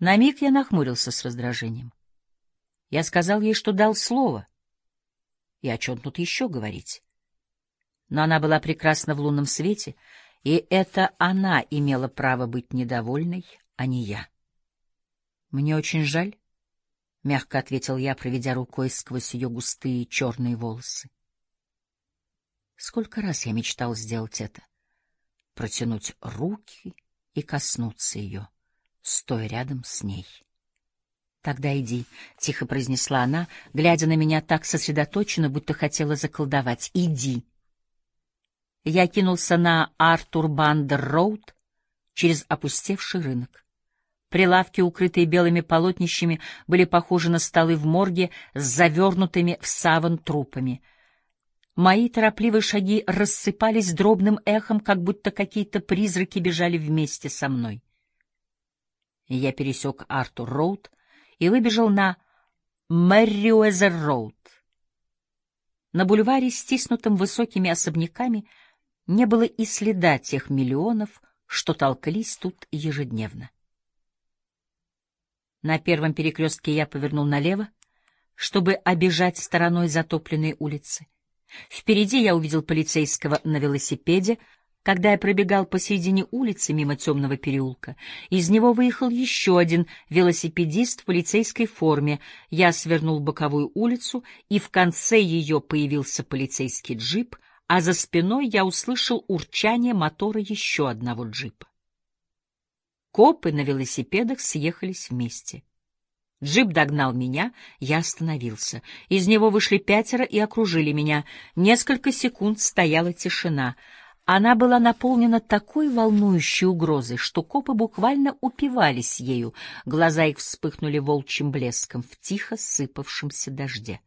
На миг я нахмурился с раздражением. Я сказал ей, что дал слово. И о чем тут еще говорить? Но она была прекрасна в лунном свете, и это она имела право быть недовольной, а не я. — Мне очень жаль, — мягко ответил я, проведя рукой сквозь ее густые черные волосы. Сколько раз я мечтал сделать это — протянуть руки и коснуться ее, стоя рядом с ней. — Тогда иди, — тихо произнесла она, глядя на меня так сосредоточенно, будто хотела заколдовать. — Иди. Я кинулся на Артур Бандер-Роуд через опустевший рынок. Прилавки, укрытые белыми полотнищами, были похожи на столы в морге с завернутыми в саван трупами. Мои торопливые шаги рассыпались дробным эхом, как будто какие-то призраки бежали вместе со мной. Я пересек Артур-Роуд и выбежал на Мэрриуэзер-Роуд. На бульваре, стиснутом высокими особняками, не было и следа тех миллионов, что толкались тут ежедневно. На первом перекрестке я повернул налево, чтобы обежать стороной затопленные улицы. Впереди я увидел полицейского на велосипеде. Когда я пробегал посередине улицы мимо темного переулка, из него выехал еще один велосипедист в полицейской форме. Я свернул боковую улицу, и в конце ее появился полицейский джип, а за спиной я услышал урчание мотора еще одного джипа. Копы на велосипедах съехались вместе. Джип догнал меня, я остановился. Из него вышли пятеро и окружили меня. Несколько секунд стояла тишина. Она была наполнена такой волнующей угрозой, что копы буквально упивались ею. Глаза их вспыхнули волчьим блеском в тихо сыпавшемся дожде.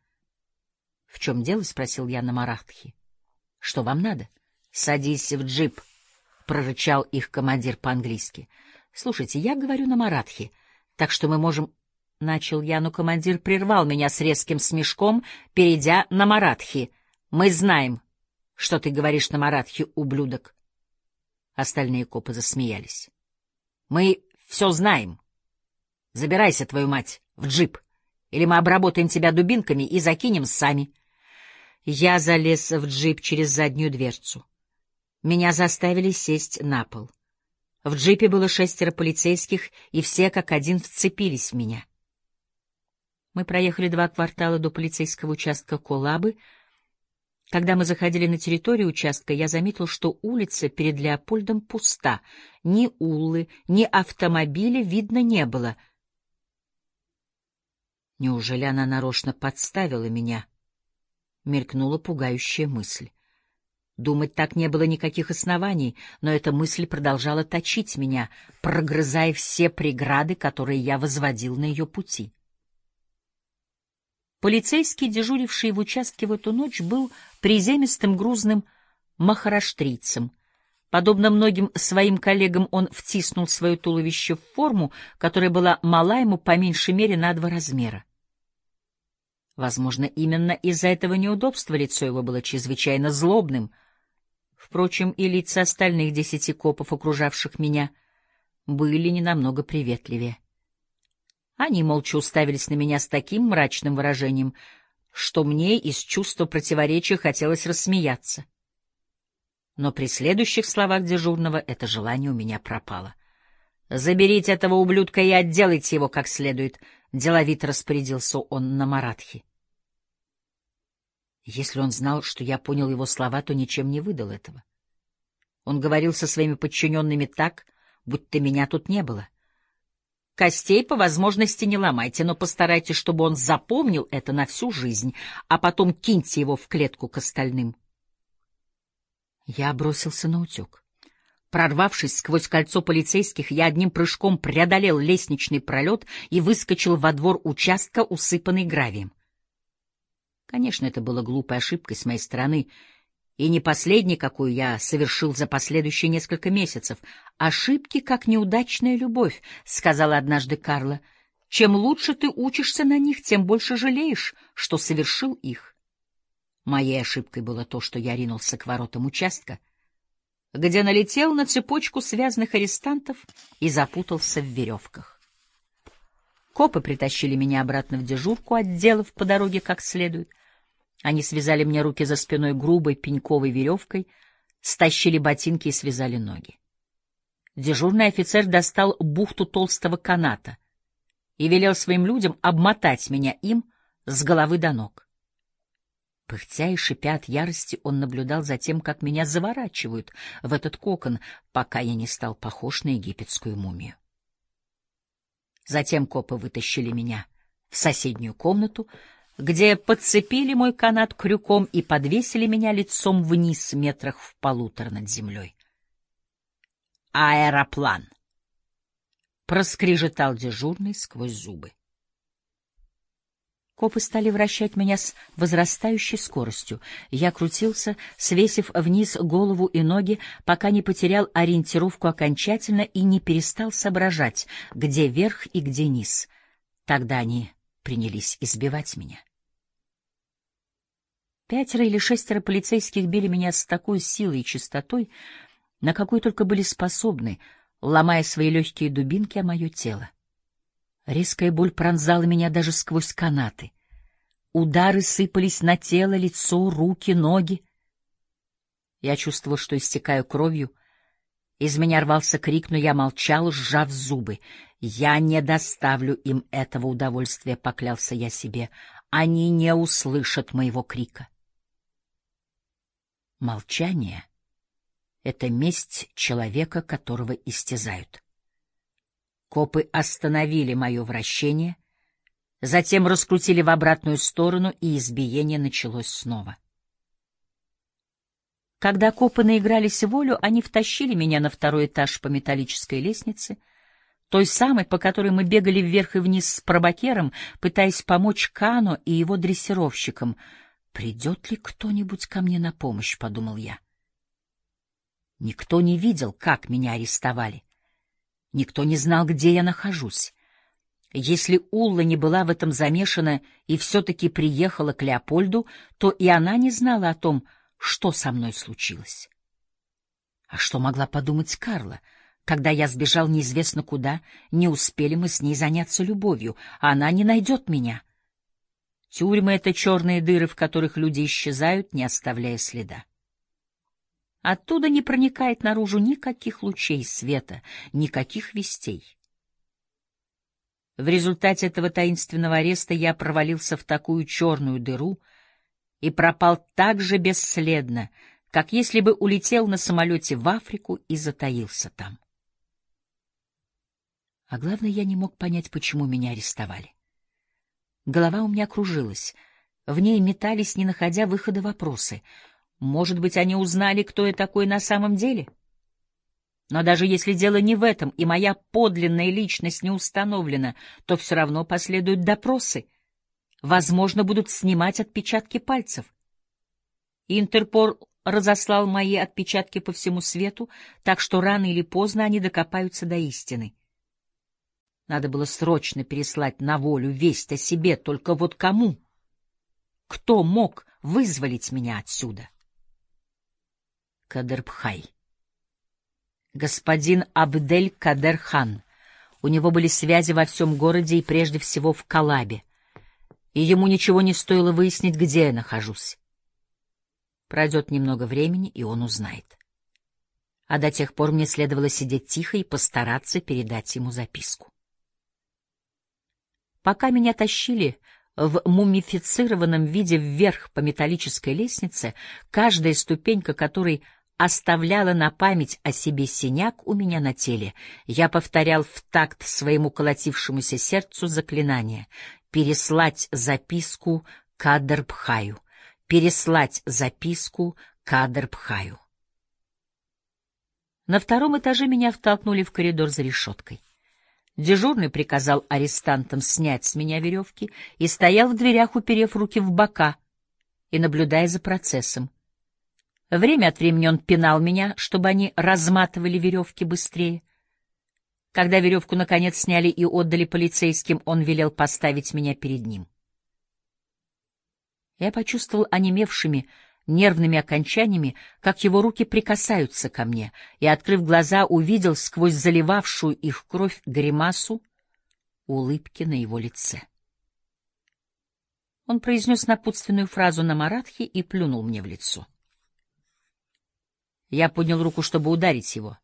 — В чем дело? — спросил я на маратхи. — Что вам надо? — Садись в джип, — прорычал их командир по-английски. Слушайте, я говорю на маратхи, так что мы можем... Начал я, но командир прервал меня с резким смешком, перейдя на маратхи. Мы знаем, что ты говоришь на маратхи, ублюдок. Остальные копы засмеялись. Мы все знаем. Забирайся, твою мать, в джип, или мы обработаем тебя дубинками и закинем сами. Я залез в джип через заднюю дверцу. Меня заставили сесть на пол. В джипе было шестеро полицейских, и все как один вцепились в меня. Мы проехали два квартала до полицейского участка Колабы. Когда мы заходили на территорию участка, я заметил, что улица перед Леопольдом пуста. Ни уллы, ни автомобиля видно не было. Неужели она нарочно подставила меня? Мелькнула пугающая мысль. Думать так не было никаких оснований, но эта мысль продолжала точить меня, прогрызая все преграды, которые я возводил на ее пути. Полицейский, дежуривший в участке в эту ночь, был приземистым грузным махараштрийцем. Подобно многим своим коллегам, он втиснул свое туловище в форму, которая была мала ему по меньшей мере на два размера. Возможно, именно из-за этого неудобства лицо его было чрезвычайно злобным — Впрочем, и лица остальных десяти копов, окружавших меня, были не намного приветливее. Они молча уставились на меня с таким мрачным выражением, что мне из чувства противоречия хотелось рассмеяться. Но при следующих словах дежурного это желание у меня пропало. «Заберите этого ублюдка и отделайте его как следует», — деловито распорядился он на Маратхи. Если он знал, что я понял его слова, то ничем не выдал этого. Он говорил со своими подчиненными так, будто меня тут не было. Костей по возможности не ломайте, но постарайтесь, чтобы он запомнил это на всю жизнь, а потом киньте его в клетку к остальным. Я бросился на утек. Прорвавшись сквозь кольцо полицейских, я одним прыжком преодолел лестничный пролет и выскочил во двор участка, усыпанный гравием. Конечно, это было глупой ошибкой с моей стороны, и не последней, какую я совершил за последующие несколько месяцев. «Ошибки, как неудачная любовь», — сказала однажды Карла. «Чем лучше ты учишься на них, тем больше жалеешь, что совершил их». Моей ошибкой было то, что я ринулся к воротам участка, где налетел на цепочку связанных арестантов и запутался в веревках. Копы притащили меня обратно в дежурку, отделав по дороге как следует. Они связали мне руки за спиной грубой пеньковой веревкой, стащили ботинки и связали ноги. Дежурный офицер достал бухту толстого каната и велел своим людям обмотать меня им с головы до ног. Пыхтя и шипя от ярости, он наблюдал за тем, как меня заворачивают в этот кокон, пока я не стал похож на египетскую мумию. Затем копы вытащили меня в соседнюю комнату, где подцепили мой канат крюком и подвесили меня лицом вниз метрах в полутора над землей. «Аэроплан!» — проскрежетал дежурный сквозь зубы. Копы стали вращать меня с возрастающей скоростью. Я крутился, свесив вниз голову и ноги, пока не потерял ориентировку окончательно и не перестал соображать, где верх и где низ. Тогда они принялись избивать меня. Пятеро или шестеро полицейских били меня с такой силой и чистотой, на какую только были способны, ломая свои легкие дубинки о мое тело. Резкая боль пронзала меня даже сквозь канаты. Удары сыпались на тело, лицо, руки, ноги. Я чувствовал, что истекаю кровью. Из меня рвался крик, но я молчал, сжав зубы. «Я не доставлю им этого удовольствия», — поклялся я себе. «Они не услышат моего крика». Молчание — это месть человека, которого истязают. Копы остановили мое вращение, затем раскрутили в обратную сторону, и избиение началось снова. Когда копы наигрались в волю, они втащили меня на второй этаж по металлической лестнице, той самой, по которой мы бегали вверх и вниз с пробакером, пытаясь помочь Кано и его дрессировщикам. «Придет ли кто-нибудь ко мне на помощь?» — подумал я. Никто не видел, как меня арестовали. Никто не знал, где я нахожусь. Если Улла не была в этом замешана и все-таки приехала к Леопольду, то и она не знала о том, что со мной случилось. А что могла подумать Карла? Когда я сбежал неизвестно куда, не успели мы с ней заняться любовью, а она не найдет меня. Тюрьмы — это черные дыры, в которых люди исчезают, не оставляя следа. Оттуда не проникает наружу никаких лучей света, никаких вестей. В результате этого таинственного ареста я провалился в такую черную дыру и пропал так же бесследно, как если бы улетел на самолете в Африку и затаился там. А главное, я не мог понять, почему меня арестовали. Голова у меня кружилась, в ней метались, не находя выхода вопросы — может быть, они узнали, кто я такой на самом деле? Но даже если дело не в этом, и моя подлинная личность не установлена, то все равно последуют допросы. Возможно, будут снимать отпечатки пальцев. Интерпол разослал мои отпечатки по всему свету, так что рано или поздно они докопаются до истины. Надо было срочно переслать на волю весть о себе, только вот кому? Кто мог вызволить меня отсюда? Кадербхай. Господин Абдель Кадерхан. У него были связи во всем городе и прежде всего в Калабе. И ему ничего не стоило выяснить, где я нахожусь. Пройдет немного времени, и он узнает. А до тех пор мне следовало сидеть тихо и постараться передать ему записку. Пока меня тащили в мумифицированном виде вверх по металлической лестнице, каждая ступенька которой оставляла на память о себе синяк у меня на теле. Я повторял в такт своему колотившемуся сердцу заклинание «Переслать записку Кадрбхаю, переслать записку Кадрбхаю». На втором этаже меня втолкнули в коридор за решеткой. Дежурный приказал арестантам снять с меня веревки и стоял в дверях, уперев руки в бока и наблюдая за процессом. Время от времени он пинал меня, чтобы они разматывали веревки быстрее. Когда веревку наконец сняли и отдали полицейским, он велел поставить меня перед ним. Я почувствовал онемевшими нервными окончаниями, как его руки прикасаются ко мне, и, открыв глаза, увидел сквозь заливавшую их кровь гримасу улыбки на его лице. Он произнес напутственную фразу на маратхе и плюнул мне в лицо. Я поднял руку, чтобы ударить его.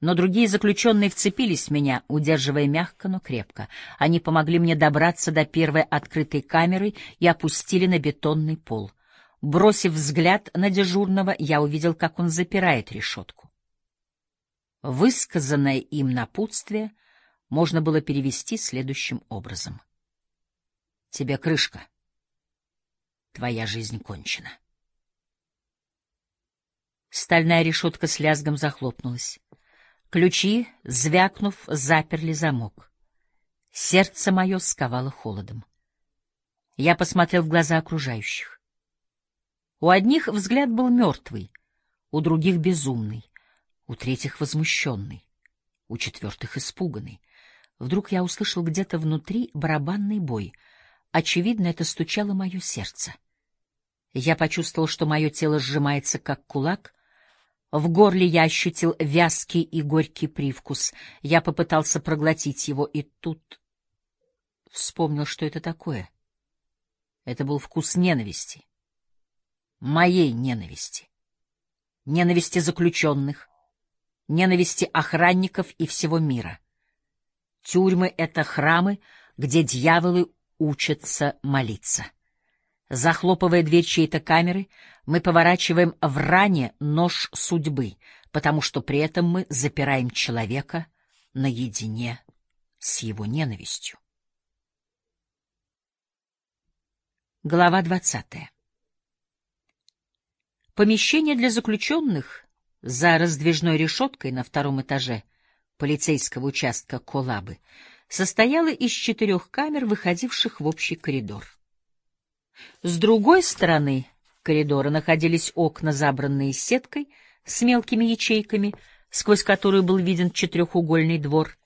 Но другие заключенные вцепились в меня, удерживая мягко, но крепко. Они помогли мне добраться до первой открытой камеры и опустили на бетонный пол. Бросив взгляд на дежурного, я увидел, как он запирает решетку. Высказанное им напутствие можно было перевести следующим образом. «Тебе крышка. Твоя жизнь кончена». Стальная решетка с лязгом захлопнулась. Ключи, звякнув, заперли замок. Сердце мое сковало холодом. Я посмотрел в глаза окружающих. У одних взгляд был мертвый, у других — безумный, у третьих — возмущенный, у четвертых — испуганный. Вдруг я услышал где-то внутри барабанный бой. Очевидно, это стучало мое сердце. Я почувствовал, что мое тело сжимается, как кулак, в горле я ощутил вязкий и горький привкус. Я попытался проглотить его, и тут вспомнил, что это такое. Это был вкус ненависти. Моей ненависти. Ненависти заключенных. Ненависти охранников и всего мира. Тюрьмы — это храмы, где дьяволы учатся молиться. Захлопывая дверь чьей-то камеры, мы поворачиваем в ране нож судьбы, потому что при этом мы запираем человека наедине с его ненавистью. Глава двадцатая. Помещение для заключенных за раздвижной решеткой на втором этаже полицейского участка Колабы состояло из четырех камер, выходивших в общий коридор. С другой стороны коридора находились окна, забранные сеткой с мелкими ячейками, сквозь которую был виден четырехугольный двор.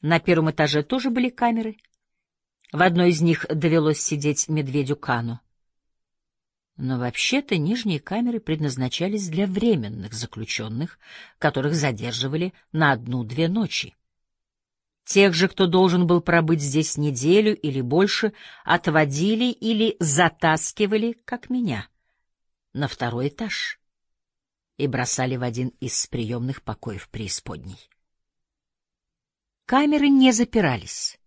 На первом этаже тоже были камеры. В одной из них довелось сидеть медведю Кану. Но вообще-то нижние камеры предназначались для временных заключенных, которых задерживали на одну-две ночи. Тех же, кто должен был пробыть здесь неделю или больше, отводили или затаскивали, как меня, на второй этаж и бросали в один из приемных покоев преисподней. Камеры не запирались.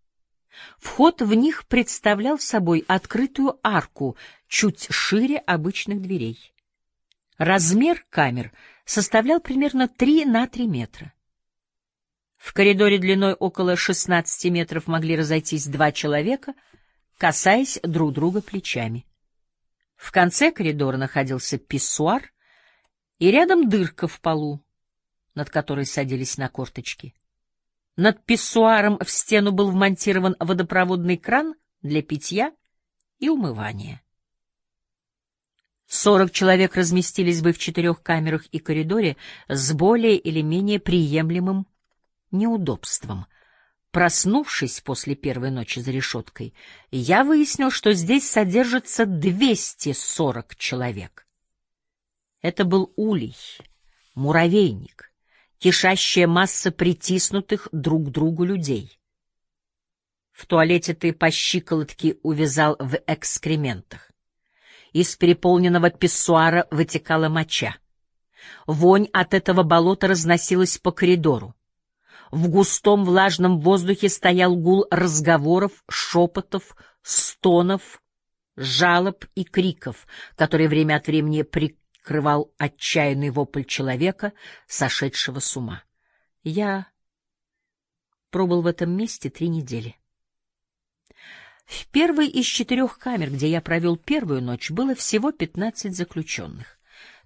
Вход в них представлял собой открытую арку, чуть шире обычных дверей. Размер камер составлял примерно 3 на 3 метра. В коридоре длиной около 16 метров могли разойтись два человека, касаясь друг друга плечами. В конце коридора находился писсуар и рядом дырка в полу, над которой садились на корточки. Над писсуаром в стену был вмонтирован водопроводный кран для питья и умывания. Сорок человек разместились бы в четырех камерах и коридоре с более или менее приемлемым неудобством. Проснувшись после первой ночи за решеткой, я выяснил, что здесь содержится 240 человек. Это был улей, муравейник, кишащая масса притиснутых друг к другу людей. В туалете ты по щиколотке увязал в экскрементах. Из переполненного писсуара вытекала моча. Вонь от этого болота разносилась по коридору. В густом влажном воздухе стоял гул разговоров, шепотов, стонов, жалоб и криков, который время от времени прикрывал отчаянный вопль человека, сошедшего с ума. Я пробыл в этом месте три недели. В первой из четырех камер, где я провел первую ночь, было всего пятнадцать заключенных.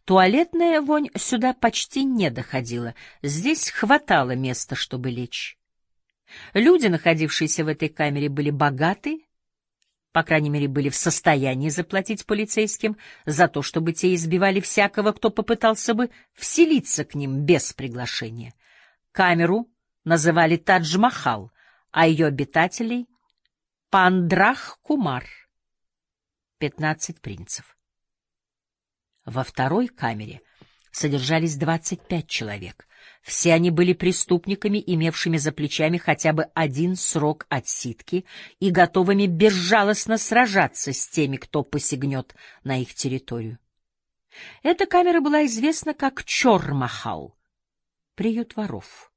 Туалетная вонь сюда почти не доходила, здесь хватало места, чтобы лечь. Люди, находившиеся в этой камере, были богаты, по крайней мере, были в состоянии заплатить полицейским за то, чтобы те избивали всякого, кто попытался бы вселиться к ним без приглашения. Камеру называли Тадж-Махал, а ее обитателей — Пандрах-Кумар, пятнадцать принцев. Во второй камере содержались 25 человек. Все они были преступниками, имевшими за плечами хотя бы один срок отсидки и готовыми безжалостно сражаться с теми, кто посягнет на их территорию. Эта камера была известна как Чормахал — приют воров.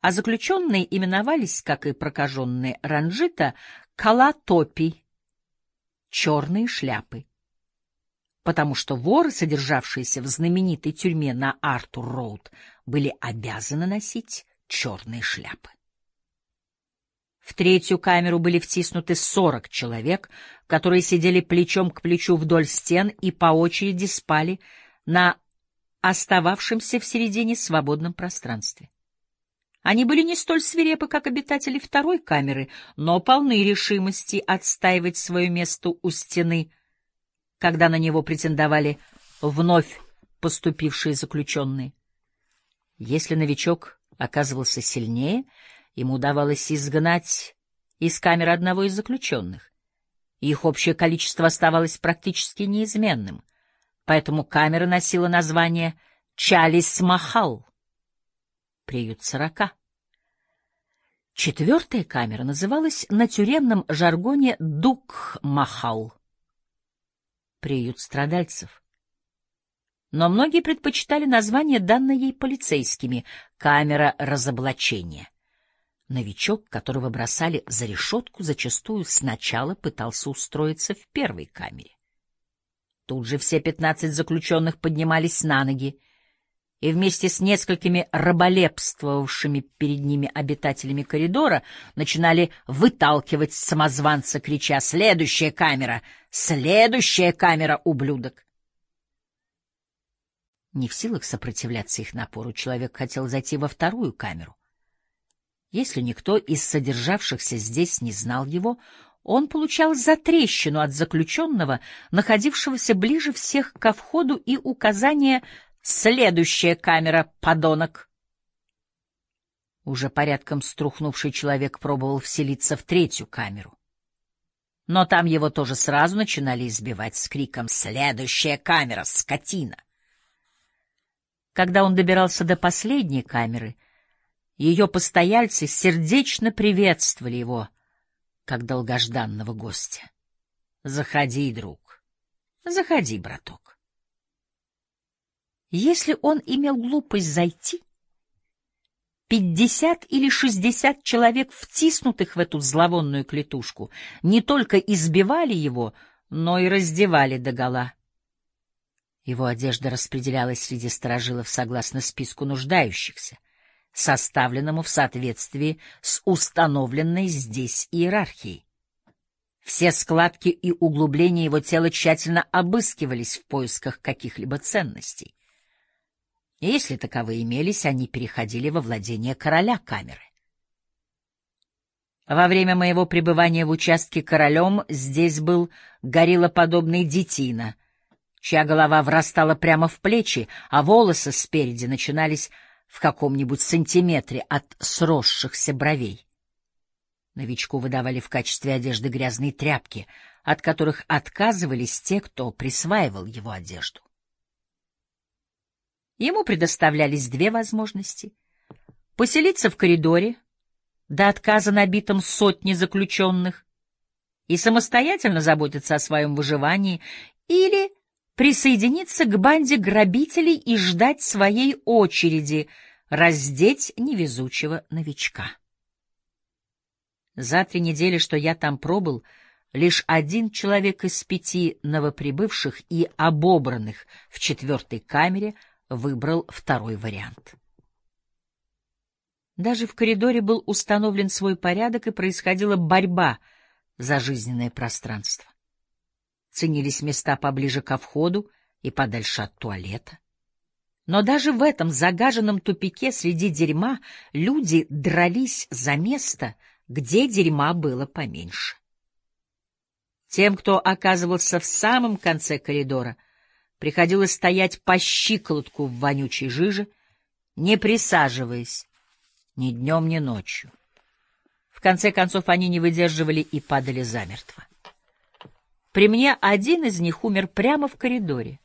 А заключенные именовались, как и прокаженные Ранжита, Калатопи — черные шляпы потому что воры, содержавшиеся в знаменитой тюрьме на Артур-Роуд, были обязаны носить черные шляпы. В третью камеру были втиснуты сорок человек, которые сидели плечом к плечу вдоль стен и по очереди спали на остававшемся в середине свободном пространстве. Они были не столь свирепы, как обитатели второй камеры, но полны решимости отстаивать свое место у стены — когда на него претендовали вновь поступившие заключенные. Если новичок оказывался сильнее, ему удавалось изгнать из камеры одного из заключенных. Их общее количество оставалось практически неизменным, поэтому камера носила название Чалис-Махал — приют сорока. Четвертая камера называлась на тюремном жаргоне Дук-Махал — приют страдальцев. Но многие предпочитали название, данное ей полицейскими — камера разоблачения. Новичок, которого бросали за решетку, зачастую сначала пытался устроиться в первой камере. Тут же все пятнадцать заключенных поднимались на ноги, и вместе с несколькими раболепствовавшими перед ними обитателями коридора начинали выталкивать самозванца, крича «Следующая камера! Следующая камера, ублюдок!» Не в силах сопротивляться их напору, человек хотел зайти во вторую камеру. Если никто из содержавшихся здесь не знал его, он получал затрещину от заключенного, находившегося ближе всех ко входу, и указание Следующая камера, подонок. Уже порядком струхнувший человек пробовал вселиться в третью камеру. Но там его тоже сразу начинали избивать с криком «Следующая камера, скотина!». Когда он добирался до последней камеры, ее постояльцы сердечно приветствовали его, как долгожданного гостя. «Заходи, друг, заходи, браток». Если он имел глупость зайти, пятьдесят или шестьдесят человек, втиснутых в эту зловонную клетушку, не только избивали его, но и раздевали догола. Его одежда распределялась среди сторожилов согласно списку нуждающихся, составленному в соответствии с установленной здесь иерархией. Все складки и углубления его тела тщательно обыскивались в поисках каких-либо ценностей если таковые имелись, они переходили во владение короля камеры. Во время моего пребывания в участке королем здесь был гориллоподобный детина, чья голова врастала прямо в плечи, а волосы спереди начинались в каком-нибудь сантиметре от сросшихся бровей. Новичку выдавали в качестве одежды грязные тряпки, от которых отказывались те, кто присваивал его одежду. Ему предоставлялись две возможности — поселиться в коридоре, до отказа набитым сотни заключенных, и самостоятельно заботиться о своем выживании, или присоединиться к банде грабителей и ждать своей очереди раздеть невезучего новичка. За три недели, что я там пробыл, лишь один человек из пяти новоприбывших и обобранных в четвертой камере — выбрал второй вариант. Даже в коридоре был установлен свой порядок, и происходила борьба за жизненное пространство. Ценились места поближе ко входу и подальше от туалета. Но даже в этом загаженном тупике среди дерьма люди дрались за место, где дерьма было поменьше. Тем, кто оказывался в самом конце коридора, Приходилось стоять по щиколотку в вонючей жиже, не присаживаясь ни днем, ни ночью. В конце концов они не выдерживали и падали замертво. При мне один из них умер прямо в коридоре.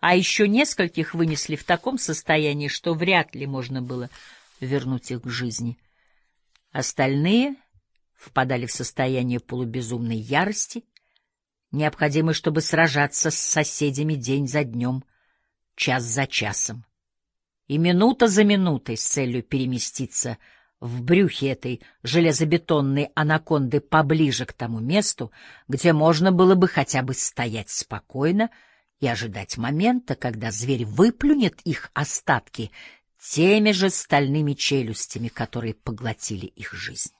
а еще нескольких вынесли в таком состоянии, что вряд ли можно было вернуть их к жизни. Остальные впадали в состояние полубезумной ярости, необходимой, чтобы сражаться с соседями день за днем, час за часом, и минута за минутой с целью переместиться в брюхе этой железобетонной анаконды поближе к тому месту, где можно было бы хотя бы стоять спокойно и ожидать момента, когда зверь выплюнет их остатки теми же стальными челюстями, которые поглотили их жизнь.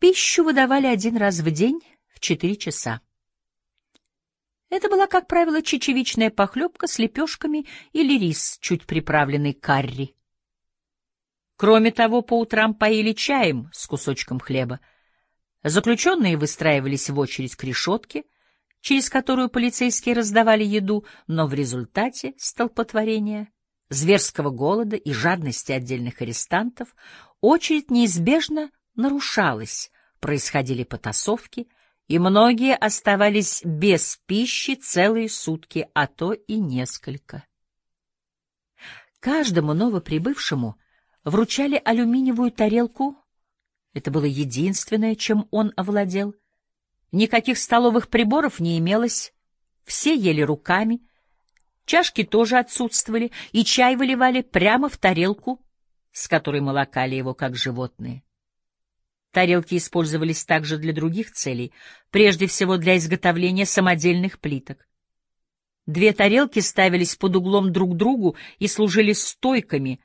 Пищу выдавали один раз в день четыре часа. Это была, как правило, чечевичная похлебка с лепешками или рис, чуть приправленный карри. Кроме того, по утрам поили чаем с кусочком хлеба. Заключенные выстраивались в очередь к решетке, через которую полицейские раздавали еду, но в результате столпотворения, зверского голода и жадности отдельных арестантов очередь неизбежно нарушалась, происходили потасовки, и многие оставались без пищи целые сутки, а то и несколько. Каждому новоприбывшему вручали алюминиевую тарелку, это было единственное, чем он овладел — Никаких столовых приборов не имелось, все ели руками, чашки тоже отсутствовали, и чай выливали прямо в тарелку, с которой молокали его как животные. Тарелки использовались также для других целей, прежде всего для изготовления самодельных плиток. Две тарелки ставились под углом друг к другу и служили стойками,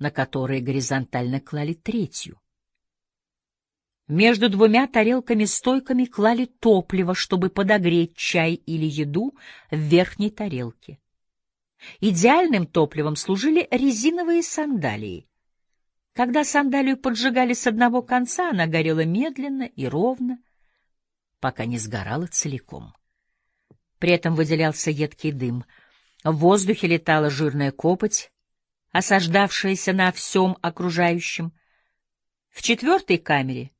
на которые горизонтально клали третью. Между двумя тарелками-стойками клали топливо, чтобы подогреть чай или еду в верхней тарелке. Идеальным топливом служили резиновые сандалии. Когда сандалию поджигали с одного конца, она горела медленно и ровно, пока не сгорала целиком. При этом выделялся едкий дым. В воздухе летала жирная копоть, осаждавшаяся на всем окружающем. В четвертой камере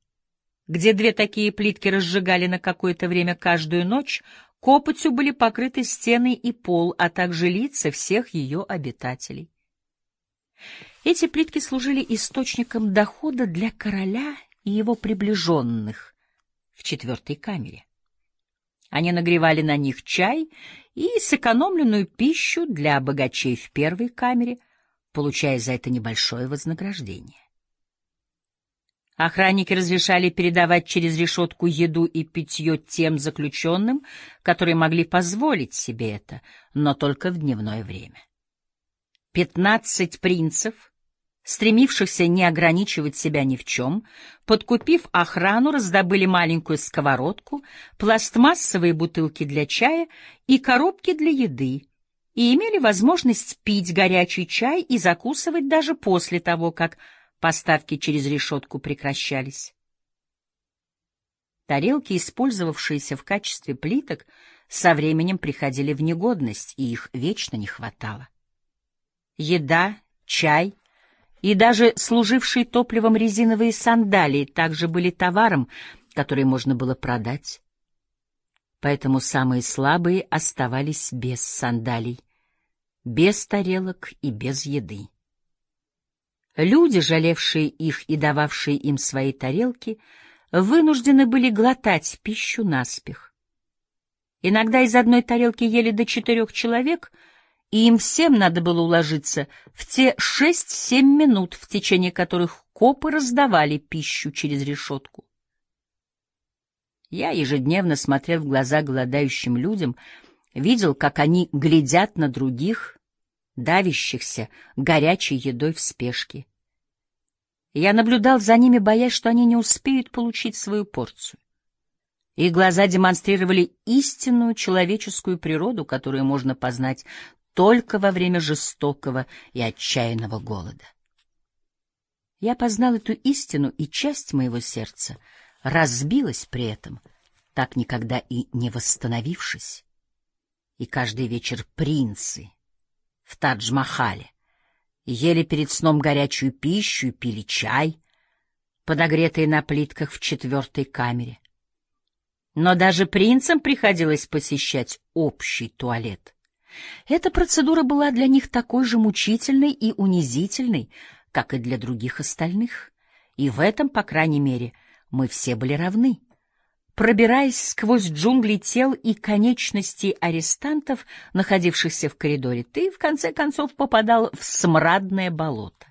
где две такие плитки разжигали на какое-то время каждую ночь, копотью были покрыты стены и пол, а также лица всех ее обитателей. Эти плитки служили источником дохода для короля и его приближенных в четвертой камере. Они нагревали на них чай и сэкономленную пищу для богачей в первой камере, получая за это небольшое вознаграждение. Охранники разрешали передавать через решетку еду и питье тем заключенным, которые могли позволить себе это, но только в дневное время. Пятнадцать принцев, стремившихся не ограничивать себя ни в чем, подкупив охрану, раздобыли маленькую сковородку, пластмассовые бутылки для чая и коробки для еды, и имели возможность пить горячий чай и закусывать даже после того, как Поставки через решетку прекращались. Тарелки, использовавшиеся в качестве плиток, со временем приходили в негодность, и их вечно не хватало. Еда, чай и даже служившие топливом резиновые сандалии также были товаром, который можно было продать. Поэтому самые слабые оставались без сандалий, без тарелок и без еды. Люди, жалевшие их и дававшие им свои тарелки, вынуждены были глотать пищу наспех. Иногда из одной тарелки ели до четырех человек, и им всем надо было уложиться в те шесть-семь минут, в течение которых копы раздавали пищу через решетку. Я ежедневно смотрел в глаза голодающим людям, видел, как они глядят на других, давящихся горячей едой в спешке. Я наблюдал за ними, боясь, что они не успеют получить свою порцию. Их глаза демонстрировали истинную человеческую природу, которую можно познать только во время жестокого и отчаянного голода. Я познал эту истину, и часть моего сердца разбилась при этом, так никогда и не восстановившись. И каждый вечер принцы, в Тадж-Махале, ели перед сном горячую пищу и пили чай, подогретый на плитках в четвертой камере. Но даже принцам приходилось посещать общий туалет. Эта процедура была для них такой же мучительной и унизительной, как и для других остальных. И в этом, по крайней мере, мы все были равны. Пробираясь сквозь джунгли тел и конечностей арестантов, находившихся в коридоре, ты, в конце концов, попадал в смрадное болото.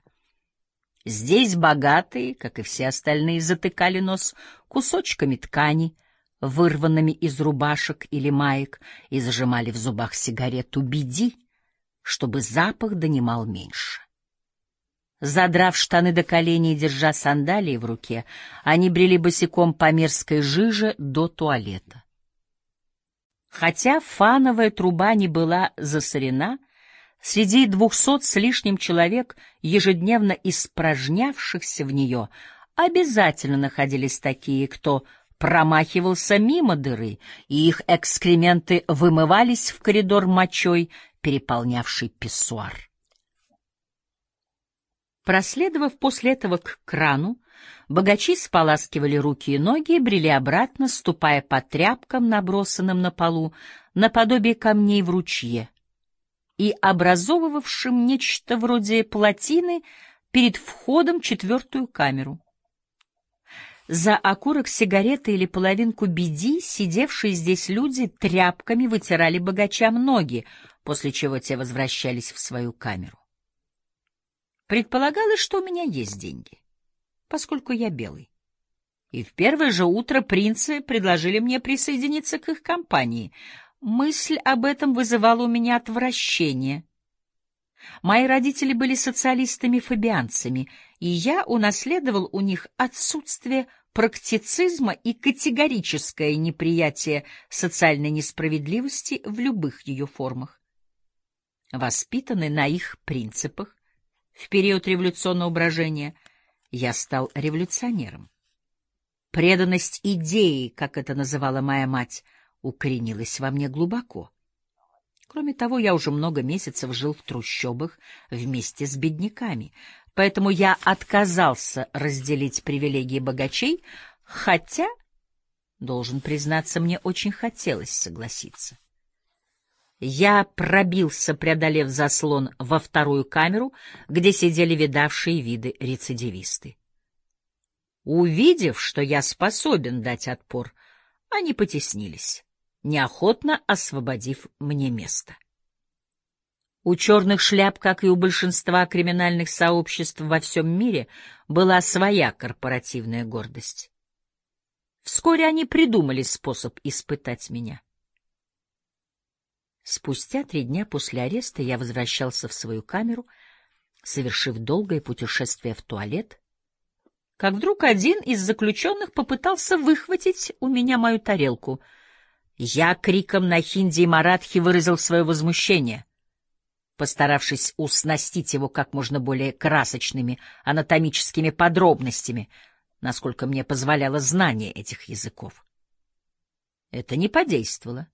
Здесь богатые, как и все остальные, затыкали нос кусочками ткани, вырванными из рубашек или маек, и зажимали в зубах сигарету «Беди», чтобы запах донимал меньше. Задрав штаны до коленей и держа сандалии в руке, они брели босиком по мерзкой жиже до туалета. Хотя фановая труба не была засорена, среди двухсот с лишним человек, ежедневно испражнявшихся в нее, обязательно находились такие, кто промахивался мимо дыры, и их экскременты вымывались в коридор мочой, переполнявший писсуар. Проследовав после этого к крану, богачи споласкивали руки и ноги и брели обратно, ступая по тряпкам, набросанным на полу, наподобие камней в ручье, и образовывавшим нечто вроде плотины перед входом четвертую камеру. За окурок сигареты или половинку беди сидевшие здесь люди тряпками вытирали богачам ноги, после чего те возвращались в свою камеру. Предполагалось, что у меня есть деньги, поскольку я белый. И в первое же утро принцы предложили мне присоединиться к их компании. Мысль об этом вызывала у меня отвращение. Мои родители были социалистами-фабианцами, и я унаследовал у них отсутствие практицизма и категорическое неприятие социальной несправедливости в любых ее формах. Воспитанный на их принципах, в период революционного брожения я стал революционером. Преданность идеи, как это называла моя мать, укоренилась во мне глубоко. Кроме того, я уже много месяцев жил в трущобах вместе с бедняками, поэтому я отказался разделить привилегии богачей, хотя, должен признаться, мне очень хотелось согласиться. Я пробился, преодолев заслон, во вторую камеру, где сидели видавшие виды рецидивисты. Увидев, что я способен дать отпор, они потеснились, неохотно освободив мне место. У черных шляп, как и у большинства криминальных сообществ во всем мире, была своя корпоративная гордость. Вскоре они придумали способ испытать меня. Спустя три дня после ареста я возвращался в свою камеру, совершив долгое путешествие в туалет, как вдруг один из заключенных попытался выхватить у меня мою тарелку. Я криком на хинди и маратхи выразил свое возмущение, постаравшись уснастить его как можно более красочными анатомическими подробностями, насколько мне позволяло знание этих языков. Это не подействовало.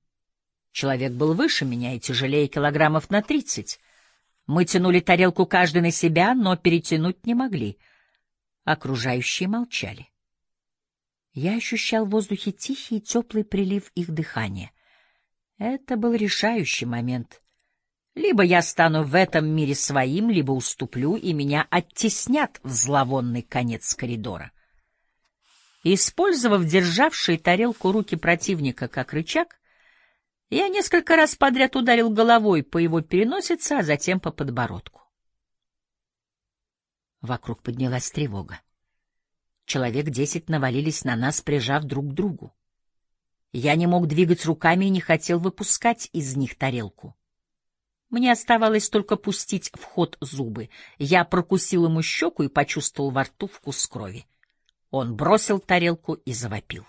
Человек был выше меня и тяжелее килограммов на тридцать. Мы тянули тарелку каждый на себя, но перетянуть не могли. Окружающие молчали. Я ощущал в воздухе тихий и теплый прилив их дыхания. Это был решающий момент. Либо я стану в этом мире своим, либо уступлю, и меня оттеснят в зловонный конец коридора. Использовав державшие тарелку руки противника как рычаг, я несколько раз подряд ударил головой по его переносице, а затем по подбородку. Вокруг поднялась тревога. Человек десять навалились на нас, прижав друг к другу. Я не мог двигать руками и не хотел выпускать из них тарелку. Мне оставалось только пустить в ход зубы. Я прокусил ему щеку и почувствовал во рту вкус крови. Он бросил тарелку и завопил.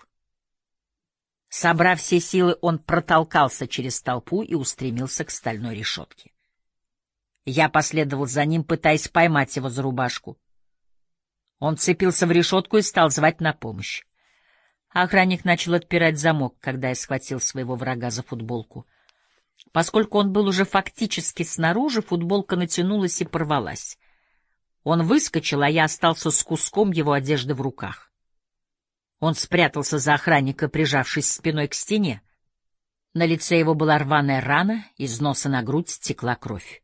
Собрав все силы, он протолкался через толпу и устремился к стальной решетке. Я последовал за ним, пытаясь поймать его за рубашку. Он цепился в решетку и стал звать на помощь. Охранник начал отпирать замок, когда я схватил своего врага за футболку. Поскольку он был уже фактически снаружи, футболка натянулась и порвалась. Он выскочил, а я остался с куском его одежды в руках. Он спрятался за охранника, прижавшись спиной к стене. На лице его была рваная рана, из носа на грудь текла кровь.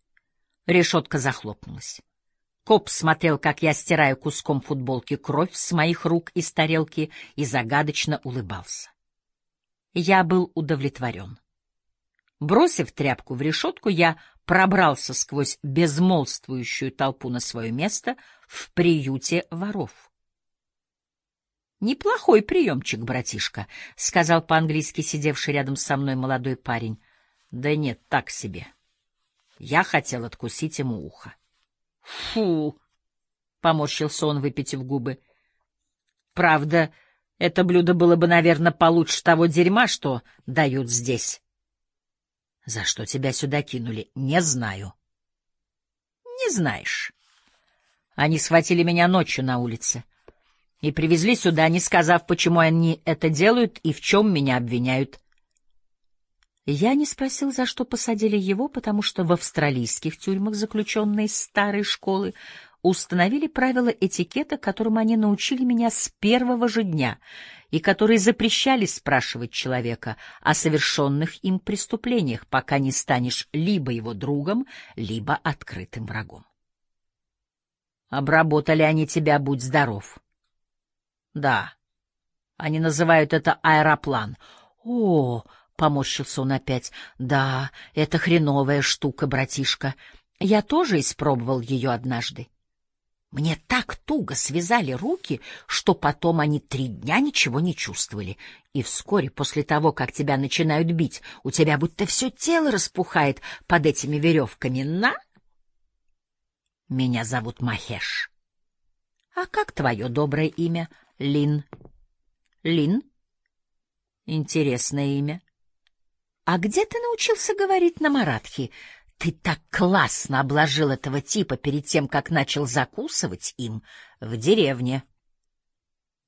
Решетка захлопнулась. Коп смотрел, как я стираю куском футболки кровь с моих рук из тарелки, и загадочно улыбался. Я был удовлетворен. Бросив тряпку в решетку, я пробрался сквозь безмолвствующую толпу на свое место в приюте воров. «Неплохой приемчик, братишка», — сказал по-английски сидевший рядом со мной молодой парень. «Да нет, так себе. Я хотел откусить ему ухо». «Фу!» — поморщился он, выпитив губы. «Правда, это блюдо было бы, наверное, получше того дерьма, что дают здесь». «За что тебя сюда кинули? Не знаю». «Не знаешь». Они схватили меня ночью на улице и привезли сюда, не сказав, почему они это делают и в чем меня обвиняют. Я не спросил, за что посадили его, потому что в австралийских тюрьмах заключенные старой школы установили правила этикета, которым они научили меня с первого же дня, и которые запрещали спрашивать человека о совершенных им преступлениях, пока не станешь либо его другом, либо открытым врагом. Обработали они тебя, будь здоров. Да, они называют это аэроплан. О, Поморщился он опять. Да, это хреновая штука, братишка. Я тоже испробовал ее однажды. Мне так туго связали руки, что потом они три дня ничего не чувствовали. И вскоре после того, как тебя начинают бить, у тебя будто все тело распухает под этими веревками. На! Меня зовут Махеш. А как твое доброе имя? Лин. Лин? Интересное имя. «А где ты научился говорить на маратхи? Ты так классно обложил этого типа перед тем, как начал закусывать им в деревне».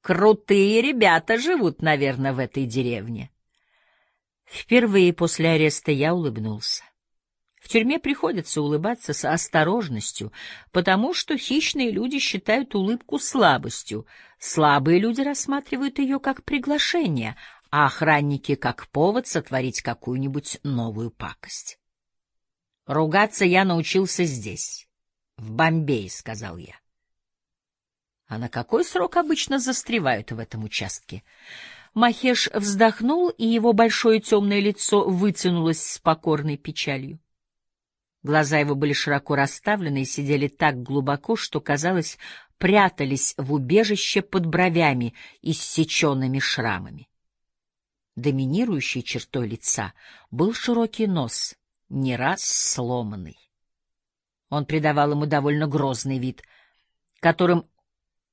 «Крутые ребята живут, наверное, в этой деревне». Впервые после ареста я улыбнулся. В тюрьме приходится улыбаться с осторожностью, потому что хищные люди считают улыбку слабостью. Слабые люди рассматривают ее как приглашение, а охранники как повод сотворить какую-нибудь новую пакость. Ругаться я научился здесь, в Бомбее, сказал я. А на какой срок обычно застревают в этом участке? Махеш вздохнул, и его большое темное лицо вытянулось с покорной печалью. Глаза его были широко расставлены и сидели так глубоко, что, казалось, прятались в убежище под бровями, иссеченными шрамами. Доминирующей чертой лица был широкий нос, не раз сломанный. Он придавал ему довольно грозный вид, которым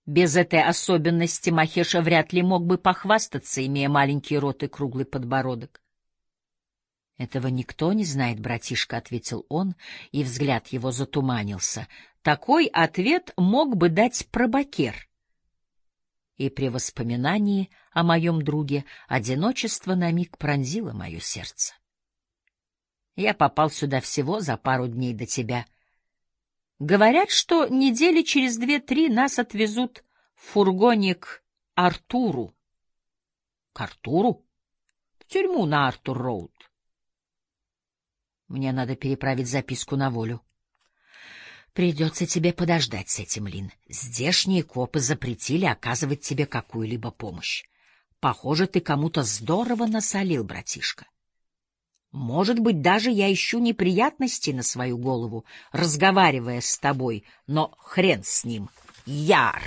без этой особенности Махеша вряд ли мог бы похвастаться, имея маленький рот и круглый подбородок. «Этого никто не знает, братишка», — ответил он, и взгляд его затуманился. Такой ответ мог бы дать пробакер и при воспоминании о моем друге одиночество на миг пронзило мое сердце. Я попал сюда всего за пару дней до тебя. Говорят, что недели через две-три нас отвезут в фургоне Артуру. К Артуру? В тюрьму на Артур-Роуд. Мне надо переправить записку на волю. Придется тебе подождать с этим, Лин. Здешние копы запретили оказывать тебе какую-либо помощь. Похоже, ты кому-то здорово насолил, братишка. Может быть, даже я ищу неприятности на свою голову, разговаривая с тобой, но хрен с ним. Яр!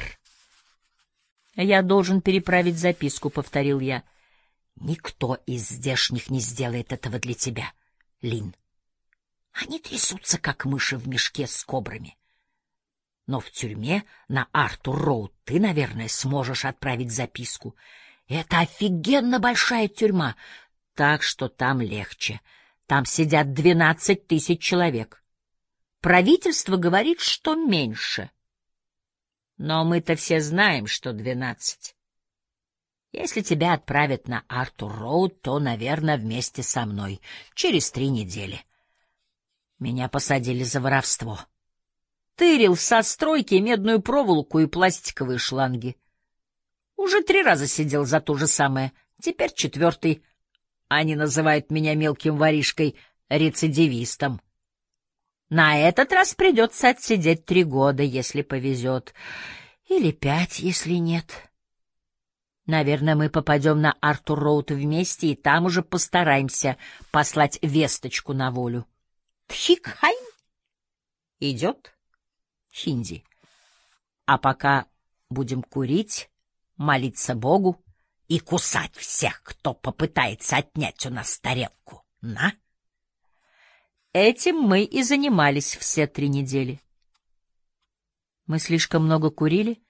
Я должен переправить записку, — повторил я. Никто из здешних не сделает этого для тебя, Лин. Они трясутся, как мыши в мешке с кобрами. Но в тюрьме на Артур-Роуд ты, наверное, сможешь отправить записку. Это офигенно большая тюрьма, так что там легче. Там сидят двенадцать тысяч человек. Правительство говорит, что меньше. Но мы-то все знаем, что двенадцать. Если тебя отправят на Артур-Роуд, то, наверное, вместе со мной, через три недели. Меня посадили за воровство. Тырил со стройки медную проволоку и пластиковые шланги. Уже три раза сидел за то же самое. Теперь четвертый. Они называют меня мелким воришкой, рецидивистом. На этот раз придется отсидеть три года, если повезет. Или пять, если нет. Наверное, мы попадем на Артур-Роуд вместе, и там уже постараемся послать весточку на волю. Тхикхай! Идет? Хинди. А пока будем курить, молиться Богу и кусать всех, кто попытается отнять у нас тарелку. На! Этим мы и занимались все три недели. Мы слишком много курили,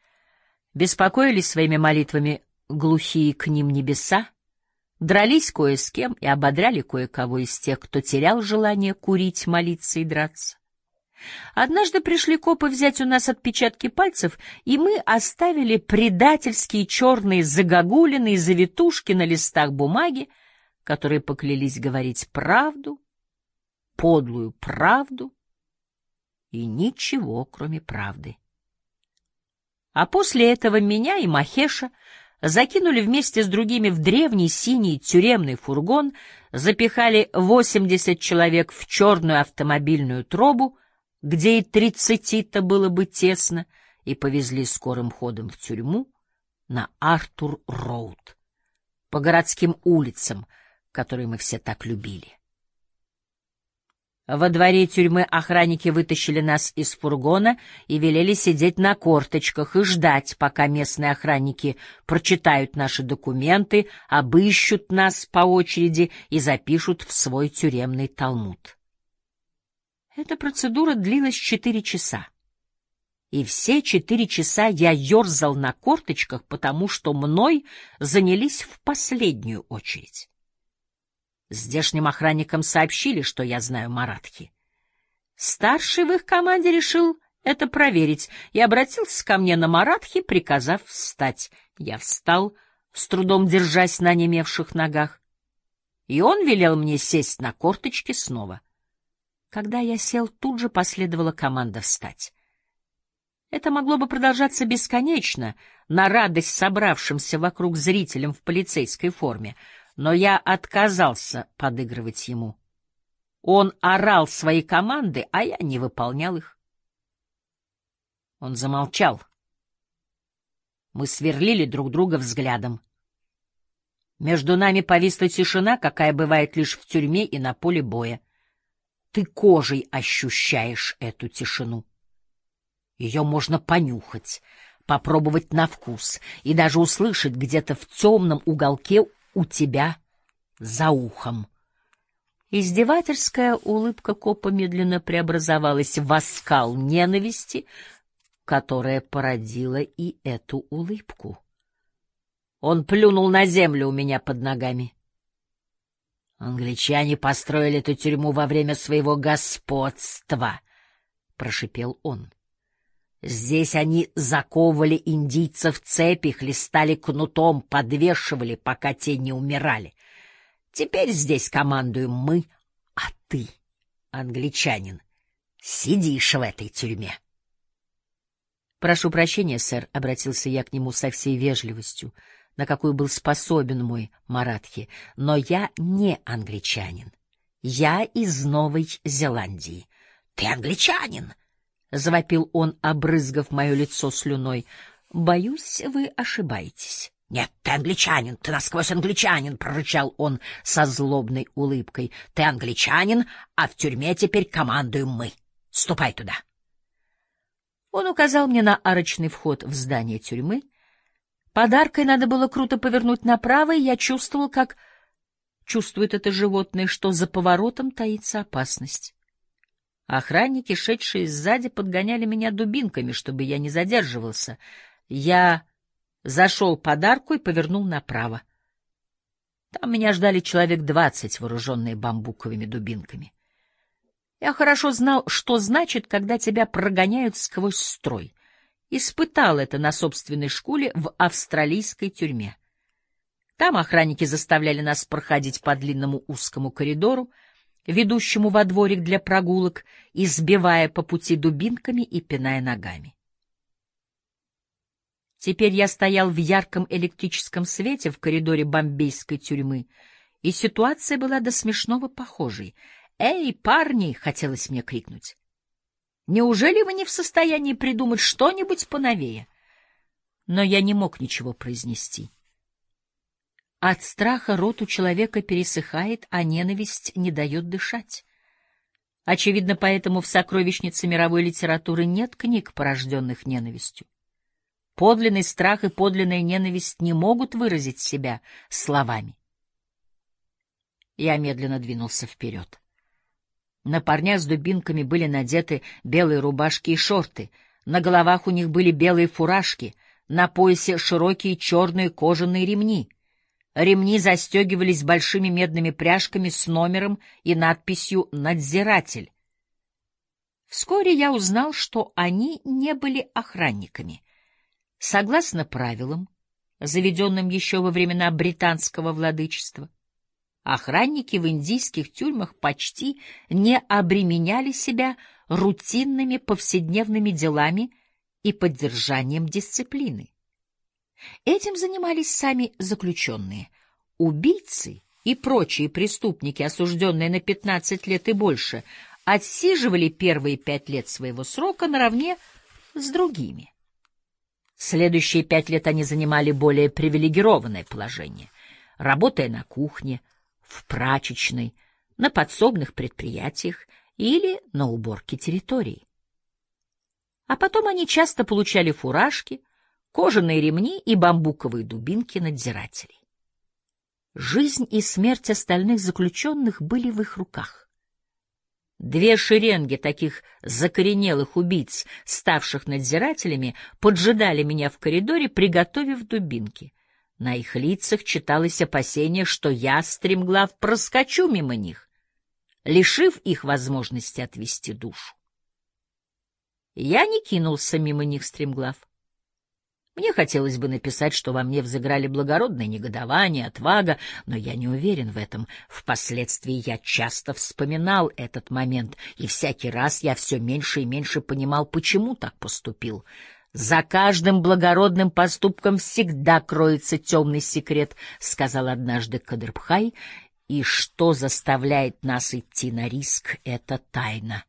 беспокоились своими молитвами глухие к ним небеса, дрались кое с кем и ободряли кое-кого из тех, кто терял желание курить, молиться и драться. Однажды пришли копы взять у нас отпечатки пальцев, и мы оставили предательские черные загогулины и завитушки на листах бумаги, которые поклялись говорить правду, подлую правду и ничего, кроме правды. А после этого меня и Махеша закинули вместе с другими в древний синий тюремный фургон, запихали 80 человек в черную автомобильную тробу, где и тридцати-то было бы тесно, и повезли скорым ходом в тюрьму на Артур-Роуд, по городским улицам, которые мы все так любили. Во дворе тюрьмы охранники вытащили нас из фургона и велели сидеть на корточках и ждать, пока местные охранники прочитают наши документы, обыщут нас по очереди и запишут в свой тюремный талмуд. Эта процедура длилась четыре часа. И все четыре часа я ерзал на корточках, потому что мной занялись в последнюю очередь. Здешним охранникам сообщили, что я знаю маратхи. Старший в их команде решил это проверить и обратился ко мне на маратхи, приказав встать. Я встал, с трудом держась на немевших ногах, и он велел мне сесть на корточки снова. Когда я сел, тут же последовала команда встать. Это могло бы продолжаться бесконечно, на радость собравшимся вокруг зрителям в полицейской форме — но я отказался подыгрывать ему. Он орал свои команды, а я не выполнял их. Он замолчал. Мы сверлили друг друга взглядом. Между нами повисла тишина, какая бывает лишь в тюрьме и на поле боя. Ты кожей ощущаешь эту тишину. Ее можно понюхать, попробовать на вкус и даже услышать где-то в темном уголке у тебя за ухом. Издевательская улыбка копа медленно преобразовалась в оскал ненависти, которая породила и эту улыбку. Он плюнул на землю у меня под ногами. Англичане построили эту тюрьму во время своего господства, прошипел он. Здесь они заковывали индийцев в цепи, хлестали кнутом, подвешивали, пока те не умирали. Теперь здесь командуем мы, а ты, англичанин, сидишь в этой тюрьме. Прошу прощения, сэр, обратился я к нему со всей вежливостью, на какую был способен мой Маратхи, но я не англичанин. Я из Новой Зеландии. Ты англичанин, — завопил он, обрызгав мое лицо слюной. — Боюсь, вы ошибаетесь. — Нет, ты англичанин, ты насквозь англичанин, — прорычал он со злобной улыбкой. — Ты англичанин, а в тюрьме теперь командуем мы. Ступай туда. Он указал мне на арочный вход в здание тюрьмы. Подаркой надо было круто повернуть направо, и я чувствовал, как чувствует это животное, что за поворотом таится опасность. Охранники, шедшие сзади, подгоняли меня дубинками, чтобы я не задерживался. Я зашел под арку и повернул направо. Там меня ждали человек двадцать, вооруженные бамбуковыми дубинками. Я хорошо знал, что значит, когда тебя прогоняют сквозь строй. Испытал это на собственной школе в австралийской тюрьме. Там охранники заставляли нас проходить по длинному узкому коридору, ведущему во дворик для прогулок, избивая по пути дубинками и пиная ногами. Теперь я стоял в ярком электрическом свете в коридоре бомбейской тюрьмы, и ситуация была до смешного похожей. «Эй, парни!» — хотелось мне крикнуть. «Неужели вы не в состоянии придумать что-нибудь поновее?» Но я не мог ничего произнести. От страха рот у человека пересыхает, а ненависть не дает дышать. Очевидно, поэтому в сокровищнице мировой литературы нет книг, порожденных ненавистью. Подлинный страх и подлинная ненависть не могут выразить себя словами. Я медленно двинулся вперед. На парнях с дубинками были надеты белые рубашки и шорты, на головах у них были белые фуражки, на поясе широкие черные кожаные ремни — Ремни застегивались большими медными пряжками с номером и надписью «Надзиратель». Вскоре я узнал, что они не были охранниками. Согласно правилам, заведенным еще во времена британского владычества, охранники в индийских тюрьмах почти не обременяли себя рутинными повседневными делами и поддержанием дисциплины. Этим занимались сами заключенные. Убийцы и прочие преступники, осужденные на 15 лет и больше, отсиживали первые пять лет своего срока наравне с другими. Следующие пять лет они занимали более привилегированное положение, работая на кухне, в прачечной, на подсобных предприятиях или на уборке территорий. А потом они часто получали фуражки, кожаные ремни и бамбуковые дубинки надзирателей. Жизнь и смерть остальных заключенных были в их руках. Две шеренги таких закоренелых убийц, ставших надзирателями, поджидали меня в коридоре, приготовив дубинки. На их лицах читалось опасение, что я, стремглав, проскочу мимо них, лишив их возможности отвести душу. Я не кинулся мимо них, стремглав. Мне хотелось бы написать, что во мне взыграли благородное негодование, отвага, но я не уверен в этом. Впоследствии я часто вспоминал этот момент, и всякий раз я все меньше и меньше понимал, почему так поступил. «За каждым благородным поступком всегда кроется темный секрет», — сказал однажды Кадрбхай, «и что заставляет нас идти на риск — это тайна,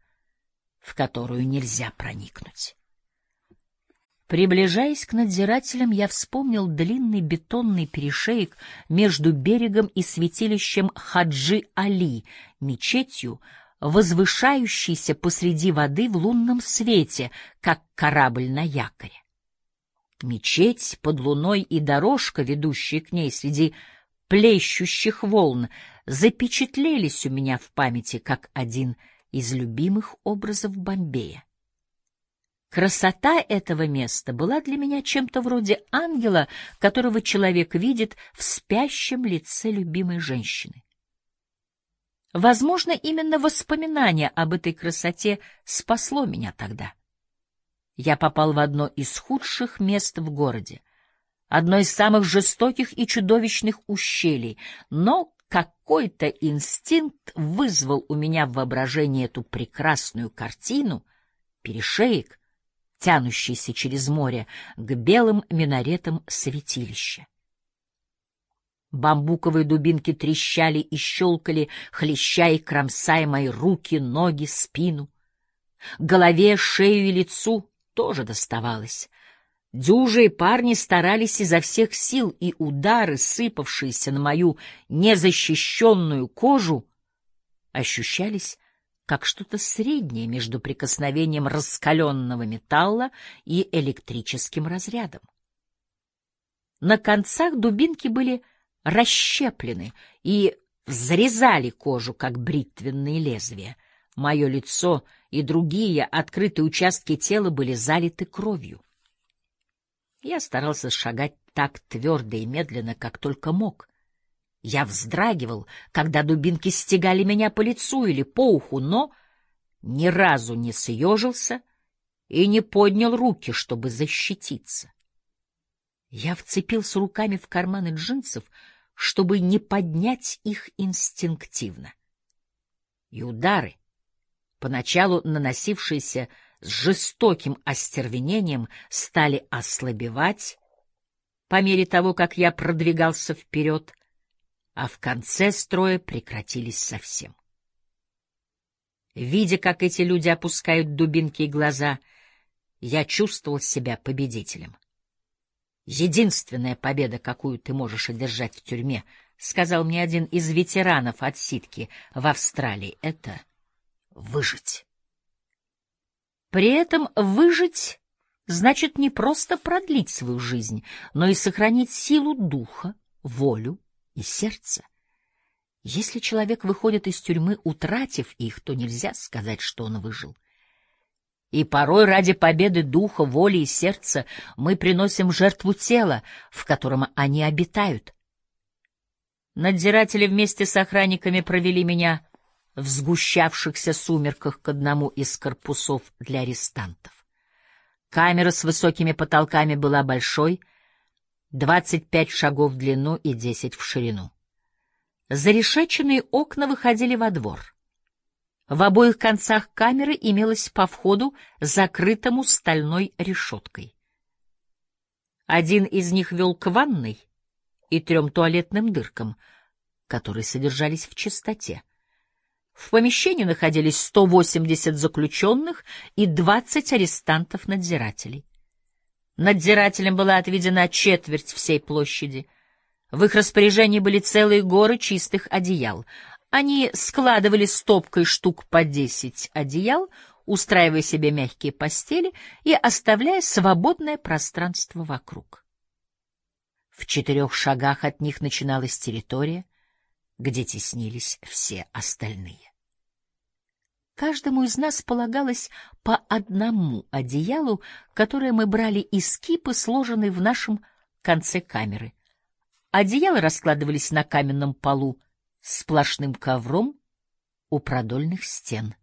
в которую нельзя проникнуть». Приближаясь к надзирателям, я вспомнил длинный бетонный перешеек между берегом и святилищем Хаджи Али, мечетью, возвышающейся посреди воды в лунном свете, как корабль на якоре. Мечеть под луной и дорожка, ведущая к ней среди плещущих волн, запечатлелись у меня в памяти как один из любимых образов Бомбея. Красота этого места была для меня чем-то вроде ангела, которого человек видит в спящем лице любимой женщины. Возможно, именно воспоминание об этой красоте спасло меня тогда. Я попал в одно из худших мест в городе, одно из самых жестоких и чудовищных ущелий, но какой-то инстинкт вызвал у меня в воображении эту прекрасную картину, перешеек, тянущийся через море к белым минаретам святилища. Бамбуковые дубинки трещали и щелкали, хлеща и кромсая мои руки, ноги, спину. Голове, шею и лицу тоже доставалось. Дюжи и парни старались изо всех сил, и удары, сыпавшиеся на мою незащищенную кожу, ощущались как что-то среднее между прикосновением раскаленного металла и электрическим разрядом. На концах дубинки были расщеплены и взрезали кожу, как бритвенные лезвия. Мое лицо и другие открытые участки тела были залиты кровью. Я старался шагать так твердо и медленно, как только мог. Я вздрагивал, когда дубинки стегали меня по лицу или по уху, но ни разу не съежился и не поднял руки, чтобы защититься. Я вцепился руками в карманы джинсов, чтобы не поднять их инстинктивно. И удары, поначалу наносившиеся с жестоким остервенением, стали ослабевать по мере того, как я продвигался вперед, а в конце строя прекратились совсем. Видя, как эти люди опускают дубинки и глаза, я чувствовал себя победителем. «Единственная победа, какую ты можешь одержать в тюрьме», — сказал мне один из ветеранов отсидки в Австралии, — это выжить. При этом выжить значит не просто продлить свою жизнь, но и сохранить силу духа, волю и сердце. Если человек выходит из тюрьмы, утратив их, то нельзя сказать, что он выжил. И порой ради победы духа, воли и сердца мы приносим жертву тела, в котором они обитают. Надзиратели вместе с охранниками провели меня в сгущавшихся сумерках к одному из корпусов для арестантов. Камера с высокими потолками была большой, 25 шагов в длину и 10 в ширину. Зарешеченные окна выходили во двор. В обоих концах камеры имелось по входу, закрытому стальной решеткой. Один из них вел к ванной и трем туалетным дыркам, которые содержались в чистоте. В помещении находились 180 заключенных и 20 арестантов-надзирателей. Надзирателям была отведена четверть всей площади. В их распоряжении были целые горы чистых одеял. Они складывали стопкой штук по десять одеял, устраивая себе мягкие постели и оставляя свободное пространство вокруг. В четырех шагах от них начиналась территория, где теснились все остальные. Каждому из нас полагалось по одному одеялу, которое мы брали из кипы, сложенной в нашем конце камеры. Одеяла раскладывались на каменном полу сплошным ковром у продольных стен.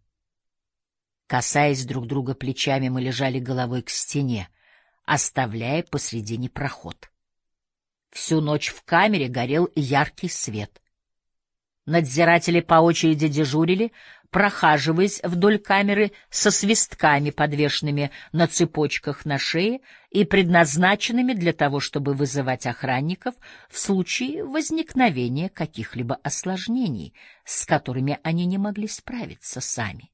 Касаясь друг друга плечами, мы лежали головой к стене, оставляя посредине проход. Всю ночь в камере горел яркий свет. Надзиратели по очереди дежурили, прохаживаясь вдоль камеры со свистками, подвешенными на цепочках на шее и предназначенными для того, чтобы вызывать охранников в случае возникновения каких-либо осложнений, с которыми они не могли справиться сами.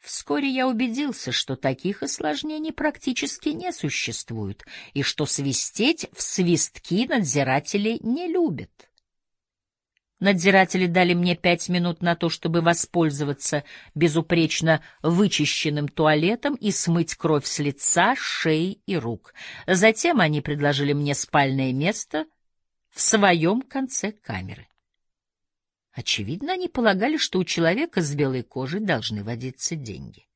Вскоре я убедился, что таких осложнений практически не существует и что свистеть в свистки надзиратели не любят. Надзиратели дали мне пять минут на то, чтобы воспользоваться безупречно вычищенным туалетом и смыть кровь с лица, шеи и рук. Затем они предложили мне спальное место в своем конце камеры. Очевидно, они полагали, что у человека с белой кожей должны водиться деньги.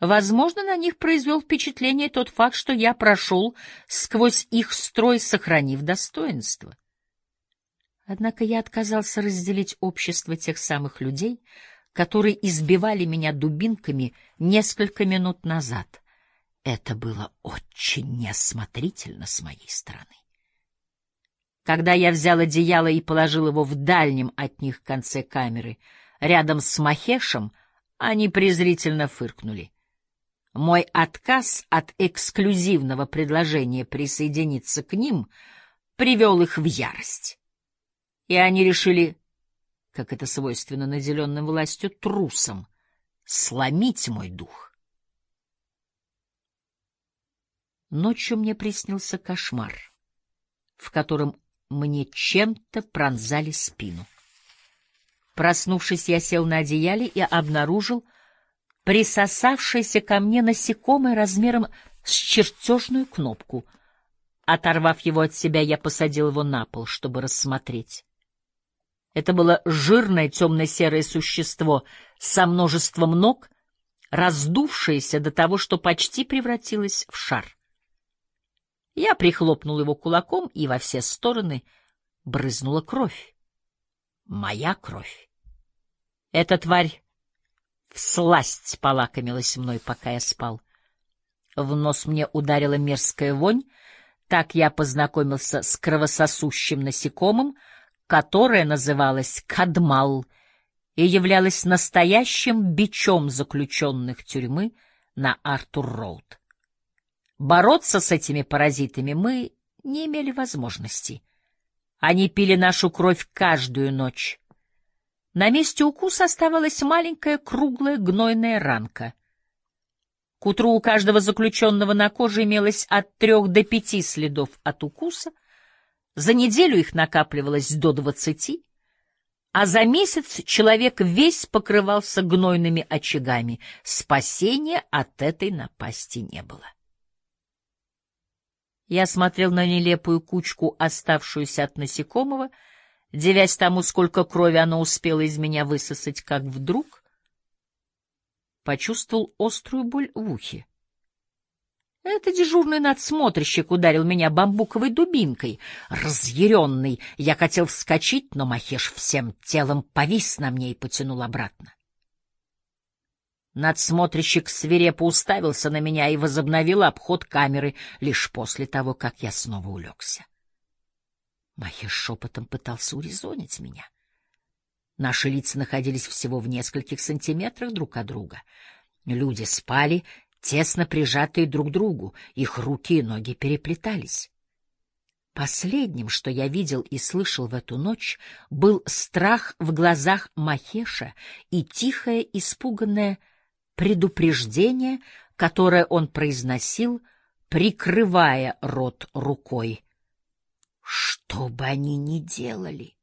Возможно, на них произвел впечатление тот факт, что я прошел сквозь их строй, сохранив достоинство. Однако я отказался разделить общество тех самых людей, которые избивали меня дубинками несколько минут назад. Это было очень неосмотрительно с моей стороны. Когда я взял одеяло и положил его в дальнем от них конце камеры, рядом с Махешем, они презрительно фыркнули. Мой отказ от эксклюзивного предложения присоединиться к ним привел их в ярость и они решили, как это свойственно наделенным властью трусам, сломить мой дух. Ночью мне приснился кошмар, в котором мне чем-то пронзали спину. Проснувшись, я сел на одеяле и обнаружил присосавшееся ко мне насекомое размером с чертежную кнопку. Оторвав его от себя, я посадил его на пол, чтобы рассмотреть. Это было жирное темно-серое существо со множеством ног, раздувшееся до того, что почти превратилось в шар. Я прихлопнул его кулаком, и во все стороны брызнула кровь. Моя кровь. Эта тварь всласть полакомилась мной, пока я спал. В нос мне ударила мерзкая вонь, так я познакомился с кровососущим насекомым — которая называлась Кадмал и являлась настоящим бичом заключенных тюрьмы на Артур-Роуд. Бороться с этими паразитами мы не имели возможности. Они пили нашу кровь каждую ночь. На месте укуса оставалась маленькая круглая гнойная ранка. К утру у каждого заключенного на коже имелось от трех до пяти следов от укуса, за неделю их накапливалось до двадцати, а за месяц человек весь покрывался гнойными очагами. Спасения от этой напасти не было. Я смотрел на нелепую кучку, оставшуюся от насекомого, девясь тому, сколько крови оно успело из меня высосать, как вдруг почувствовал острую боль в ухе. Это дежурный надсмотрщик ударил меня бамбуковой дубинкой. Разъяренный, я хотел вскочить, но Махеш всем телом повис на мне и потянул обратно. Надсмотрщик свирепо уставился на меня и возобновил обход камеры лишь после того, как я снова улегся. Махеш шепотом пытался урезонить меня. Наши лица находились всего в нескольких сантиметрах друг от друга. Люди спали, тесно прижатые друг к другу, их руки и ноги переплетались. Последним, что я видел и слышал в эту ночь, был страх в глазах Махеша и тихое, испуганное предупреждение, которое он произносил, прикрывая рот рукой. Что бы они ни делали,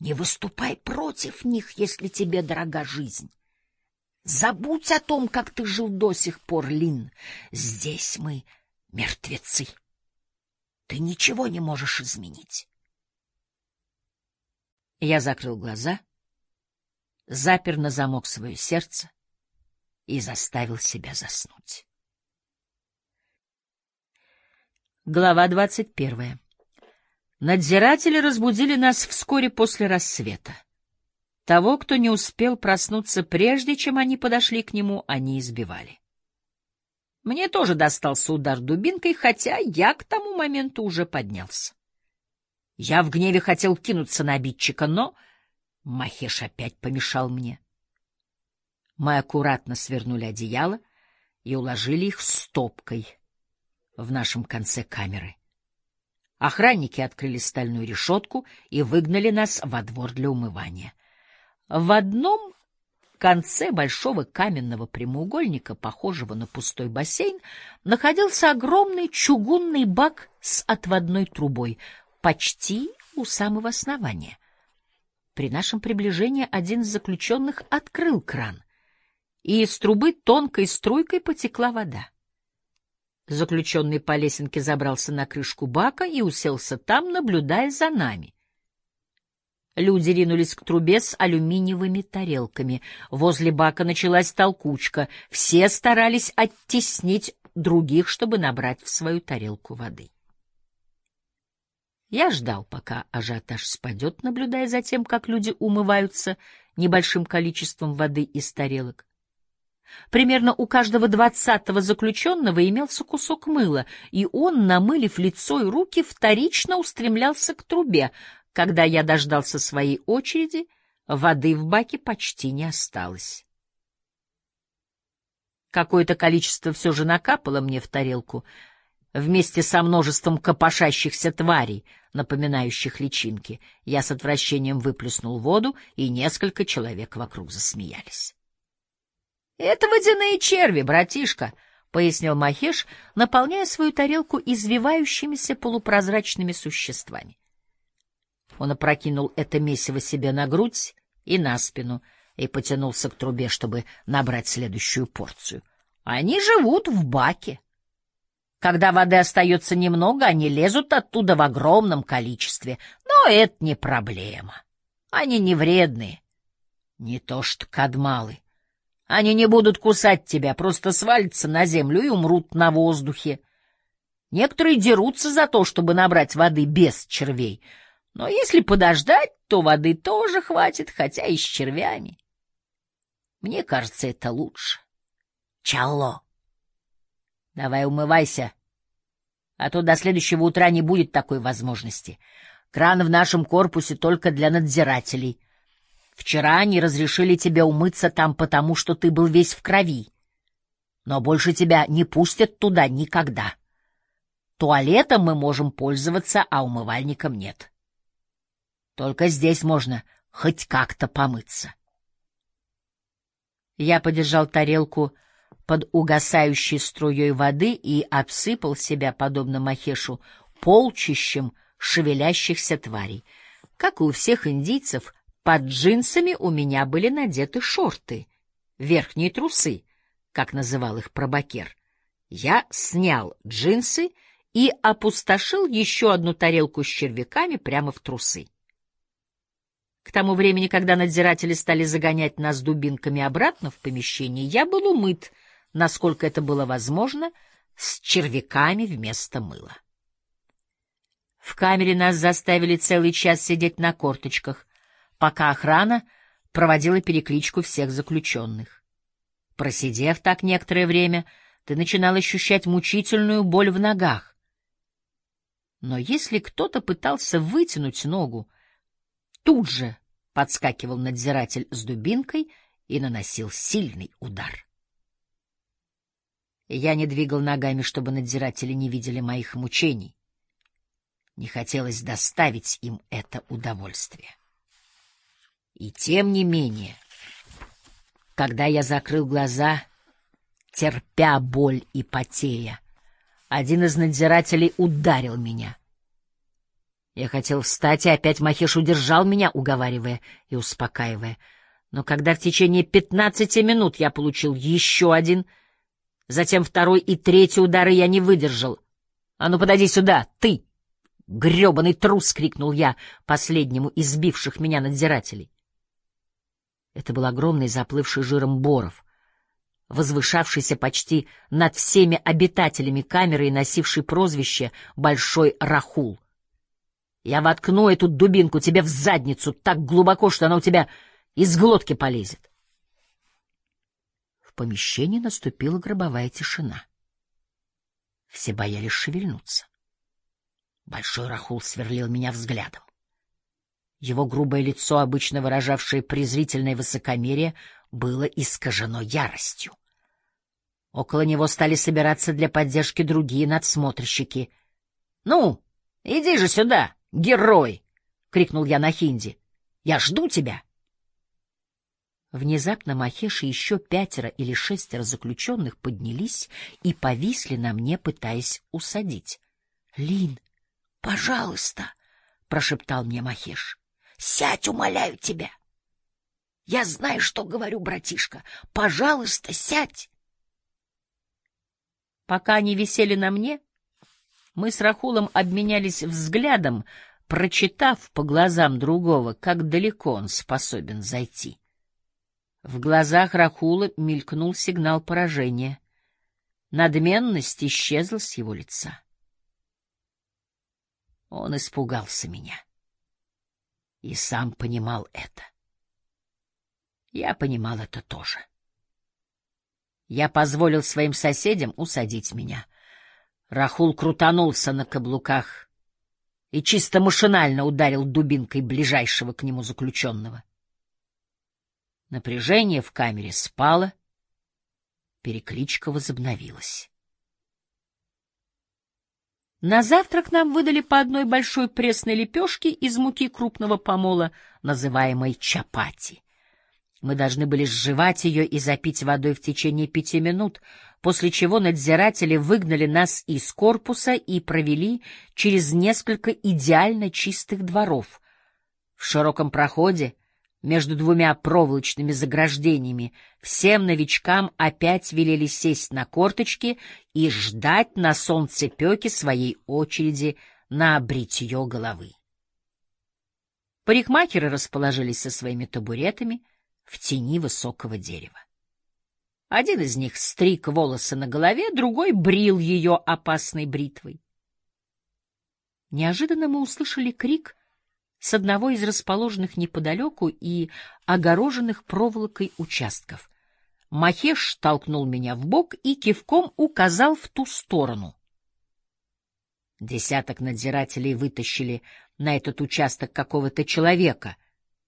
не выступай против них, если тебе дорога жизнь. Забудь о том, как ты жил до сих пор, Лин. Здесь мы мертвецы. Ты ничего не можешь изменить. Я закрыл глаза, запер на замок свое сердце и заставил себя заснуть. Глава двадцать первая. Надзиратели разбудили нас вскоре после рассвета. Того, кто не успел проснуться прежде, чем они подошли к нему, они избивали. Мне тоже достался удар дубинкой, хотя я к тому моменту уже поднялся. Я в гневе хотел кинуться на обидчика, но Махеш опять помешал мне. Мы аккуратно свернули одеяло и уложили их стопкой в нашем конце камеры. Охранники открыли стальную решетку и выгнали нас во двор для умывания. В одном конце большого каменного прямоугольника, похожего на пустой бассейн, находился огромный чугунный бак с отводной трубой, почти у самого основания. При нашем приближении один из заключенных открыл кран и из трубы тонкой струйкой потекла вода. Заключенный по лесенке забрался на крышку бака и уселся там, наблюдая за нами. Люди ринулись к трубе с алюминиевыми тарелками. Возле бака началась толкучка. Все старались оттеснить других, чтобы набрать в свою тарелку воды. Я ждал, пока ажиотаж спадет, наблюдая за тем, как люди умываются небольшим количеством воды из тарелок. Примерно у каждого двадцатого заключенного имелся кусок мыла, и он, намылив лицо и руки, вторично устремлялся к трубе. Когда я дождался своей очереди, воды в баке почти не осталось. Какое-то количество все же накапало мне в тарелку, вместе со множеством копошащихся тварей, напоминающих личинки. Я с отвращением выплюснул воду, и несколько человек вокруг засмеялись. Это водяные черви, братишка, пояснил Махеш, наполняя свою тарелку извивающимися полупрозрачными существами. Он опрокинул это месиво себе на грудь и на спину и потянулся к трубе, чтобы набрать следующую порцию. Они живут в баке. Когда воды остается немного, они лезут оттуда в огромном количестве, но это не проблема. Они не вредные. Не то что кадмалы. Они не будут кусать тебя, просто свалятся на землю и умрут на воздухе. Некоторые дерутся за то, чтобы набрать воды без червей. Но если подождать, то воды тоже хватит, хотя и с червями. Мне кажется, это лучше. Чалло. Давай умывайся, а то до следующего утра не будет такой возможности. Кран в нашем корпусе только для надзирателей — Вчера они разрешили тебе умыться там потому, что ты был весь в крови. Но больше тебя не пустят туда никогда. Туалетом мы можем пользоваться, а умывальником нет. Только здесь можно хоть как-то помыться. Я подержал тарелку под угасающей струей воды и обсыпал себя, подобно Махешу, полчищем шевелящихся тварей. Как и у всех индийцев, под джинсами у меня были надеты шорты, верхние трусы, как называл их пробакер. Я снял джинсы и опустошил еще одну тарелку с червяками прямо в трусы. К тому времени, когда надзиратели стали загонять нас дубинками обратно в помещение, я был умыт, насколько это было возможно, с червяками вместо мыла. В камере нас заставили целый час сидеть на корточках, пока охрана проводила перекличку всех заключенных. Просидев так некоторое время, ты начинал ощущать мучительную боль в ногах. Но если кто-то пытался вытянуть ногу, тут же подскакивал надзиратель с дубинкой и наносил сильный удар. Я не двигал ногами, чтобы надзиратели не видели моих мучений. Не хотелось доставить им это удовольствие. И тем не менее, когда я закрыл глаза, терпя боль и потея, один из надзирателей ударил меня. Я хотел встать, и опять Махеш удержал меня, уговаривая и успокаивая. Но когда в течение пятнадцати минут я получил еще один, затем второй и третий удары, я не выдержал. — А ну, подойди сюда, ты! грёбаный трус! — крикнул я последнему из сбивших меня надзирателей. Это был огромный заплывший жиром Боров, возвышавшийся почти над всеми обитателями камеры и носивший прозвище «Большой Рахул». Я воткну эту дубинку тебе в задницу так глубоко, что она у тебя из глотки полезет. В помещении наступила гробовая тишина. Все боялись шевельнуться. Большой Рахул сверлил меня взглядом. Его грубое лицо, обычно выражавшее презрительное высокомерие, было искажено яростью. Около него стали собираться для поддержки другие надсмотрщики. — Ну, иди же сюда, герой! — крикнул я на хинди. — Я жду тебя! Внезапно Махеш и еще пятеро или шестеро заключенных поднялись и повисли на мне, пытаясь усадить. — Лин, пожалуйста! — прошептал мне Махеш. Сядь, умоляю тебя. Я знаю, что говорю, братишка. Пожалуйста, сядь. Пока они висели на мне, мы с Рахулом обменялись взглядом, прочитав по глазам другого, как далеко он способен зайти. В глазах Рахула мелькнул сигнал поражения. Надменность исчезла с его лица. Он испугался меня и сам понимал это. Я понимал это тоже. Я позволил своим соседям усадить меня. Рахул крутанулся на каблуках и чисто машинально ударил дубинкой ближайшего к нему заключенного. Напряжение в камере спало, перекличка возобновилась. На завтрак нам выдали по одной большой пресной лепешке из муки крупного помола, называемой чапати. Мы должны были сживать ее и запить водой в течение пяти минут, после чего надзиратели выгнали нас из корпуса и провели через несколько идеально чистых дворов. В широком проходе между двумя проволочными заграждениями, всем новичкам опять велели сесть на корточки и ждать на солнцепеке своей очереди на бритье головы. Парикмахеры расположились со своими табуретами в тени высокого дерева. Один из них стриг волосы на голове, другой брил ее опасной бритвой. Неожиданно мы услышали крик с одного из расположенных неподалеку и огороженных проволокой участков. Махеш толкнул меня в бок и кивком указал в ту сторону. Десяток надзирателей вытащили на этот участок какого-то человека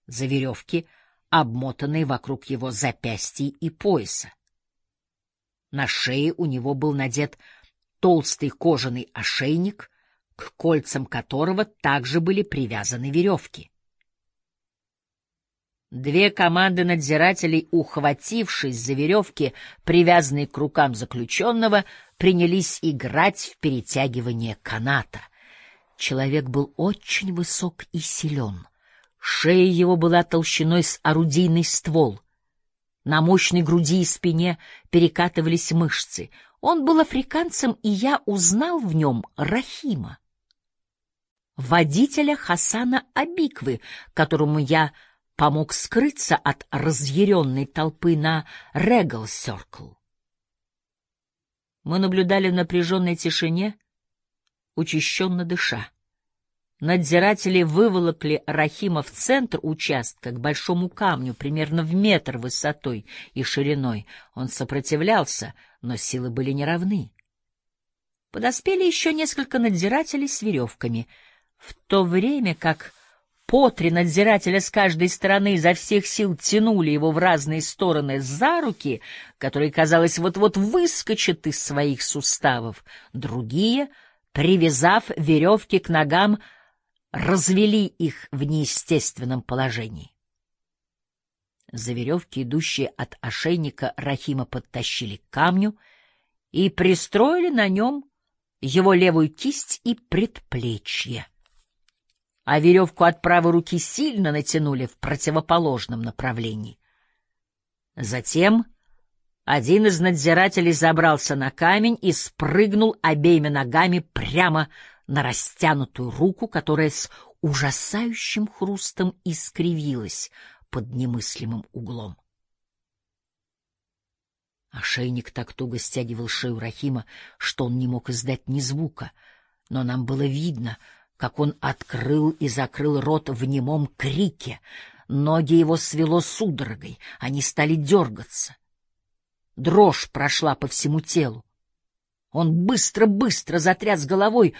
за веревки, обмотанные вокруг его запястья и пояса. На шее у него был надет толстый кожаный ошейник, к кольцам которого также были привязаны веревки. Две команды надзирателей, ухватившись за веревки, привязанные к рукам заключенного, принялись играть в перетягивание каната. Человек был очень высок и силен. Шея его была толщиной с орудийный ствол. На мощной груди и спине перекатывались мышцы. Он был африканцем, и я узнал в нем Рахима. Водителя Хасана Абиквы, которому я помог скрыться от разъяренной толпы на Регал Сёркл. Мы наблюдали в напряженной тишине, учащенно дыша. Надзиратели выволокли Рахима в центр участка к большому камню, примерно в метр высотой и шириной. Он сопротивлялся, но силы были неравны. Подоспели еще несколько надзирателей с веревками, в то время как по три надзирателя с каждой стороны изо всех сил тянули его в разные стороны за руки, которые, казалось, вот-вот выскочат из своих суставов. Другие, привязав веревки к ногам, развели их в неестественном положении. За веревки, идущие от ошейника, Рахима подтащили к камню и пристроили на нем его левую кисть и предплечье а веревку от правой руки сильно натянули в противоположном направлении. Затем один из надзирателей забрался на камень и спрыгнул обеими ногами прямо на растянутую руку, которая с ужасающим хрустом искривилась под немыслимым углом. Ошейник так туго стягивал шею Рахима, что он не мог издать ни звука, но нам было видно — как он открыл и закрыл рот в немом крике. Ноги его свело судорогой, они стали дергаться. Дрожь прошла по всему телу. Он быстро-быстро затряс головой,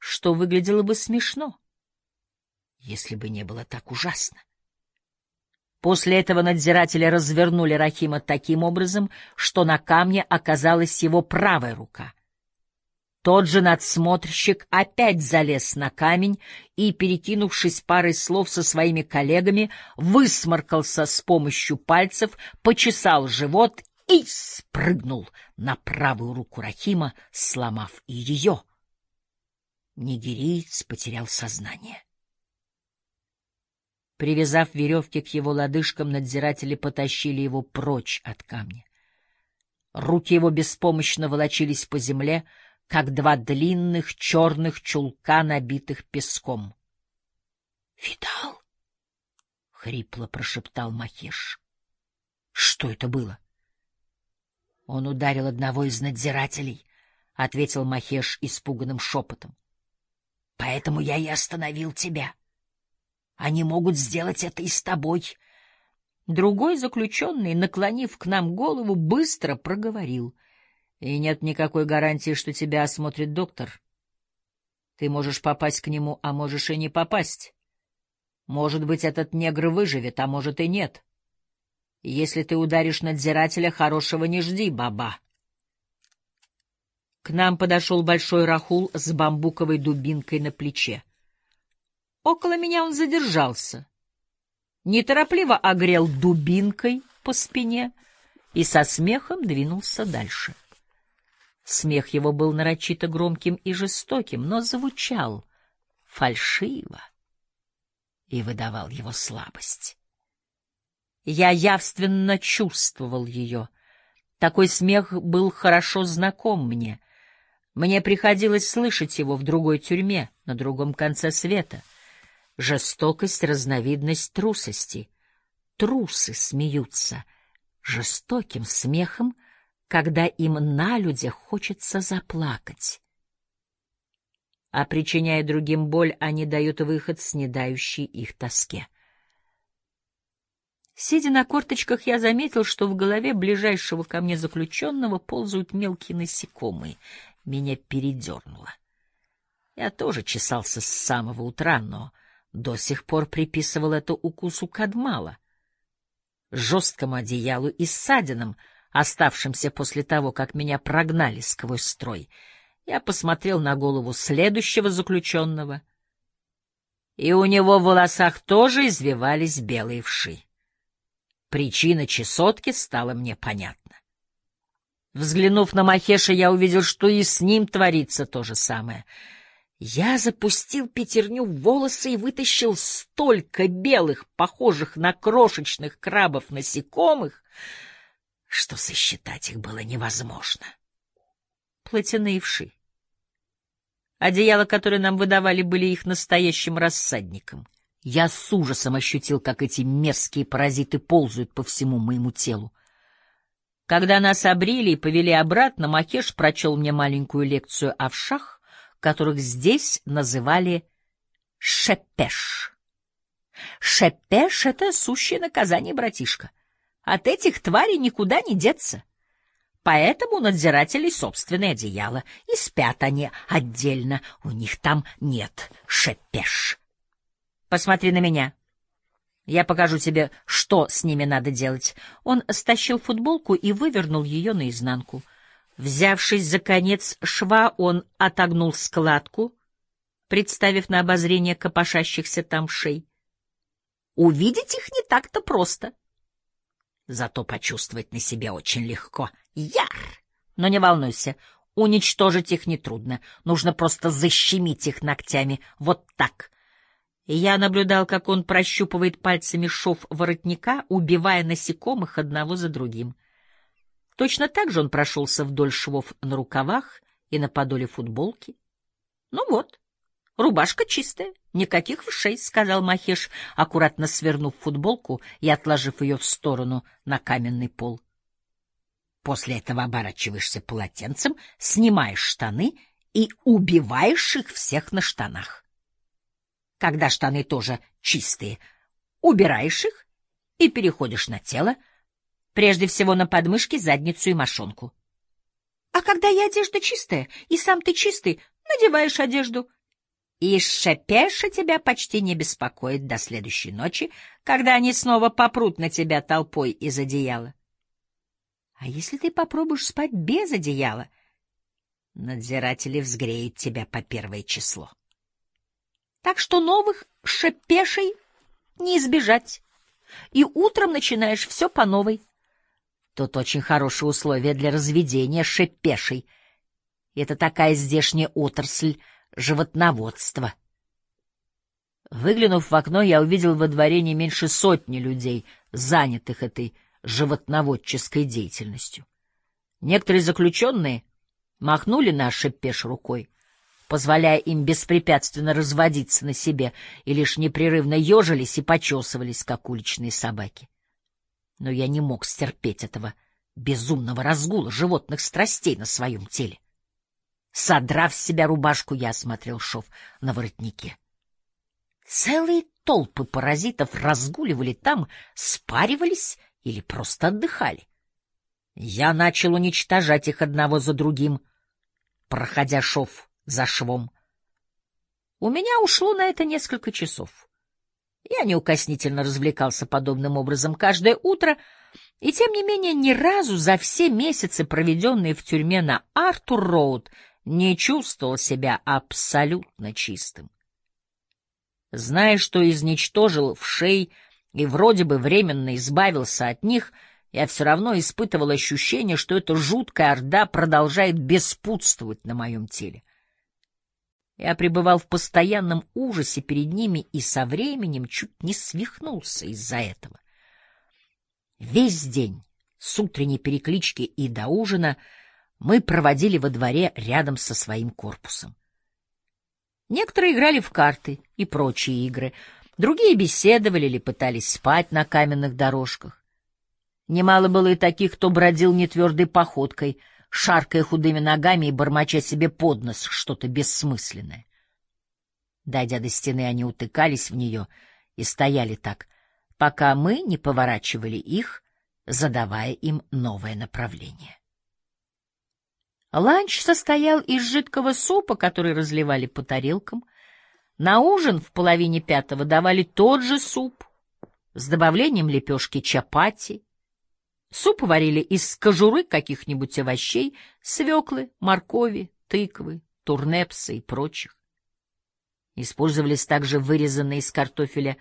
что выглядело бы смешно, если бы не было так ужасно. После этого надзиратели развернули Рахима таким образом, что на камне оказалась его правая рука — тот же надсмотрщик опять залез на камень и, перекинувшись парой слов со своими коллегами, высморкался с помощью пальцев, почесал живот и спрыгнул на правую руку Рахима, сломав и ее. Нигериец потерял сознание. Привязав веревки к его лодыжкам, надзиратели потащили его прочь от камня. Руки его беспомощно волочились по земле, как два длинных черных чулка, набитых песком. — Видал? — хрипло прошептал Махеш. — Что это было? — Он ударил одного из надзирателей, — ответил Махеш испуганным шепотом. — Поэтому я и остановил тебя. Они могут сделать это и с тобой. Другой заключенный, наклонив к нам голову, быстро проговорил — и нет никакой гарантии, что тебя осмотрит доктор. Ты можешь попасть к нему, а можешь и не попасть. Может быть, этот негр выживет, а может и нет. Если ты ударишь надзирателя, хорошего не жди, баба. К нам подошел большой рахул с бамбуковой дубинкой на плече. Около меня он задержался. Неторопливо огрел дубинкой по спине и со смехом двинулся дальше. Смех его был нарочито громким и жестоким, но звучал фальшиво и выдавал его слабость. Я явственно чувствовал ее. Такой смех был хорошо знаком мне. Мне приходилось слышать его в другой тюрьме, на другом конце света. Жестокость — разновидность трусости. Трусы смеются жестоким смехом — когда им на людях хочется заплакать. А причиняя другим боль, они дают выход снедающей их тоске. Сидя на корточках, я заметил, что в голове ближайшего ко мне заключенного ползают мелкие насекомые. Меня передернуло. Я тоже чесался с самого утра, но до сих пор приписывал это укусу кадмала, жесткому одеялу и ссадинам — оставшимся после того, как меня прогнали сквозь строй, я посмотрел на голову следующего заключенного, и у него в волосах тоже извивались белые вши. Причина чесотки стала мне понятна. Взглянув на Махеша, я увидел, что и с ним творится то же самое. Я запустил пятерню в волосы и вытащил столько белых, похожих на крошечных крабов насекомых, что сосчитать их было невозможно. Платяные вши. Одеяла, которые нам выдавали, были их настоящим рассадником. Я с ужасом ощутил, как эти мерзкие паразиты ползают по всему моему телу. Когда нас обрили и повели обратно, Макеш прочел мне маленькую лекцию о вшах, которых здесь называли шепеш. Шепеш — это сущее наказание, братишка. От этих тварей никуда не деться. Поэтому у надзирателей собственное одеяло, и спят они отдельно, у них там нет шепеш. Посмотри на меня. Я покажу тебе, что с ними надо делать. Он стащил футболку и вывернул ее наизнанку. Взявшись за конец шва, он отогнул складку, представив на обозрение копошащихся там шей. Увидеть их не так-то просто. Зато почувствовать на себе очень легко. Яр! Но не волнуйся, уничтожить их нетрудно. Нужно просто защемить их ногтями. Вот так — я наблюдал, как он прощупывает пальцами шов воротника, убивая насекомых одного за другим. Точно так же он прошелся вдоль швов на рукавах и на подоле футболки. — Ну вот, рубашка чистая, никаких вшей, — сказал Махеш, аккуратно свернув футболку и отложив ее в сторону на каменный пол. После этого оборачиваешься полотенцем, снимаешь штаны и убиваешь их всех на штанах когда штаны тоже чистые, убираешь их и переходишь на тело, прежде всего на подмышки, задницу и мошонку. А когда и одежда чистая, и сам ты чистый, надеваешь одежду. И шепеша тебя почти не беспокоит до следующей ночи, когда они снова попрут на тебя толпой из одеяла. А если ты попробуешь спать без одеяла, надзиратели взгреют тебя по первое число. Так что новых шепешей не избежать. И утром начинаешь все по новой. Тут очень хорошие условия для разведения шепешей. Это такая здешняя отрасль животноводства. Выглянув в окно, я увидел во дворе не меньше сотни людей, занятых этой животноводческой деятельностью. Некоторые заключенные махнули на шепеш рукой, позволяя им беспрепятственно разводиться на себе, и лишь непрерывно ежились и почесывались, как уличные собаки. Но я не мог стерпеть этого безумного разгула животных страстей на своем теле. Содрав с себя рубашку, я осмотрел шов на воротнике. Целые толпы паразитов разгуливали там, спаривались или просто отдыхали. Я начал уничтожать их одного за другим, проходя шов за швом. У меня ушло на это несколько часов. Я неукоснительно развлекался подобным образом каждое утро, и тем не менее ни разу за все месяцы, проведенные в тюрьме на Артур-Роуд, не чувствовал себя абсолютно чистым. Зная, что изничтожил в шей и вроде бы временно избавился от них, я все равно испытывал ощущение, что эта жуткая орда продолжает беспутствовать на моем теле. Я пребывал в постоянном ужасе перед ними и со временем чуть не свихнулся из-за этого. Весь день, с утренней переклички и до ужина, мы проводили во дворе рядом со своим корпусом. Некоторые играли в карты и прочие игры, другие беседовали или пытались спать на каменных дорожках. Немало было и таких, кто бродил нетвердой походкой — шаркая худыми ногами и бормоча себе под нос что-то бессмысленное. Дойдя до стены, они утыкались в нее и стояли так, пока мы не поворачивали их, задавая им новое направление. Ланч состоял из жидкого супа, который разливали по тарелкам. На ужин в половине пятого давали тот же суп с добавлением лепешки чапати Суп варили из кожуры каких-нибудь овощей, свеклы, моркови, тыквы, турнепса и прочих. Использовались также вырезанные из картофеля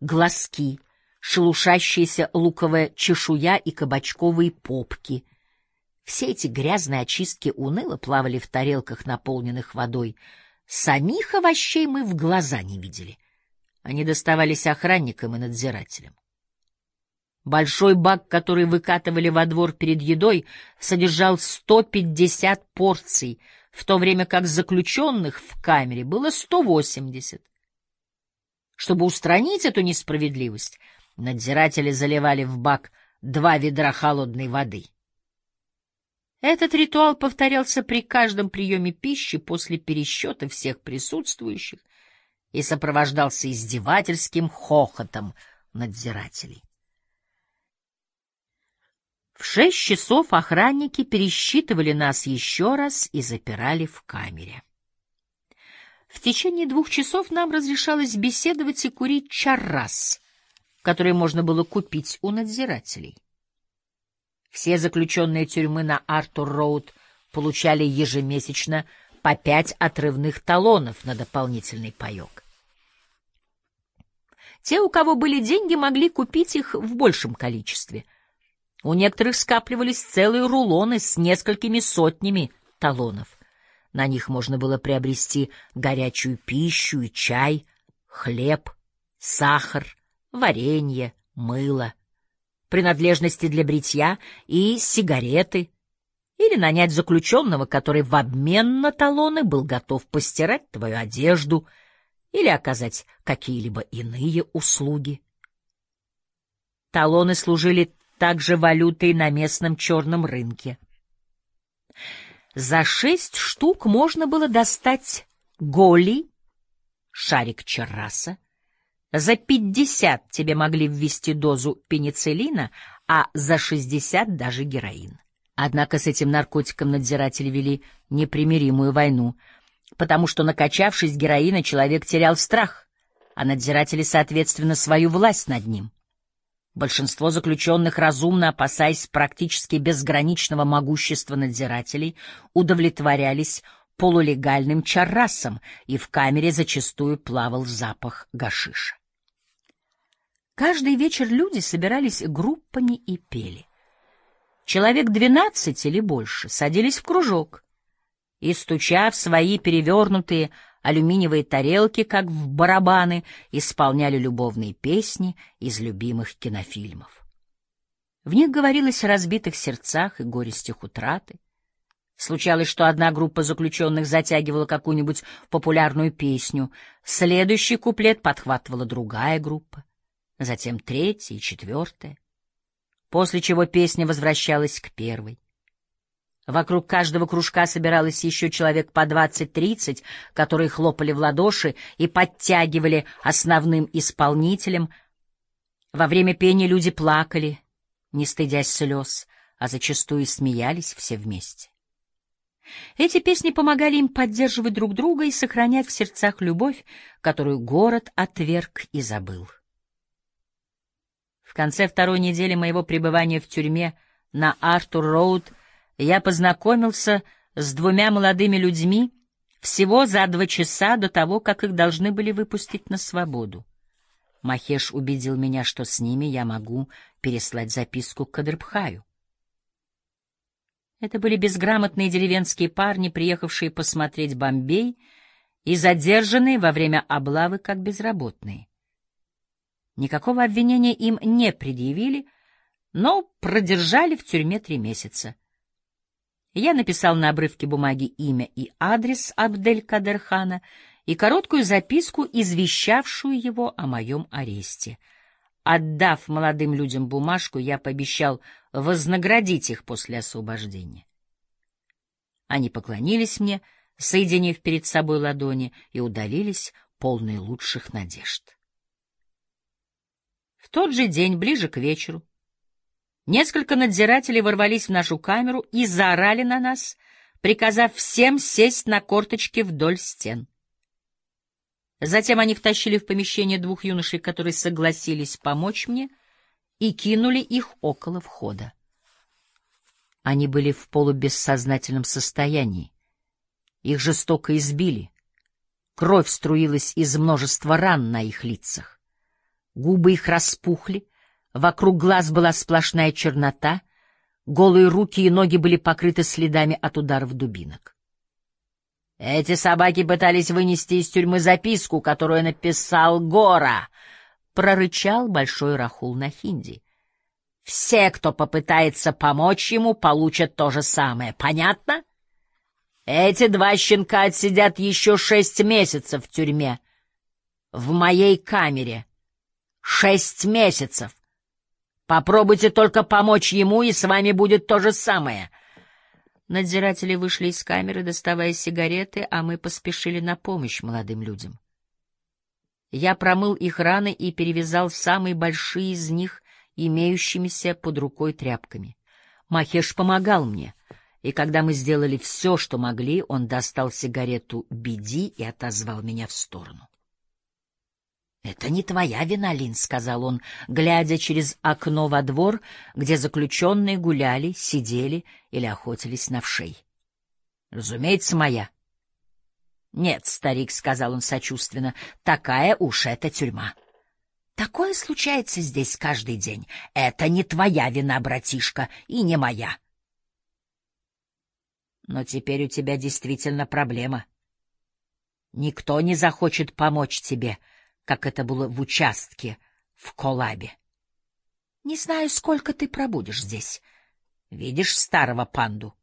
глазки, шелушащаяся луковая чешуя и кабачковые попки. Все эти грязные очистки уныло плавали в тарелках, наполненных водой. Самих овощей мы в глаза не видели. Они доставались охранникам и надзирателям. Большой бак, который выкатывали во двор перед едой, содержал 150 порций, в то время как заключенных в камере было 180. Чтобы устранить эту несправедливость, надзиратели заливали в бак два ведра холодной воды. Этот ритуал повторялся при каждом приеме пищи после пересчета всех присутствующих и сопровождался издевательским хохотом надзирателей. В шесть часов охранники пересчитывали нас еще раз и запирали в камере. В течение двух часов нам разрешалось беседовать и курить чаррас, который можно было купить у надзирателей. Все заключенные тюрьмы на Артур-Роуд получали ежемесячно по пять отрывных талонов на дополнительный паек. Те, у кого были деньги, могли купить их в большем количестве — у некоторых скапливались целые рулоны с несколькими сотнями талонов. На них можно было приобрести горячую пищу и чай, хлеб, сахар, варенье, мыло, принадлежности для бритья и сигареты, или нанять заключенного, который в обмен на талоны был готов постирать твою одежду или оказать какие-либо иные услуги. Талоны служили также валютой на местном черном рынке. За шесть штук можно было достать голи, шарик черраса. За пятьдесят тебе могли ввести дозу пенициллина, а за шестьдесят даже героин. Однако с этим наркотиком надзиратели вели непримиримую войну, потому что, накачавшись героина, человек терял страх, а надзиратели, соответственно, свою власть над ним. Большинство заключенных, разумно опасаясь практически безграничного могущества надзирателей, удовлетворялись полулегальным чаррасом, и в камере зачастую плавал запах гашиша. Каждый вечер люди собирались группами и пели. Человек двенадцать или больше садились в кружок и, стуча в свои перевернутые алюминиевые тарелки, как в барабаны, исполняли любовные песни из любимых кинофильмов. В них говорилось о разбитых сердцах и горестях утраты. Случалось, что одна группа заключенных затягивала какую-нибудь популярную песню, следующий куплет подхватывала другая группа, затем третья и четвертая, после чего песня возвращалась к первой. Вокруг каждого кружка собиралось еще человек по двадцать-тридцать, которые хлопали в ладоши и подтягивали основным исполнителем. Во время пения люди плакали, не стыдясь слез, а зачастую смеялись все вместе. Эти песни помогали им поддерживать друг друга и сохранять в сердцах любовь, которую город отверг и забыл. В конце второй недели моего пребывания в тюрьме на Артур-Роуд — я познакомился с двумя молодыми людьми всего за два часа до того, как их должны были выпустить на свободу. Махеш убедил меня, что с ними я могу переслать записку к Кадрбхаю. Это были безграмотные деревенские парни, приехавшие посмотреть Бомбей и задержанные во время облавы как безработные. Никакого обвинения им не предъявили, но продержали в тюрьме три месяца. Я написал на обрывке бумаги имя и адрес Абдель-Кадерхана и короткую записку, извещавшую его о моем аресте. Отдав молодым людям бумажку, я пообещал вознаградить их после освобождения. Они поклонились мне, соединив перед собой ладони, и удалились, полные лучших надежд. В тот же день, ближе к вечеру, Несколько надзирателей ворвались в нашу камеру и заорали на нас, приказав всем сесть на корточки вдоль стен. Затем они втащили в помещение двух юношей, которые согласились помочь мне, и кинули их около входа. Они были в полубессознательном состоянии. Их жестоко избили. Кровь струилась из множества ран на их лицах. Губы их распухли, вокруг глаз была сплошная чернота, голые руки и ноги были покрыты следами от ударов дубинок. Эти собаки пытались вынести из тюрьмы записку, которую написал Гора, — прорычал большой Рахул на хинди. Все, кто попытается помочь ему, получат то же самое. Понятно? Эти два щенка отсидят еще шесть месяцев в тюрьме. В моей камере. Шесть месяцев. Попробуйте только помочь ему, и с вами будет то же самое. Надзиратели вышли из камеры, доставая сигареты, а мы поспешили на помощь молодым людям. Я промыл их раны и перевязал самые большие из них имеющимися под рукой тряпками. Махеш помогал мне, и когда мы сделали все, что могли, он достал сигарету «Беди» и отозвал меня в сторону. «Это не твоя вина, Лин», — сказал он, глядя через окно во двор, где заключенные гуляли, сидели или охотились на вшей. «Разумеется, моя». «Нет, старик», — сказал он сочувственно, — «такая уж эта тюрьма». Такое случается здесь каждый день. Это не твоя вина, братишка, и не моя. Но теперь у тебя действительно проблема. Никто не захочет помочь тебе, как это было в участке в Колабе. Не знаю, сколько ты пробудешь здесь. Видишь старого панду?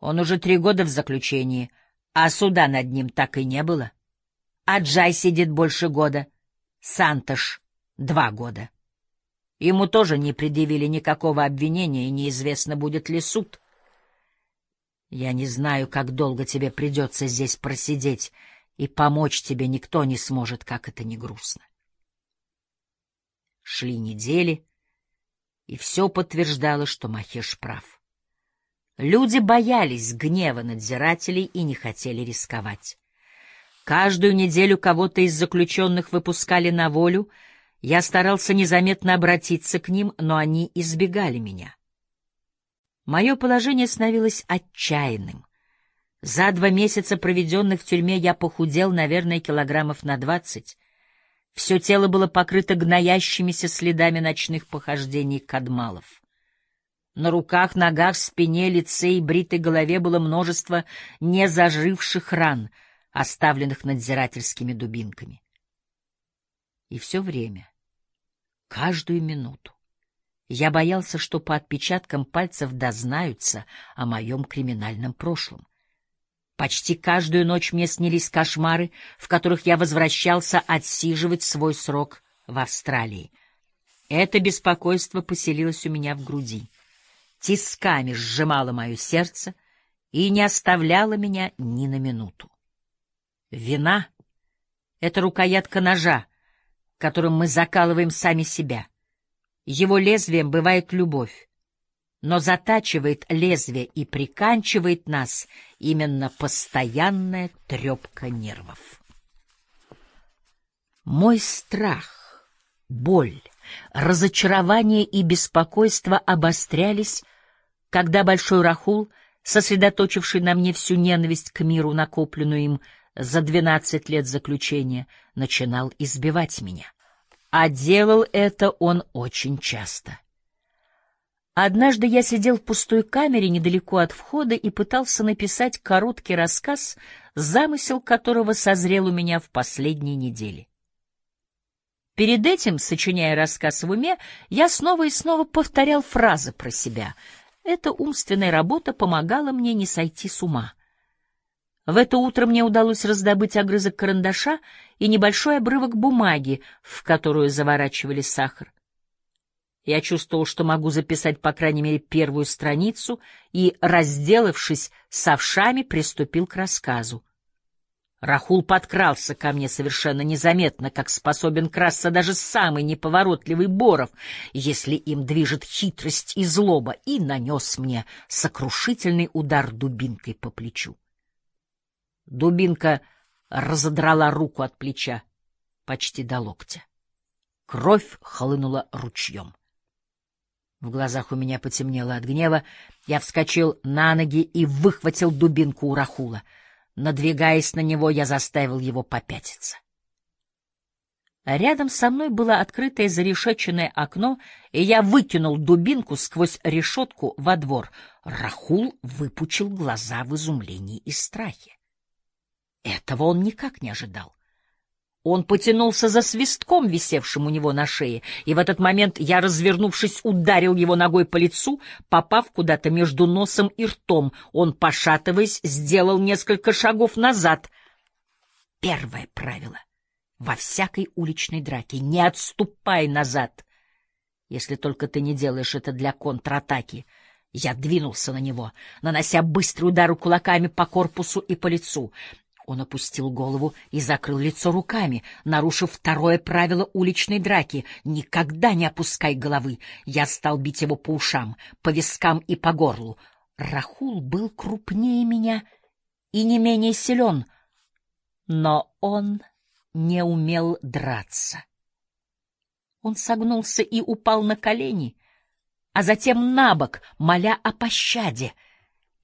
Он уже три года в заключении, а суда над ним так и не было. А Джай сидит больше года. Сантош два года. Ему тоже не предъявили никакого обвинения, и неизвестно, будет ли суд. Я не знаю, как долго тебе придется здесь просидеть, и помочь тебе никто не сможет, как это не грустно. Шли недели, и все подтверждало, что Махеш прав. Люди боялись гнева надзирателей и не хотели рисковать. Каждую неделю кого-то из заключенных выпускали на волю — я старался незаметно обратиться к ним, но они избегали меня. Мое положение становилось отчаянным. За два месяца, проведенных в тюрьме, я похудел, наверное, килограммов на двадцать. Все тело было покрыто гноящимися следами ночных похождений кадмалов. На руках, ногах, спине, лице и бритой голове было множество незаживших ран, оставленных надзирательскими дубинками. И все время каждую минуту. Я боялся, что по отпечаткам пальцев дознаются о моем криминальном прошлом. Почти каждую ночь мне снились кошмары, в которых я возвращался отсиживать свой срок в Австралии. Это беспокойство поселилось у меня в груди, тисками сжимало мое сердце и не оставляло меня ни на минуту. Вина — это рукоятка ножа, которым мы закалываем сами себя. Его лезвием бывает любовь, но затачивает лезвие и приканчивает нас именно постоянная трепка нервов. Мой страх, боль, разочарование и беспокойство обострялись, когда Большой Рахул, сосредоточивший на мне всю ненависть к миру, накопленную им за двенадцать лет заключения, начинал избивать меня. А делал это он очень часто. Однажды я сидел в пустой камере недалеко от входа и пытался написать короткий рассказ, замысел которого созрел у меня в последние недели. Перед этим, сочиняя рассказ в уме, я снова и снова повторял фразы про себя. Эта умственная работа помогала мне не сойти с ума. В это утро мне удалось раздобыть огрызок карандаша и небольшой обрывок бумаги, в которую заворачивали сахар. Я чувствовал, что могу записать по крайней мере первую страницу, и, разделавшись с овшами, приступил к рассказу. Рахул подкрался ко мне совершенно незаметно, как способен красться даже самый неповоротливый Боров, если им движет хитрость и злоба, и нанес мне сокрушительный удар дубинкой по плечу. Дубинка разодрала руку от плеча почти до локтя. Кровь хлынула ручьем. В глазах у меня потемнело от гнева. Я вскочил на ноги и выхватил дубинку у Рахула. Надвигаясь на него, я заставил его попятиться. Рядом со мной было открытое зарешеченное окно, и я выкинул дубинку сквозь решетку во двор. Рахул выпучил глаза в изумлении и страхе. Этого он никак не ожидал. Он потянулся за свистком, висевшим у него на шее, и в этот момент я, развернувшись, ударил его ногой по лицу, попав куда-то между носом и ртом. Он, пошатываясь, сделал несколько шагов назад. Первое правило во всякой уличной драке — не отступай назад, если только ты не делаешь это для контратаки. Я двинулся на него, нанося быстрый удар кулаками по корпусу и по лицу. Он опустил голову и закрыл лицо руками, нарушив второе правило уличной драки — никогда не опускай головы. Я стал бить его по ушам, по вискам и по горлу. Рахул был крупнее меня и не менее силен, но он не умел драться. Он согнулся и упал на колени, а затем на бок, моля о пощаде —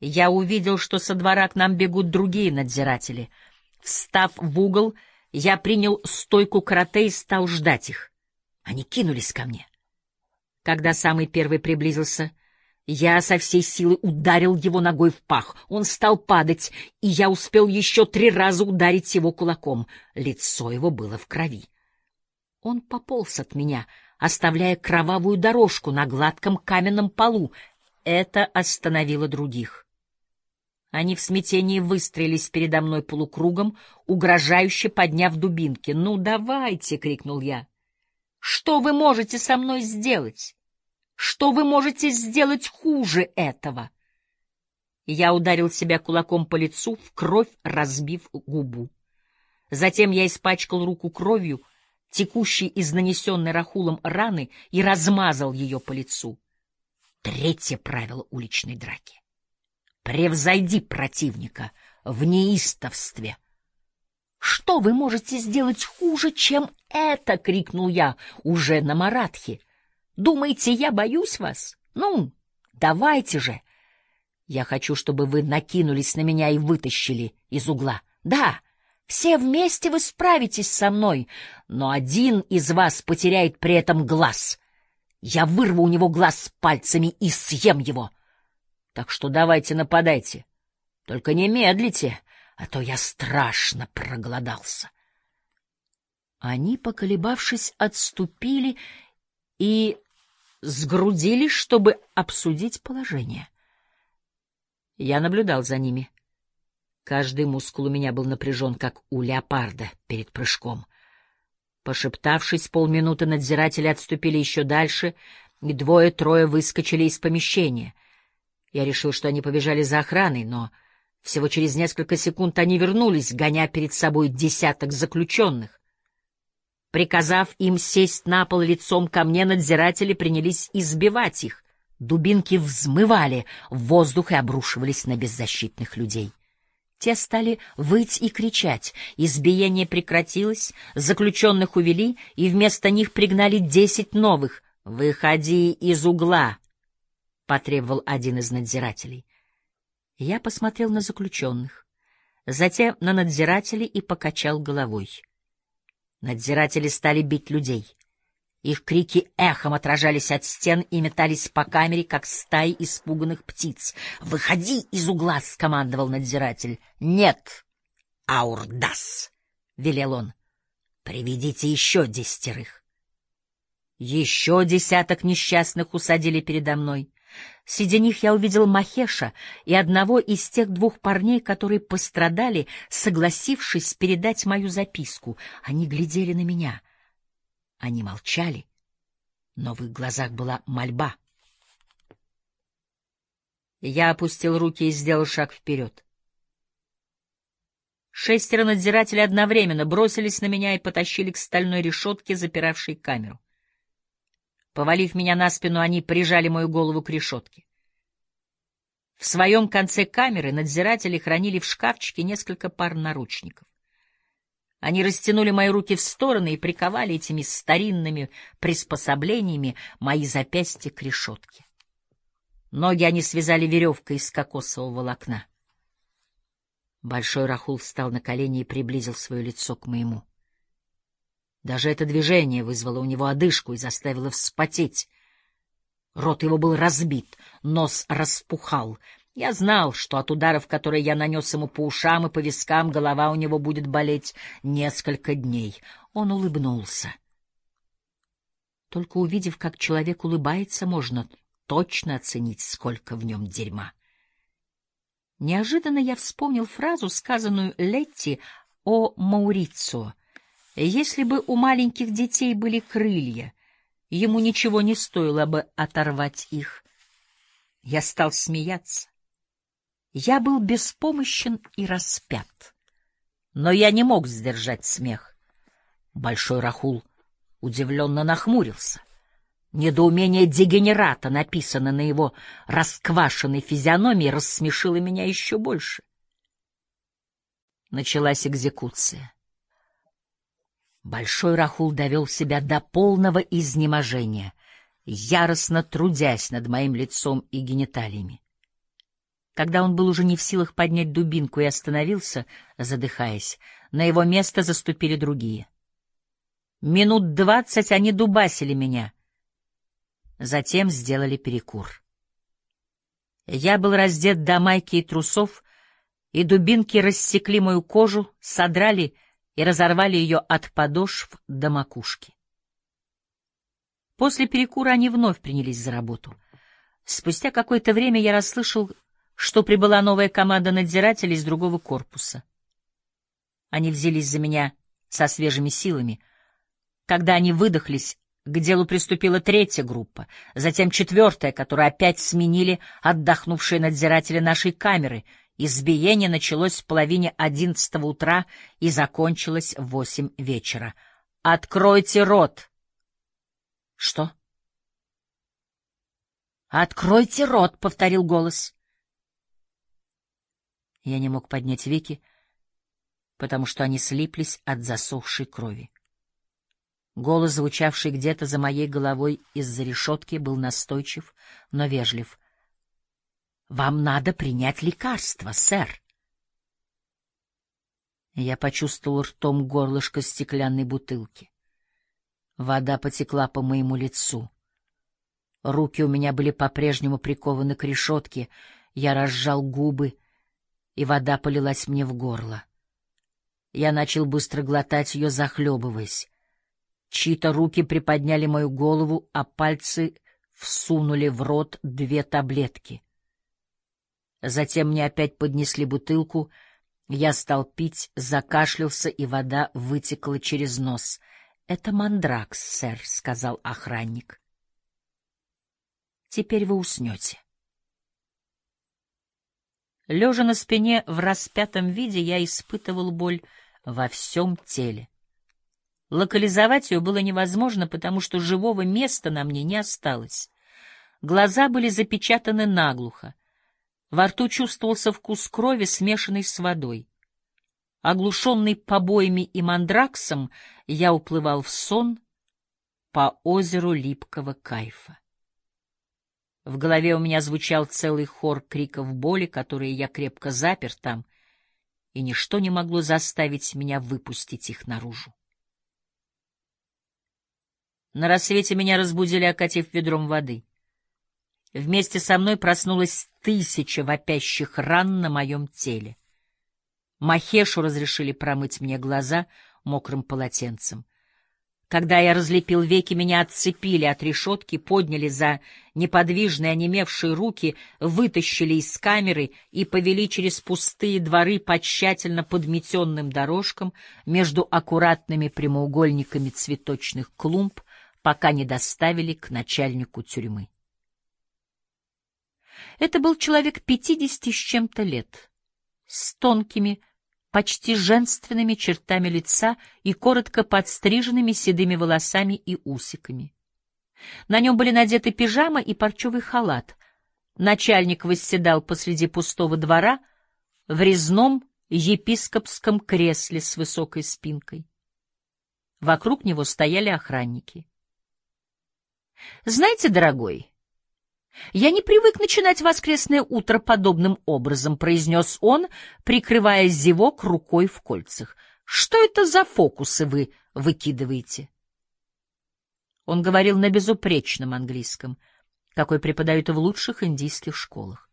я увидел, что со двора к нам бегут другие надзиратели. Встав в угол, я принял стойку карате и стал ждать их. Они кинулись ко мне. Когда самый первый приблизился, я со всей силы ударил его ногой в пах. Он стал падать, и я успел еще три раза ударить его кулаком. Лицо его было в крови. Он пополз от меня, оставляя кровавую дорожку на гладком каменном полу. Это остановило других. Они в смятении выстроились передо мной полукругом, угрожающе подняв дубинки. «Ну, давайте!» — крикнул я. «Что вы можете со мной сделать? Что вы можете сделать хуже этого?» Я ударил себя кулаком по лицу, в кровь разбив губу. Затем я испачкал руку кровью, текущей из нанесенной рахулом раны, и размазал ее по лицу. Третье правило уличной драки. Превзойди противника в неистовстве. Что вы можете сделать хуже, чем это, крикнул я уже на маратхе. Думаете, я боюсь вас? Ну, давайте же. Я хочу, чтобы вы накинулись на меня и вытащили из угла. Да, все вместе вы справитесь со мной, но один из вас потеряет при этом глаз. Я вырву у него глаз пальцами и съем его. Так что давайте нападайте. Только не медлите, а то я страшно проголодался. Они, поколебавшись, отступили и сгрудились, чтобы обсудить положение. Я наблюдал за ними. Каждый мускул у меня был напряжен, как у леопарда перед прыжком. Пошептавшись полминуты, надзиратели отступили еще дальше, и двое-трое выскочили из помещения — я решил, что они побежали за охраной, но всего через несколько секунд они вернулись, гоня перед собой десяток заключенных. Приказав им сесть на пол лицом ко мне, надзиратели принялись избивать их. Дубинки взмывали в воздух и обрушивались на беззащитных людей. Те стали выть и кричать. Избиение прекратилось, заключенных увели, и вместо них пригнали десять новых. «Выходи из угла!» Потребовал один из надзирателей. Я посмотрел на заключенных, затем на надзирателей и покачал головой. Надзиратели стали бить людей. Их крики эхом отражались от стен и метались по камере, как стаи испуганных птиц. «Выходи из угла!» — скомандовал надзиратель. «Нет, Аурдас!» — велел он. «Приведите еще десятерых». Еще десяток несчастных усадили передо мной. Среди них я увидел Махеша и одного из тех двух парней, которые пострадали, согласившись передать мою записку. Они глядели на меня. Они молчали, но в их глазах была мольба. Я опустил руки и сделал шаг вперед. Шестеро надзирателей одновременно бросились на меня и потащили к стальной решетке, запиравшей камеру. Повалив меня на спину, они прижали мою голову к решетке. В своем конце камеры надзиратели хранили в шкафчике несколько пар наручников. Они растянули мои руки в стороны и приковали этими старинными приспособлениями мои запястья к решетке. Ноги они связали веревкой из кокосового волокна. Большой Рахул встал на колени и приблизил свое лицо к моему. Даже это движение вызвало у него одышку и заставило вспотеть. Рот его был разбит, нос распухал. Я знал, что от ударов, которые я нанес ему по ушам и по вискам, голова у него будет болеть несколько дней. Он улыбнулся. Только увидев, как человек улыбается, можно точно оценить, сколько в нем дерьма. Неожиданно я вспомнил фразу, сказанную Летти о Маурицио. Если бы у маленьких детей были крылья, ему ничего не стоило бы оторвать их. Я стал смеяться. Я был беспомощен и распят. Но я не мог сдержать смех. Большой Рахул удивленно нахмурился. Недоумение дегенерата, написанное на его расквашенной физиономии, рассмешило меня еще больше. Началась экзекуция. Большой Рахул довел себя до полного изнеможения, яростно трудясь над моим лицом и гениталиями. Когда он был уже не в силах поднять дубинку и остановился, задыхаясь, на его место заступили другие. Минут двадцать они дубасили меня — Затем сделали перекур. Я был раздет до майки и трусов, и дубинки рассекли мою кожу, содрали и разорвали ее от подошв до макушки. После перекура они вновь принялись за работу. Спустя какое-то время я расслышал, что прибыла новая команда надзирателей из другого корпуса. Они взялись за меня со свежими силами. Когда они выдохлись, к делу приступила третья группа, затем четвертая, которую опять сменили отдохнувшие надзиратели нашей камеры. Избиение началось в половине одиннадцатого утра и закончилось в восемь вечера. «Откройте рот!» «Что?» «Откройте рот!» — повторил голос. Я не мог поднять веки, потому что они слиплись от засохшей крови. Голос, звучавший где-то за моей головой из-за решетки, был настойчив, но вежлив. — Вам надо принять лекарство, сэр. Я почувствовал ртом горлышко стеклянной бутылки. Вода потекла по моему лицу. Руки у меня были по-прежнему прикованы к решетке. Я разжал губы, и вода полилась мне в горло. Я начал быстро глотать ее, захлебываясь. Чьи-то руки приподняли мою голову, а пальцы всунули в рот две таблетки. Затем мне опять поднесли бутылку, я стал пить, закашлялся, и вода вытекла через нос. — Это мандракс, сэр, — сказал охранник. — Теперь вы уснете. Лежа на спине в распятом виде, я испытывал боль во всем теле. Локализовать ее было невозможно, потому что живого места на мне не осталось. Глаза были запечатаны наглухо. Во рту чувствовался вкус крови, смешанный с водой. Оглушенный побоями и мандраксом, я уплывал в сон по озеру липкого кайфа. В голове у меня звучал целый хор криков боли, которые я крепко запер там, и ничто не могло заставить меня выпустить их наружу. На рассвете меня разбудили, окатив ведром воды. Вместе со мной проснулась тысяча вопящих ран на моем теле. Махешу разрешили промыть мне глаза мокрым полотенцем. Когда я разлепил веки, меня отцепили от решетки, подняли за неподвижные онемевшие руки, вытащили из камеры и повели через пустые дворы по тщательно подметенным дорожкам между аккуратными прямоугольниками цветочных клумб, пока не доставили к начальнику тюрьмы. Это был человек пятидесяти с чем-то лет, с тонкими, почти женственными чертами лица и коротко подстриженными седыми волосами и усиками. На нем были надеты пижама и парчевый халат. Начальник восседал посреди пустого двора в резном епископском кресле с высокой спинкой. Вокруг него стояли охранники. «Знаете, дорогой, я не привык начинать воскресное утро подобным образом», — произнес он, прикрывая зевок рукой в кольцах. «Что это за фокусы вы выкидываете?» Он говорил на безупречном английском, какой преподают в лучших индийских школах.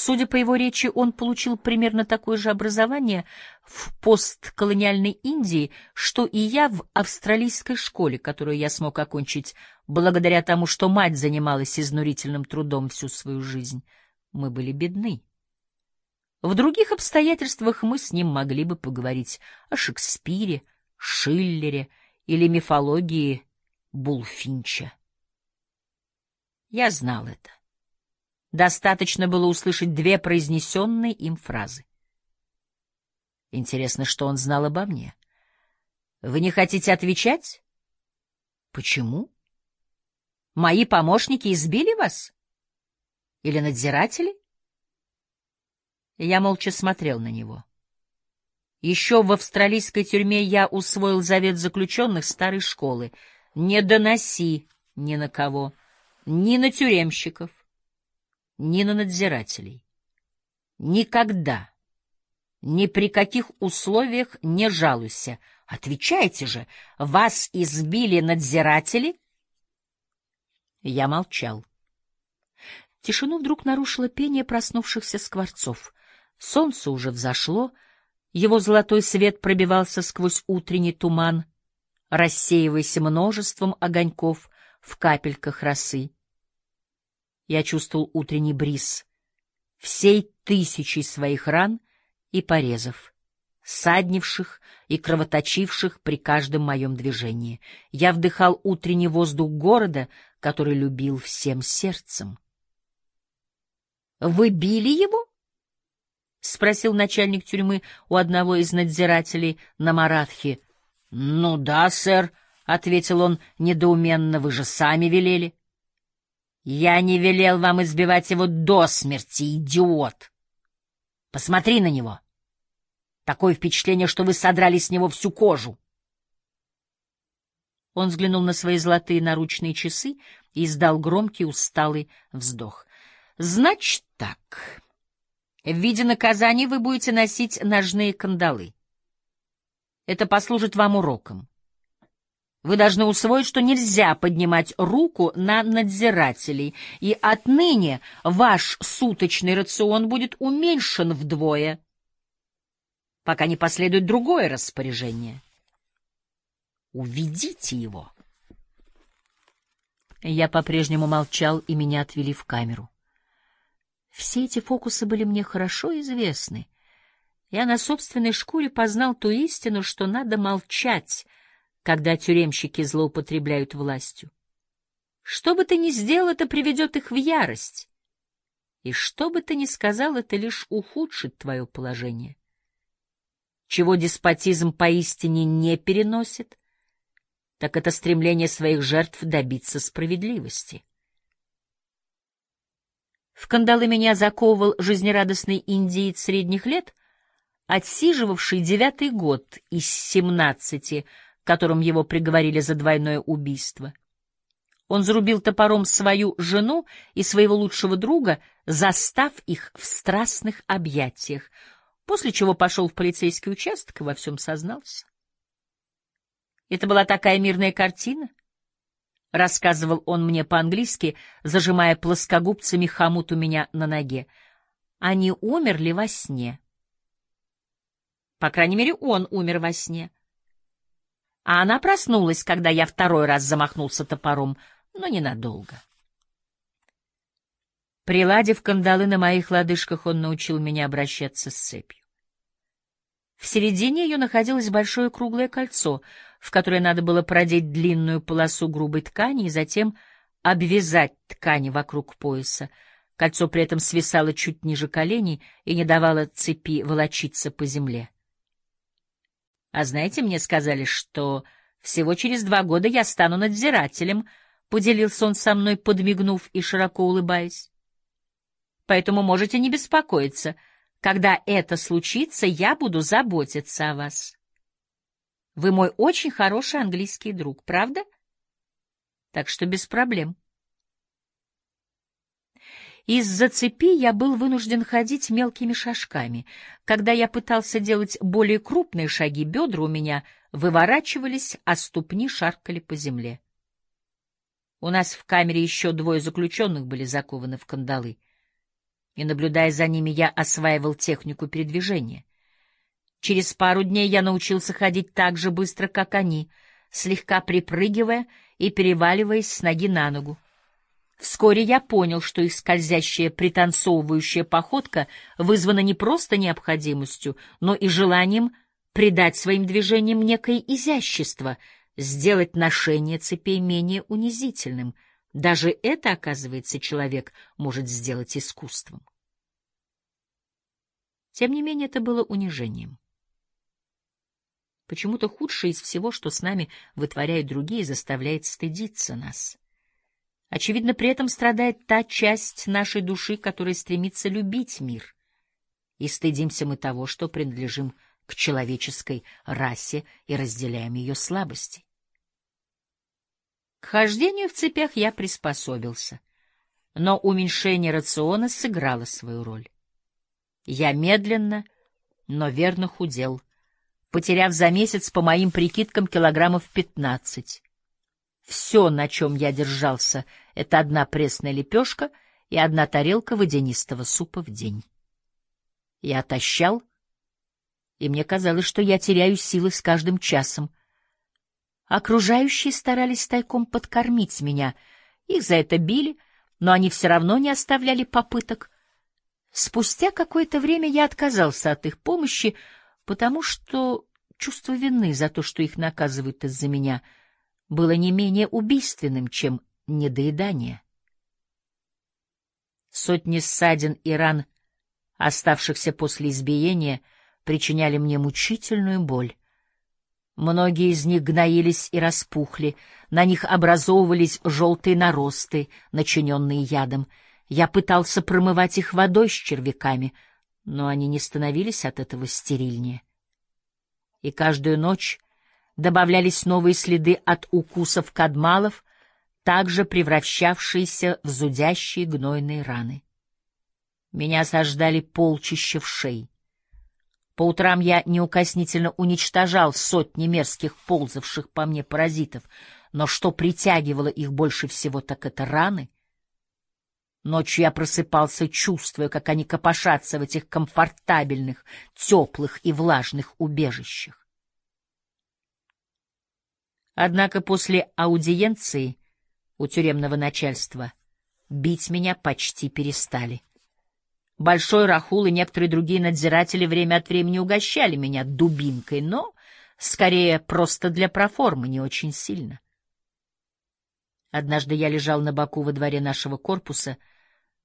Судя по его речи, он получил примерно такое же образование в постколониальной Индии, что и я в австралийской школе, которую я смог окончить благодаря тому, что мать занималась изнурительным трудом всю свою жизнь. Мы были бедны. В других обстоятельствах мы с ним могли бы поговорить о Шекспире, Шиллере или мифологии Булфинча. Я знал это. Достаточно было услышать две произнесенные им фразы. Интересно, что он знал обо мне. Вы не хотите отвечать? Почему? Мои помощники избили вас? Или надзиратели? Я молча смотрел на него. Еще в австралийской тюрьме я усвоил завет заключенных старой школы. Не доноси ни на кого, ни на тюремщиков, ни на надзирателей. Никогда, ни при каких условиях не жалуйся. Отвечайте же, вас избили надзиратели? Я молчал. Тишину вдруг нарушило пение проснувшихся скворцов. Солнце уже взошло, его золотой свет пробивался сквозь утренний туман, рассеиваясь множеством огоньков в капельках росы я чувствовал утренний бриз всей тысячей своих ран и порезов, саднивших и кровоточивших при каждом моем движении. Я вдыхал утренний воздух города, который любил всем сердцем. — Вы били его? — спросил начальник тюрьмы у одного из надзирателей на Маратхе. — Ну да, сэр, — ответил он недоуменно, — вы же сами велели. Я не велел вам избивать его до смерти, идиот. Посмотри на него. Такое впечатление, что вы содрали с него всю кожу. Он взглянул на свои золотые наручные часы и издал громкий усталый вздох. Значит так. В виде наказания вы будете носить ножные кандалы. Это послужит вам уроком. Вы должны усвоить, что нельзя поднимать руку на надзирателей, и отныне ваш суточный рацион будет уменьшен вдвое, пока не последует другое распоряжение. Уведите его. Я по-прежнему молчал, и меня отвели в камеру. Все эти фокусы были мне хорошо известны. Я на собственной шкуре познал ту истину, что надо молчать — когда тюремщики злоупотребляют властью. Что бы ты ни сделал, это приведет их в ярость. И что бы ты ни сказал, это лишь ухудшит твое положение. Чего деспотизм поистине не переносит, так это стремление своих жертв добиться справедливости. В кандалы меня заковывал жизнерадостный индиец средних лет, отсиживавший девятый год из семнадцати которым его приговорили за двойное убийство. Он зарубил топором свою жену и своего лучшего друга, застав их в страстных объятиях, после чего пошел в полицейский участок и во всем сознался. Это была такая мирная картина, — рассказывал он мне по-английски, зажимая плоскогубцами хомут у меня на ноге. Они умерли во сне. По крайней мере, он умер во сне а она проснулась, когда я второй раз замахнулся топором, но ненадолго. Приладив кандалы на моих лодыжках, он научил меня обращаться с цепью. В середине ее находилось большое круглое кольцо, в которое надо было продеть длинную полосу грубой ткани и затем обвязать ткань вокруг пояса. Кольцо при этом свисало чуть ниже коленей и не давало цепи волочиться по земле. А знаете, мне сказали, что всего через два года я стану надзирателем, — поделился он со мной, подмигнув и широко улыбаясь. Поэтому можете не беспокоиться. Когда это случится, я буду заботиться о вас. Вы мой очень хороший английский друг, правда? Так что без проблем. Из-за цепи я был вынужден ходить мелкими шажками. Когда я пытался делать более крупные шаги, бедра у меня выворачивались, а ступни шаркали по земле. У нас в камере еще двое заключенных были закованы в кандалы. И, наблюдая за ними, я осваивал технику передвижения. Через пару дней я научился ходить так же быстро, как они, слегка припрыгивая и переваливаясь с ноги на ногу. Вскоре я понял, что их скользящая, пританцовывающая походка вызвана не просто необходимостью, но и желанием придать своим движениям некое изящество, сделать ношение цепей менее унизительным. Даже это, оказывается, человек может сделать искусством. Тем не менее, это было унижением. Почему-то худшее из всего, что с нами вытворяют другие, заставляет стыдиться нас. Очевидно, при этом страдает та часть нашей души, которая стремится любить мир. И стыдимся мы того, что принадлежим к человеческой расе и разделяем ее слабости. К хождению в цепях я приспособился, но уменьшение рациона сыграло свою роль. Я медленно, но верно худел, потеряв за месяц, по моим прикидкам, килограммов пятнадцать. Все, на чем я держался, — это одна пресная лепешка и одна тарелка водянистого супа в день. Я отощал, и мне казалось, что я теряю силы с каждым часом. Окружающие старались тайком подкормить меня. Их за это били, но они все равно не оставляли попыток. Спустя какое-то время я отказался от их помощи, потому что чувство вины за то, что их наказывают из-за меня — было не менее убийственным, чем недоедание. Сотни ссадин и ран, оставшихся после избиения, причиняли мне мучительную боль. Многие из них гноились и распухли, на них образовывались желтые наросты, начиненные ядом. Я пытался промывать их водой с червяками, но они не становились от этого стерильнее. И каждую ночь добавлялись новые следы от укусов кадмалов, также превращавшиеся в зудящие гнойные раны. Меня осаждали полчища вшей. По утрам я неукоснительно уничтожал сотни мерзких ползавших по мне паразитов, но что притягивало их больше всего, так это раны. Ночью я просыпался, чувствуя, как они копошатся в этих комфортабельных, теплых и влажных убежищах. Однако после аудиенции у тюремного начальства бить меня почти перестали. Большой Рахул и некоторые другие надзиратели время от времени угощали меня дубинкой, но скорее просто для проформы, не очень сильно. Однажды я лежал на боку во дворе нашего корпуса,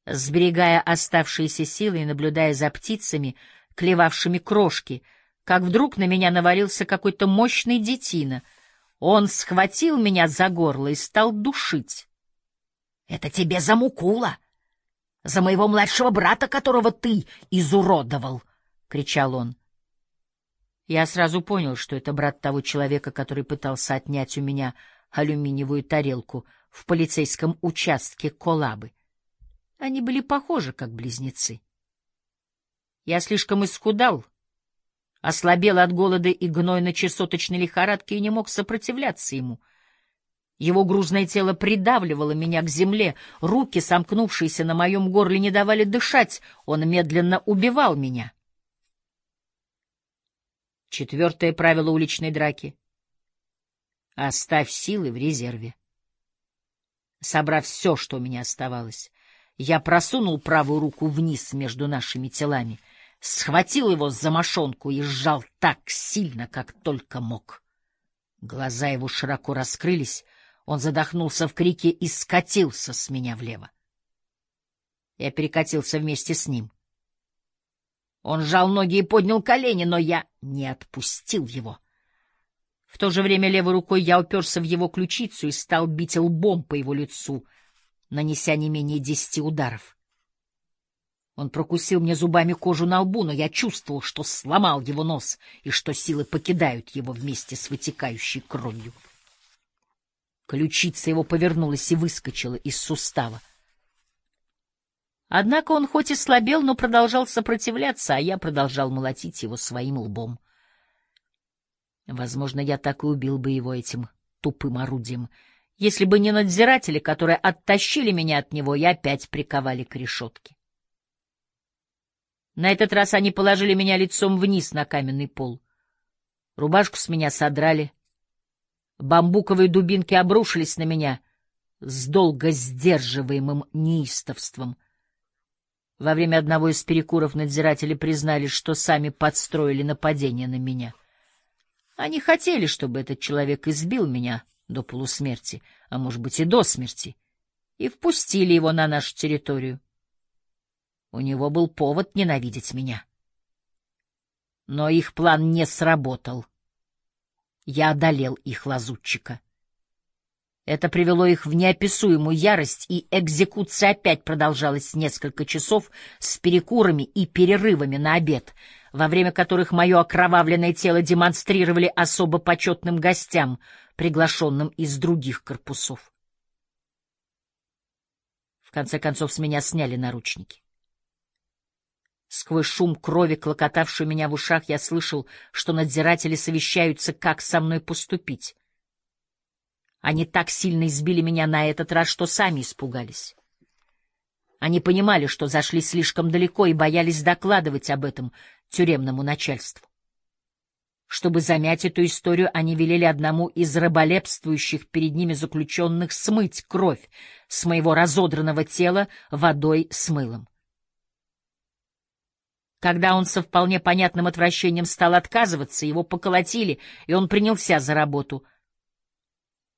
сберегая оставшиеся силы и наблюдая за птицами, клевавшими крошки, как вдруг на меня навалился какой-то мощный детина — он схватил меня за горло и стал душить. — Это тебе за Мукула! За моего младшего брата, которого ты изуродовал! — кричал он. Я сразу понял, что это брат того человека, который пытался отнять у меня алюминиевую тарелку в полицейском участке Колабы. Они были похожи, как близнецы. Я слишком исхудал, ослабел от голода и гнойно-чесоточной лихорадки и не мог сопротивляться ему. Его грузное тело придавливало меня к земле, руки, сомкнувшиеся на моем горле, не давали дышать, он медленно убивал меня. Четвертое правило уличной драки — оставь силы в резерве. Собрав все, что у меня оставалось, я просунул правую руку вниз между нашими телами — схватил его за мошонку и сжал так сильно, как только мог. Глаза его широко раскрылись, он задохнулся в крике и скатился с меня влево. Я перекатился вместе с ним. Он сжал ноги и поднял колени, но я не отпустил его. В то же время левой рукой я уперся в его ключицу и стал бить лбом по его лицу, нанеся не менее десяти ударов. Он прокусил мне зубами кожу на лбу, но я чувствовал, что сломал его нос и что силы покидают его вместе с вытекающей кровью. Ключица его повернулась и выскочила из сустава. Однако он хоть и слабел, но продолжал сопротивляться, а я продолжал молотить его своим лбом. Возможно, я так и убил бы его этим тупым орудием, если бы не надзиратели, которые оттащили меня от него и опять приковали к решетке. На этот раз они положили меня лицом вниз на каменный пол. Рубашку с меня содрали. Бамбуковые дубинки обрушились на меня с долго сдерживаемым неистовством. Во время одного из перекуров надзиратели признали, что сами подстроили нападение на меня. Они хотели, чтобы этот человек избил меня до полусмерти, а может быть и до смерти, и впустили его на нашу территорию. У него был повод ненавидеть меня. Но их план не сработал. Я одолел их лазутчика. Это привело их в неописуемую ярость, и экзекуция опять продолжалась несколько часов с перекурами и перерывами на обед, во время которых мое окровавленное тело демонстрировали особо почетным гостям, приглашенным из других корпусов. В конце концов, с меня сняли наручники. Сквозь шум крови, клокотавший у меня в ушах, я слышал, что надзиратели совещаются, как со мной поступить. Они так сильно избили меня на этот раз, что сами испугались. Они понимали, что зашли слишком далеко и боялись докладывать об этом тюремному начальству. Чтобы замять эту историю, они велели одному из раболепствующих перед ними заключенных смыть кровь с моего разодранного тела водой с мылом. Когда он со вполне понятным отвращением стал отказываться, его поколотили, и он принялся за работу,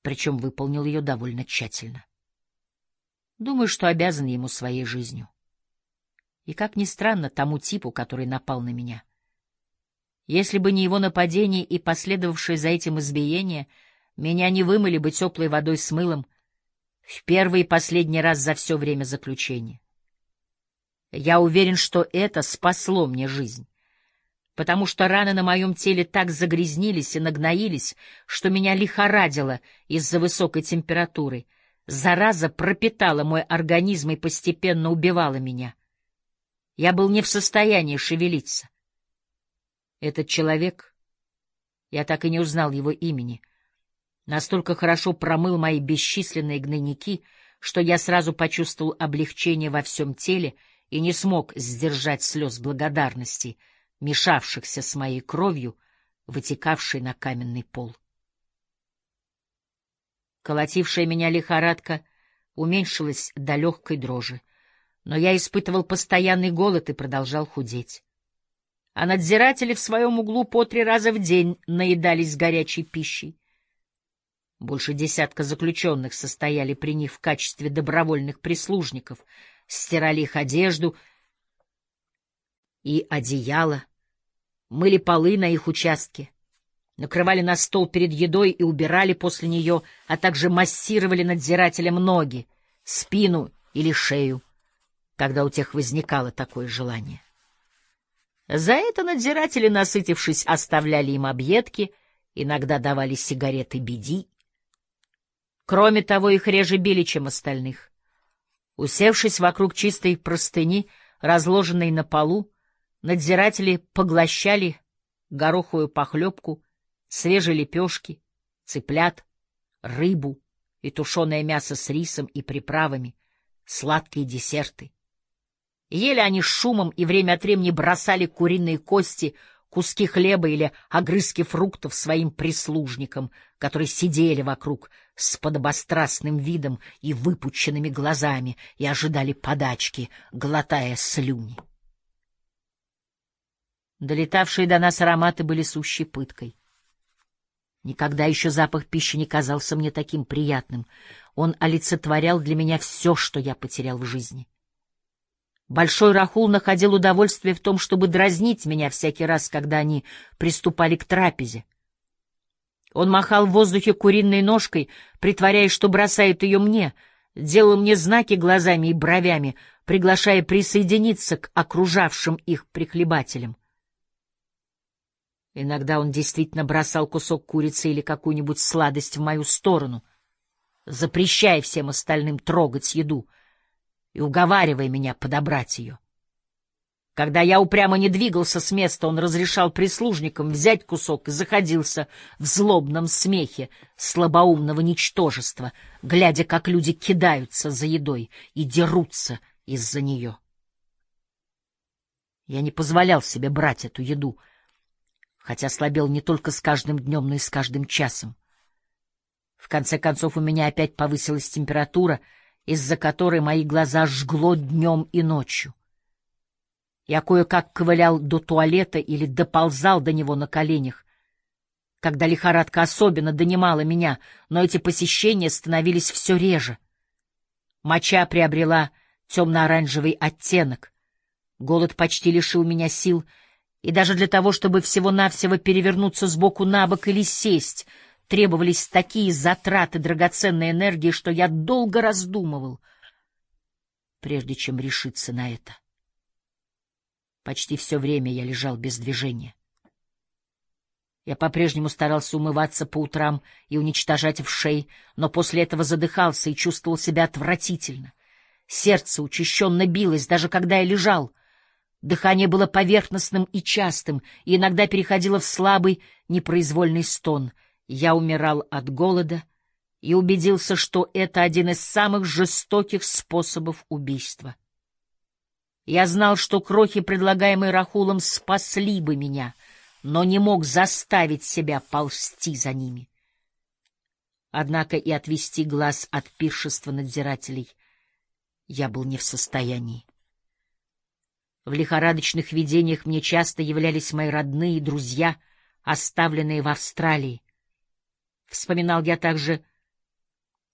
причем выполнил ее довольно тщательно. Думаю, что обязан ему своей жизнью. И, как ни странно, тому типу, который напал на меня. Если бы не его нападение и последовавшее за этим избиение, меня не вымыли бы теплой водой с мылом в первый и последний раз за все время заключения. Я уверен, что это спасло мне жизнь, потому что раны на моем теле так загрязнились и нагноились, что меня лихорадило из-за высокой температуры. Зараза пропитала мой организм и постепенно убивала меня. Я был не в состоянии шевелиться. Этот человек, я так и не узнал его имени, настолько хорошо промыл мои бесчисленные гнойники, что я сразу почувствовал облегчение во всем теле — и не смог сдержать слез благодарности, мешавшихся с моей кровью, вытекавшей на каменный пол. Колотившая меня лихорадка уменьшилась до легкой дрожи, но я испытывал постоянный голод и продолжал худеть. А надзиратели в своем углу по три раза в день наедались горячей пищей. Больше десятка заключенных состояли при них в качестве добровольных прислужников — стирали их одежду и одеяло, мыли полы на их участке, накрывали на стол перед едой и убирали после нее, а также массировали надзирателям ноги, спину или шею, когда у тех возникало такое желание. За это надзиратели, насытившись, оставляли им объедки, иногда давали сигареты беди. Кроме того, их реже били, чем остальных. Усевшись вокруг чистой простыни, разложенной на полу, надзиратели поглощали гороховую похлебку, свежие лепешки, цыплят, рыбу и тушеное мясо с рисом и приправами, сладкие десерты. Ели они с шумом и время от времени бросали куриные кости — куски хлеба или огрызки фруктов своим прислужникам, которые сидели вокруг с подобострастным видом и выпученными глазами и ожидали подачки, глотая слюни. Долетавшие до нас ароматы были сущей пыткой. Никогда еще запах пищи не казался мне таким приятным. Он олицетворял для меня все, что я потерял в жизни. Большой Рахул находил удовольствие в том, чтобы дразнить меня всякий раз, когда они приступали к трапезе. Он махал в воздухе куриной ножкой, притворяясь, что бросает ее мне, делал мне знаки глазами и бровями, приглашая присоединиться к окружавшим их прихлебателям. Иногда он действительно бросал кусок курицы или какую-нибудь сладость в мою сторону, запрещая всем остальным трогать еду и уговаривая меня подобрать ее. Когда я упрямо не двигался с места, он разрешал прислужникам взять кусок и заходился в злобном смехе слабоумного ничтожества, глядя, как люди кидаются за едой и дерутся из-за нее. Я не позволял себе брать эту еду, хотя слабел не только с каждым днем, но и с каждым часом. В конце концов у меня опять повысилась температура, из-за которой мои глаза жгло днем и ночью. Я кое-как ковылял до туалета или доползал до него на коленях, когда лихорадка особенно донимала меня, но эти посещения становились все реже. Моча приобрела темно-оранжевый оттенок. Голод почти лишил меня сил, и даже для того, чтобы всего-навсего перевернуться с боку на бок или сесть, требовались такие затраты драгоценной энергии, что я долго раздумывал, прежде чем решиться на это. Почти все время я лежал без движения. Я по-прежнему старался умываться по утрам и уничтожать в шей, но после этого задыхался и чувствовал себя отвратительно. Сердце учащенно билось, даже когда я лежал. Дыхание было поверхностным и частым, и иногда переходило в слабый, непроизвольный стон. Я умирал от голода и убедился, что это один из самых жестоких способов убийства. Я знал, что крохи, предлагаемые Рахулом, спасли бы меня, но не мог заставить себя ползти за ними. Однако и отвести глаз от пиршества надзирателей я был не в состоянии. В лихорадочных видениях мне часто являлись мои родные и друзья, оставленные в Австралии. Вспоминал я также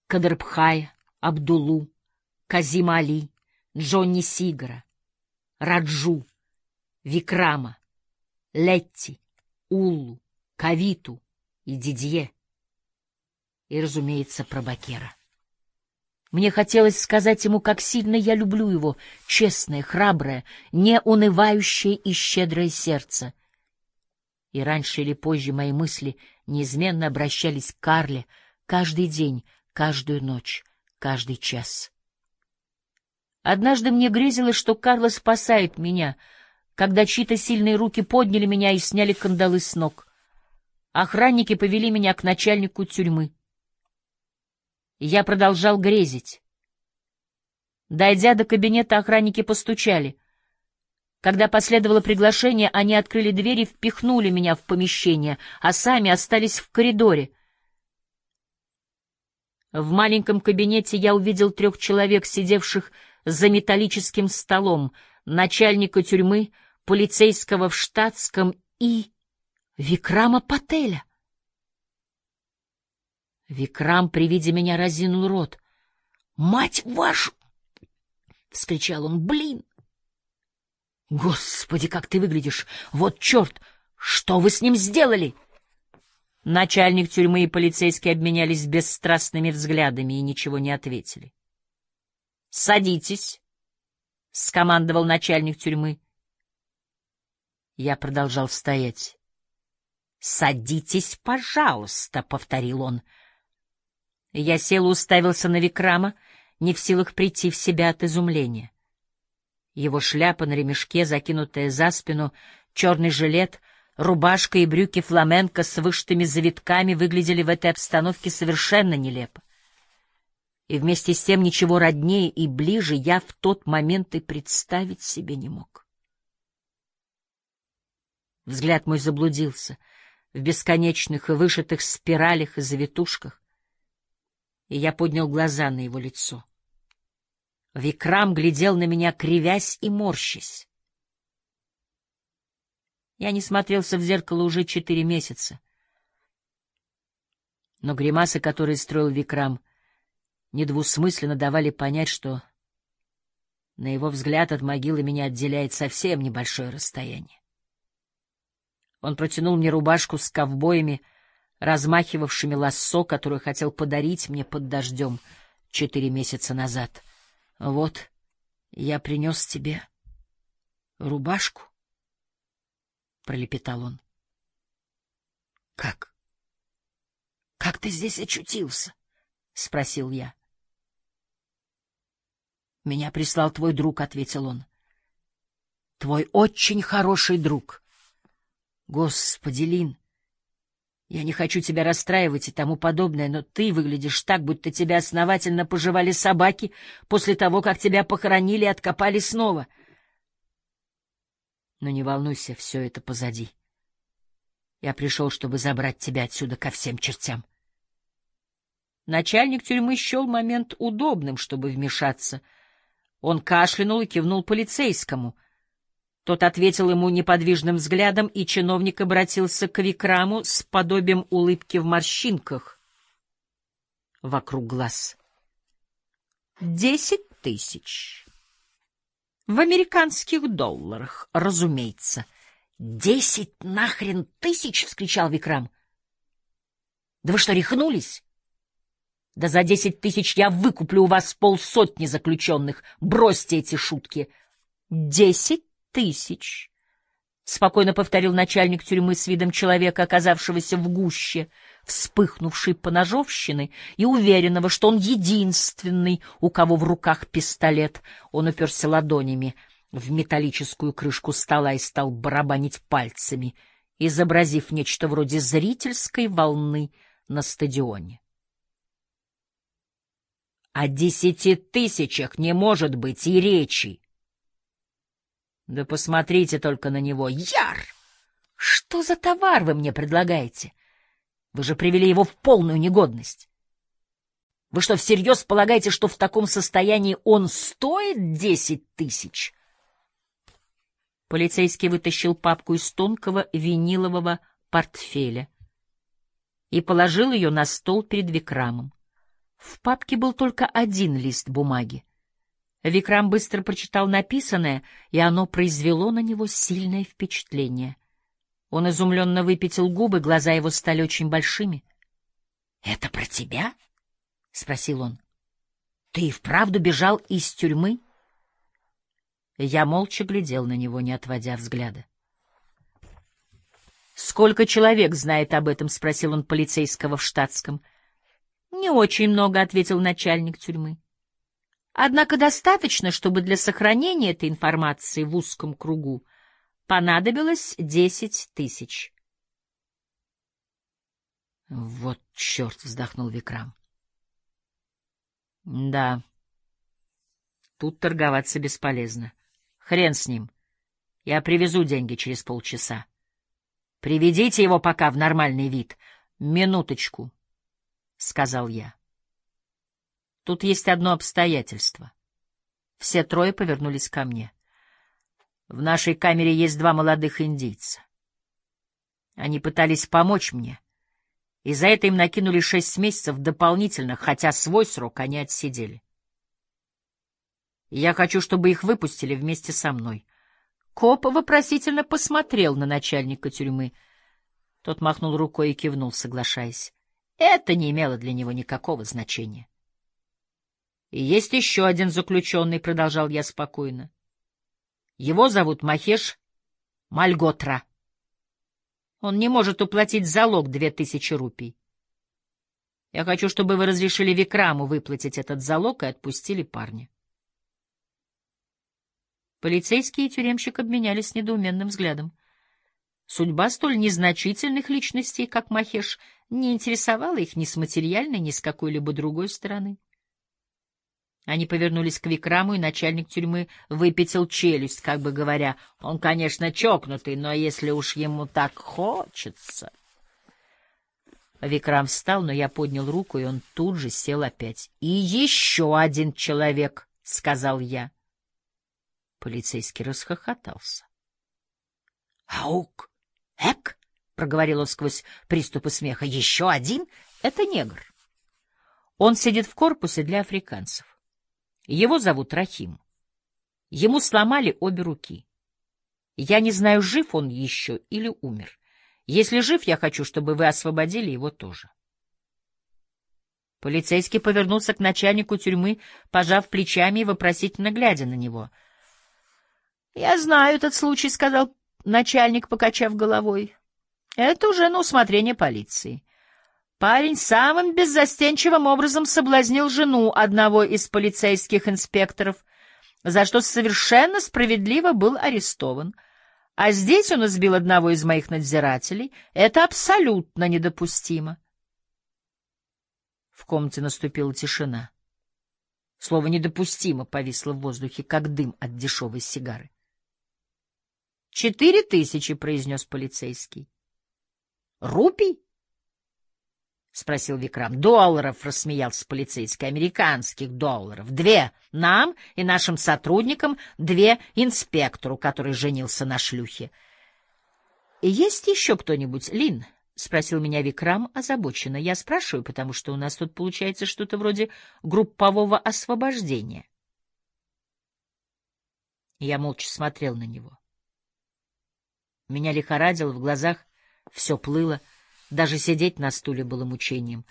Кадрбхая, Абдулу, Казима Али, Джонни Сигара, Раджу, Викрама, Летти, Уллу, Кавиту и Дидье. И, разумеется, про Бакера. Мне хотелось сказать ему, как сильно я люблю его, честное, храброе, неунывающее и щедрое сердце. И раньше или позже мои мысли неизменно обращались к Карле каждый день, каждую ночь, каждый час. Однажды мне грезилось, что Карло спасает меня, когда чьи-то сильные руки подняли меня и сняли кандалы с ног. Охранники повели меня к начальнику тюрьмы. Я продолжал грезить. Дойдя до кабинета, охранники постучали. Когда последовало приглашение, они открыли дверь и впихнули меня в помещение, а сами остались в коридоре. В маленьком кабинете я увидел трех человек, сидевших за металлическим столом, начальника тюрьмы, полицейского в штатском и Викрама Пателя. Викрам при виде меня разинул рот. «Мать вашу!» — вскричал он. «Блин! Господи, как ты выглядишь! Вот черт! Что вы с ним сделали?» Начальник тюрьмы и полицейские обменялись бесстрастными взглядами и ничего не ответили. «Садитесь», — скомандовал начальник тюрьмы. Я продолжал стоять. «Садитесь, пожалуйста», — повторил он. Я сел и уставился на Викрама, не в силах прийти в себя от изумления. Его шляпа на ремешке, закинутая за спину, черный жилет, рубашка и брюки фламенко с вышитыми завитками выглядели в этой обстановке совершенно нелепо и вместе с тем ничего роднее и ближе я в тот момент и представить себе не мог. Взгляд мой заблудился в бесконечных и вышитых спиралях и завитушках, и я поднял глаза на его лицо. Викрам глядел на меня, кривясь и морщась. Я не смотрелся в зеркало уже четыре месяца. Но гримасы, которые строил Викрам, — недвусмысленно давали понять, что, на его взгляд, от могилы меня отделяет совсем небольшое расстояние. Он протянул мне рубашку с ковбоями, размахивавшими лассо, которую хотел подарить мне под дождем, четыре месяца назад. Вот, я принес тебе рубашку, — пролепетал он. — Как? Как ты здесь очутился? — спросил я. — Меня прислал твой друг, — ответил он. — Твой очень хороший друг. Господи, Лин, я не хочу тебя расстраивать и тому подобное, но ты выглядишь так, будто тебя основательно пожевали собаки после того, как тебя похоронили и откопали снова. Но не волнуйся, все это позади. Я пришел, чтобы забрать тебя отсюда ко всем чертям. Начальник тюрьмы счел момент удобным, чтобы вмешаться. Он кашлянул и кивнул полицейскому. Тот ответил ему неподвижным взглядом, и чиновник обратился к Викраму с подобием улыбки в морщинках вокруг глаз. «Десять тысяч. В американских долларах, разумеется». «Десять нахрен тысяч!» — вскричал Викрам. «Да вы что, рехнулись?» «Да за десять тысяч я выкуплю у вас полсотни заключенных. Бросьте эти шутки!» «Десять тысяч, — спокойно повторил начальник тюрьмы с видом человека, оказавшегося в гуще, вспыхнувшей поножовщины и уверенного, что он единственный, у кого в руках пистолет. Он уперся ладонями в металлическую крышку стола и стал барабанить пальцами, изобразив нечто вроде зрительской волны на стадионе. О десяти тысячах не может быть и речи. Да посмотрите только на него. Яр! Что за товар вы мне предлагаете? Вы же привели его в полную негодность. Вы что, всерьез полагаете, что в таком состоянии он стоит десять тысяч? Полицейский вытащил папку из тонкого винилового портфеля и положил ее на стол перед Викрамом. В папке был только один лист бумаги. Викрам быстро прочитал написанное, и оно произвело на него сильное впечатление. Он изумленно выпятил губы, глаза его стали очень большими. — Это про тебя? — спросил он. — Ты и вправду бежал из тюрьмы? Я молча глядел на него, не отводя взгляда. — Сколько человек знает об этом? — спросил он полицейского в штатском. — Не очень много, — ответил начальник тюрьмы. Однако достаточно, чтобы для сохранения этой информации в узком кругу понадобилось десять тысяч. Вот черт, вздохнул Викрам. Да, тут торговаться бесполезно. Хрен с ним. Я привезу деньги через полчаса. Приведите его пока в нормальный вид. Минуточку, — сказал я. Тут есть одно обстоятельство. Все трое повернулись ко мне. В нашей камере есть два молодых индийца. Они пытались помочь мне, и за это им накинули шесть месяцев дополнительно, хотя свой срок они отсидели. я хочу, чтобы их выпустили вместе со мной. Коп вопросительно посмотрел на начальника тюрьмы. Тот махнул рукой и кивнул, соглашаясь. Это не имело для него никакого значения. Есть еще один заключенный, — продолжал я спокойно. Его зовут Махеш Мальготра. Он не может уплатить залог две тысячи рупий. Я хочу, чтобы вы разрешили Викраму выплатить этот залог и отпустили парня. Полицейский и тюремщик обменялись недоуменным взглядом. Судьба столь незначительных личностей, как Махеш, не интересовала их ни с материальной, ни с какой-либо другой стороны. Они повернулись к Викраму, и начальник тюрьмы выпятил челюсть, как бы говоря, он, конечно, чокнутый, но если уж ему так хочется... Викрам встал, но я поднял руку, и он тут же сел опять. — И еще один человек, — сказал я. Полицейский расхохотался. — Аук! Эк! — проговорил он сквозь приступы смеха. — Еще один? Это негр. Он сидит в корпусе для африканцев. Его зовут Рахим. Ему сломали обе руки. Я не знаю, жив он еще или умер. Если жив, я хочу, чтобы вы освободили его тоже. Полицейский повернулся к начальнику тюрьмы, пожав плечами и вопросительно глядя на него. — Я знаю этот случай, — сказал начальник, покачав головой. — Это уже на усмотрение полиции. Парень самым беззастенчивым образом соблазнил жену одного из полицейских инспекторов, за что совершенно справедливо был арестован. А здесь он избил одного из моих надзирателей. Это абсолютно недопустимо. В комнате наступила тишина. Слово «недопустимо» повисло в воздухе, как дым от дешевой сигары. «Четыре тысячи», — произнес полицейский. «Рупий?» — спросил Викрам. — Долларов, — рассмеялся полицейский, — американских долларов. Две нам и нашим сотрудникам, две инспектору, который женился на шлюхе. — Есть еще кто-нибудь, Лин? — спросил меня Викрам озабоченно. Я спрашиваю, потому что у нас тут получается что-то вроде группового освобождения. Я молча смотрел на него. Меня лихорадило, в глазах все плыло — даже сидеть на стуле было мучением.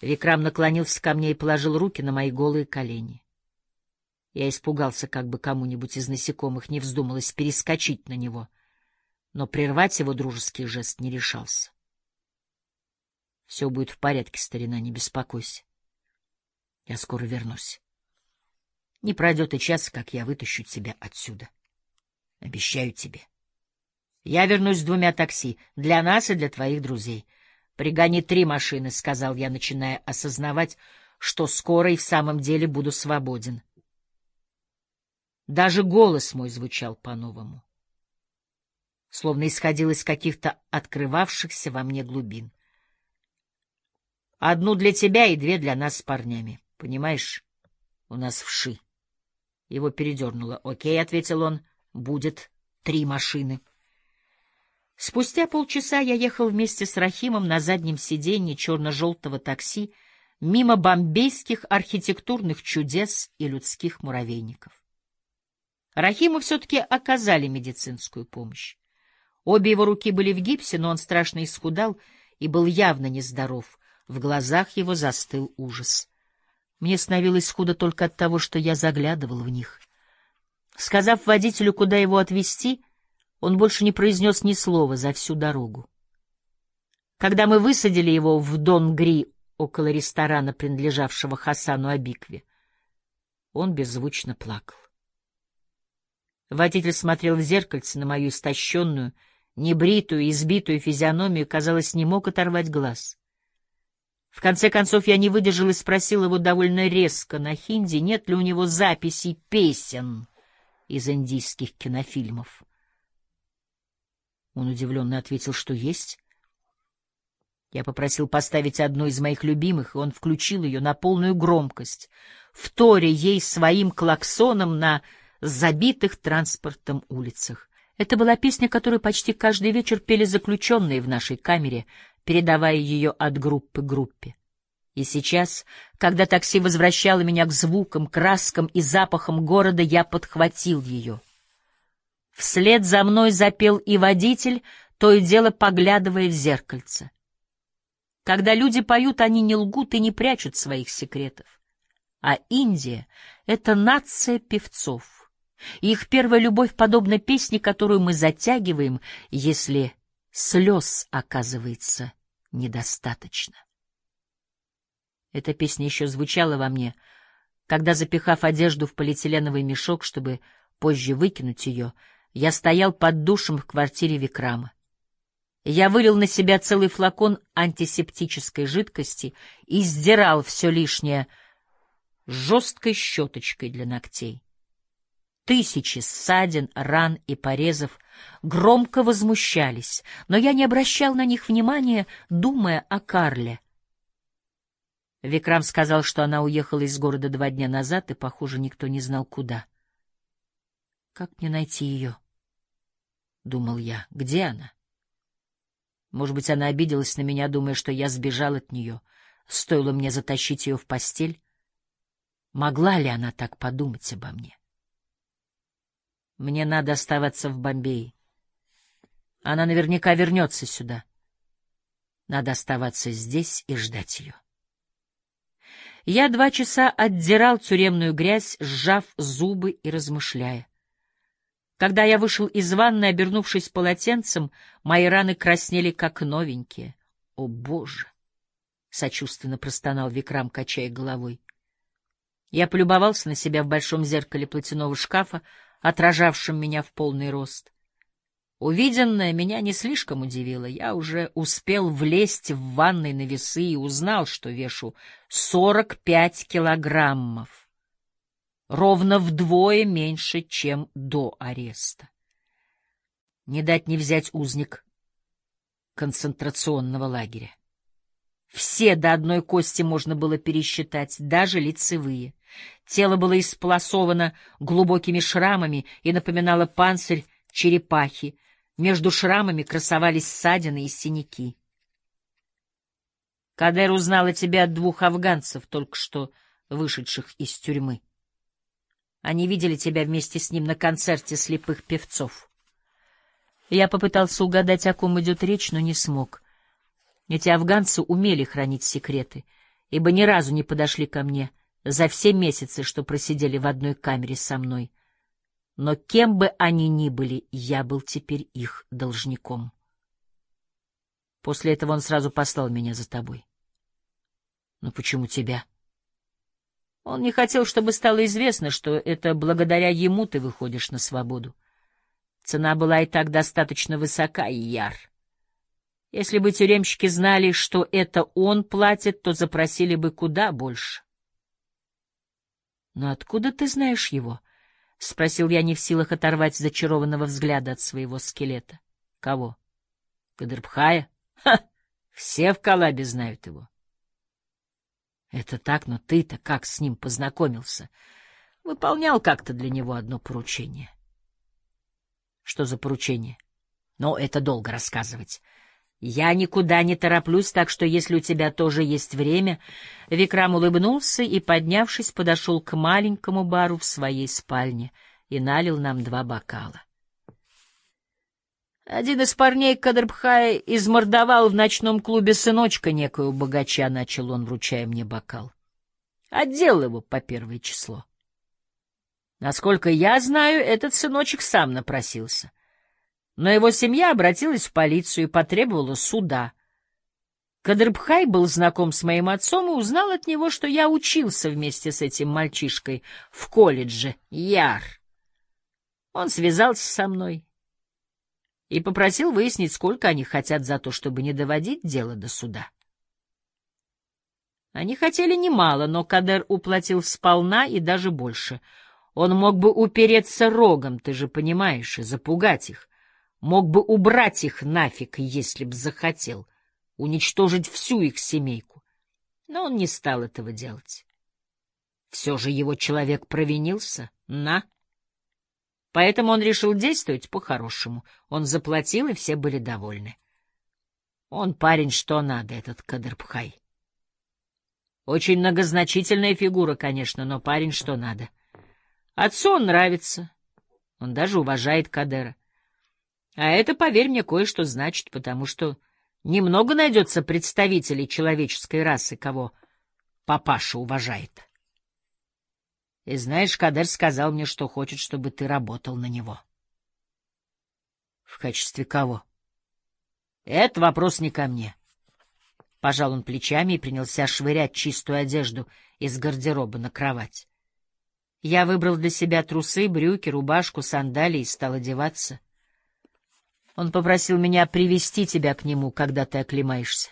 Викрам наклонился ко мне и положил руки на мои голые колени. Я испугался, как бы кому-нибудь из насекомых не вздумалось перескочить на него, но прервать его дружеский жест не решался. — Все будет в порядке, старина, не беспокойся. Я скоро вернусь. Не пройдет и час, как я вытащу тебя отсюда. Обещаю тебе. Я вернусь с двумя такси, для нас и для твоих друзей —— Пригони три машины, — сказал я, начиная осознавать, что скоро и в самом деле буду свободен. Даже голос мой звучал по-новому, словно исходил из каких-то открывавшихся во мне глубин. Одну для тебя и две для нас с парнями. Понимаешь, у нас вши. Его передернуло. — Окей, — ответил он, — будет три машины. — Спустя полчаса я ехал вместе с Рахимом на заднем сиденье черно-желтого такси мимо бомбейских архитектурных чудес и людских муравейников. Рахиму все-таки оказали медицинскую помощь. Обе его руки были в гипсе, но он страшно исхудал и был явно нездоров. В глазах его застыл ужас. Мне становилось худо только от того, что я заглядывал в них. Сказав водителю, куда его отвезти, он больше не произнес ни слова за всю дорогу. Когда мы высадили его в Дон-Гри около ресторана, принадлежавшего Хасану Абикве, он беззвучно плакал. Водитель смотрел в зеркальце на мою истощенную, небритую, избитую физиономию, казалось, не мог оторвать глаз. В конце концов я не выдержал и спросил его довольно резко на хинди, нет ли у него записей песен из индийских кинофильмов. Он удивленно ответил, что есть. Я попросил поставить одну из моих любимых, и он включил ее на полную громкость, вторя ей своим клаксоном на забитых транспортом улицах. Это была песня, которую почти каждый вечер пели заключенные в нашей камере, передавая ее от группы к группе. И сейчас, когда такси возвращало меня к звукам, краскам и запахам города, я подхватил ее — Вслед за мной запел и водитель, то и дело поглядывая в зеркальце. Когда люди поют, они не лгут и не прячут своих секретов. А Индия — это нация певцов. их первая любовь подобна песне, которую мы затягиваем, если слез оказывается недостаточно. Эта песня еще звучала во мне, когда, запихав одежду в полиэтиленовый мешок, чтобы позже выкинуть ее, я стоял под душем в квартире Викрама. Я вылил на себя целый флакон антисептической жидкости и сдирал все лишнее жесткой щеточкой для ногтей. Тысячи ссадин, ран и порезов громко возмущались, но я не обращал на них внимания, думая о Карле. Викрам сказал, что она уехала из города два дня назад, и, похоже, никто не знал, куда. Как мне найти ее? — думал я. — Где она? Может быть, она обиделась на меня, думая, что я сбежал от нее. Стоило мне затащить ее в постель. Могла ли она так подумать обо мне? Мне надо оставаться в Бомбее. Она наверняка вернется сюда. Надо оставаться здесь и ждать ее. Я два часа отдирал тюремную грязь, сжав зубы и размышляя. Когда я вышел из ванны, обернувшись полотенцем, мои раны краснели, как новенькие. О, Боже! — сочувственно простонал Викрам, качая головой. Я полюбовался на себя в большом зеркале платяного шкафа, отражавшем меня в полный рост. Увиденное меня не слишком удивило. Я уже успел влезть в ванной на весы и узнал, что вешу сорок пять килограммов. Ровно вдвое меньше, чем до ареста. Не дать не взять узник концентрационного лагеря. Все до одной кости можно было пересчитать, даже лицевые. Тело было исполосовано глубокими шрамами и напоминало панцирь черепахи, между шрамами красовались ссадины и синяки. Кадер узнал о тебе от двух афганцев, только что вышедших из тюрьмы. Они видели тебя вместе с ним на концерте слепых певцов. Я попытался угадать, о ком идет речь, но не смог. Эти афганцы умели хранить секреты, ибо ни разу не подошли ко мне за все месяцы, что просидели в одной камере со мной — но кем бы они ни были, я был теперь их должником. После этого он сразу послал меня за тобой. Но почему тебя? Он не хотел, чтобы стало известно, что это благодаря ему ты выходишь на свободу. Цена была и так достаточно высока, и яр. Если бы тюремщики знали, что это он платит, то запросили бы куда больше. Но откуда ты знаешь его? —— спросил я, не в силах оторвать зачарованного взгляда от своего скелета. — Кого? — Кадрбхая? Ха! Все в Калабе знают его. — Это так, но ты-то как с ним познакомился? Выполнял как-то для него одно поручение. — Что за поручение? — Но это долго рассказывать. Я никуда не тороплюсь, так что если у тебя тоже есть время... Викрам улыбнулся и, поднявшись, подошел к маленькому бару в своей спальне и налил нам два бокала. Один из парней Кадрбхая измордовал в ночном клубе сыночка некоего богача, начал он, вручая мне бокал. Отдел его по первое число. Насколько я знаю, этот сыночек сам напросился — но его семья обратилась в полицию и потребовала суда. Кадрбхай был знаком с моим отцом и узнал от него, что я учился вместе с этим мальчишкой в колледже Яр. Он связался со мной и попросил выяснить, сколько они хотят за то, чтобы не доводить дело до суда. Они хотели немало, но Кадер уплатил сполна и даже больше. Он мог бы упереться рогом, ты же понимаешь, и запугать их. Мог бы убрать их нафиг, если б захотел, уничтожить всю их семейку. Но он не стал этого делать. Все же его человек провинился, на. Поэтому он решил действовать по-хорошему. Он заплатил, и все были довольны. Он парень что надо, этот Кадрбхай. Очень многозначительная фигура, конечно, но парень что надо. Отцу он нравится. Он даже уважает Кадера. А это, поверь мне, кое-что значит, потому что немного найдется представителей человеческой расы, кого папаша уважает. И знаешь, Кадер сказал мне, что хочет, чтобы ты работал на него. В качестве кого? Это вопрос не ко мне. Пожал он плечами и принялся швырять чистую одежду из гардероба на кровать. Я выбрал для себя трусы, брюки, рубашку, сандалии и стал одеваться — он попросил меня привести тебя к нему, когда ты оклемаешься.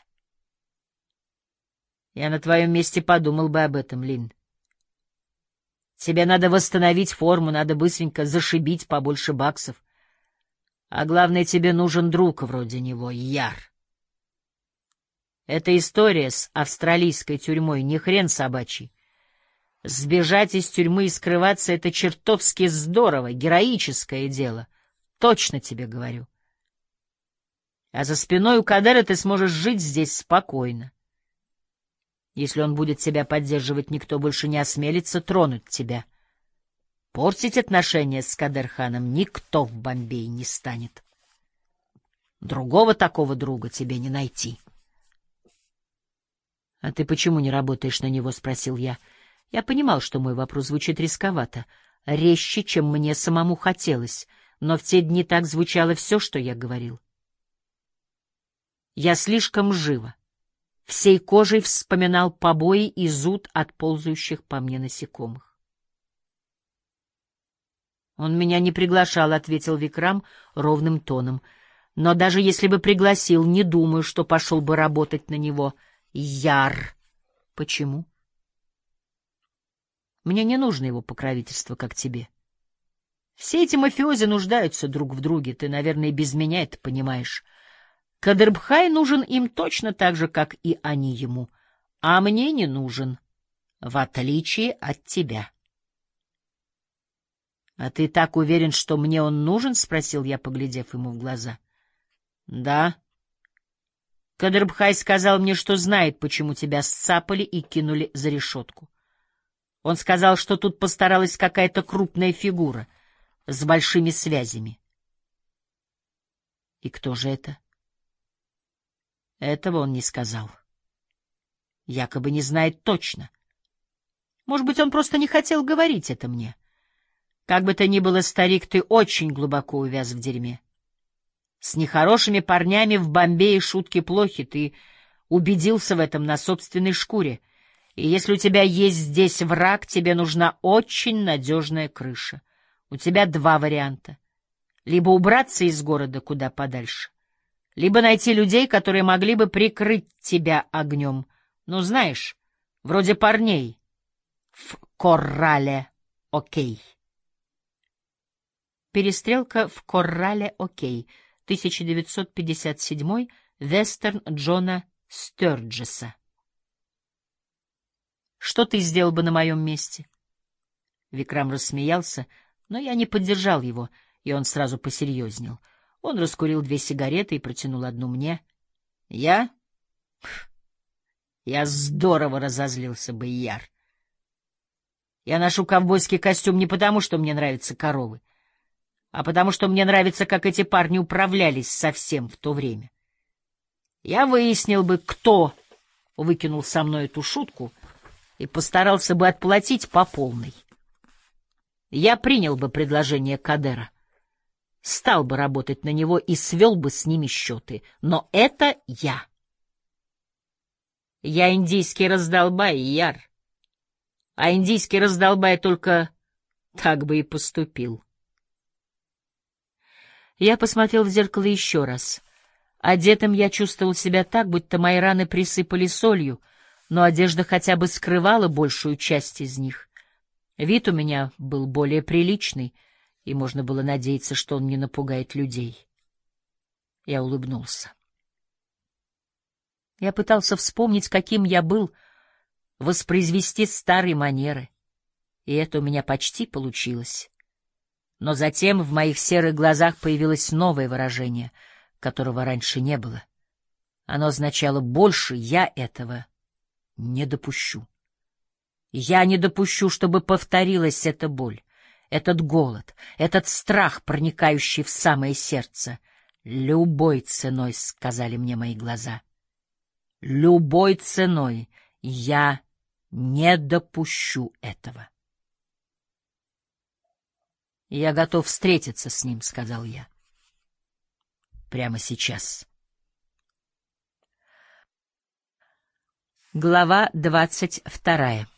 Я на твоем месте подумал бы об этом, Лин. Тебе надо восстановить форму, надо быстренько зашибить побольше баксов. А главное, тебе нужен друг вроде него, Яр. Эта история с австралийской тюрьмой не хрен собачий. Сбежать из тюрьмы и скрываться — это чертовски здорово, героическое дело. Точно тебе говорю. А за спиной у Кадера ты сможешь жить здесь спокойно. Если он будет тебя поддерживать, никто больше не осмелится тронуть тебя. Портить отношения с Кадерханом никто в Бомбее не станет. Другого такого друга тебе не найти. — А ты почему не работаешь на него? — спросил я. Я понимал, что мой вопрос звучит рисковато, резче, чем мне самому хотелось, но в те дни так звучало все, что я говорил. Я слишком живо, всей кожей вспоминал побои и зуд от ползающих по мне насекомых. «Он меня не приглашал», — ответил Викрам ровным тоном. «Но даже если бы пригласил, не думаю, что пошел бы работать на него. Яр». «Почему?» «Мне не нужно его покровительство, как тебе. Все эти мафиози нуждаются друг в друге, ты, наверное, без меня это понимаешь. Кадырбхай нужен им точно так же, как и они ему, а мне не нужен, в отличие от тебя». — А ты так уверен, что мне он нужен? — спросил я, поглядев ему в глаза. — Да. Кадрбхай сказал мне, что знает, почему тебя сцапали и кинули за решетку. Он сказал, что тут постаралась какая-то крупная фигура с большими связями. — И кто же это? Этого он не сказал. Якобы не знает точно. Может быть, он просто не хотел говорить это мне. — как бы то ни было, старик, ты очень глубоко увяз в дерьме. С нехорошими парнями в Бомбее шутки плохи, ты убедился в этом на собственной шкуре. И если у тебя есть здесь враг, тебе нужна очень надежная крыша. У тебя два варианта. Либо убраться из города куда подальше, либо найти людей, которые могли бы прикрыть тебя огнем. Ну, знаешь, вроде парней в Коррале, окей. Перестрелка в Коррале Окей, 1957, вестерн Джона Стёрджеса. Что ты сделал бы на моем месте? Викрам рассмеялся, но я не поддержал его, и он сразу посерьезнел. Он раскурил две сигареты и протянул одну мне. Я? Я здорово разозлился бы, Яр. Я ношу ковбойский костюм не потому, что мне нравятся коровы а потому что мне нравится, как эти парни управлялись совсем в то время. Я выяснил бы, кто выкинул со мной эту шутку и постарался бы отплатить по полной. Я принял бы предложение Кадера, стал бы работать на него и свел бы с ними счеты, но это я. Я индийский раздолбай, Яр, а индийский раздолбай только так бы и поступил. Я посмотрел в зеркало еще раз. Одетым я чувствовал себя так, будто мои раны присыпали солью, но одежда хотя бы скрывала большую часть из них. Вид у меня был более приличный, и можно было надеяться, что он не напугает людей. Я улыбнулся. Я пытался вспомнить, каким я был, воспроизвести старые манеры, и это у меня почти получилось. Но затем в моих серых глазах появилось новое выражение, которого раньше не было. Оно означало «больше я этого не допущу». Я не допущу, чтобы повторилась эта боль, этот голод, этот страх, проникающий в самое сердце. «Любой ценой», — сказали мне мои глаза, — «любой ценой я не допущу этого». Я готов встретиться с ним, — сказал я. Прямо сейчас. Глава двадцать вторая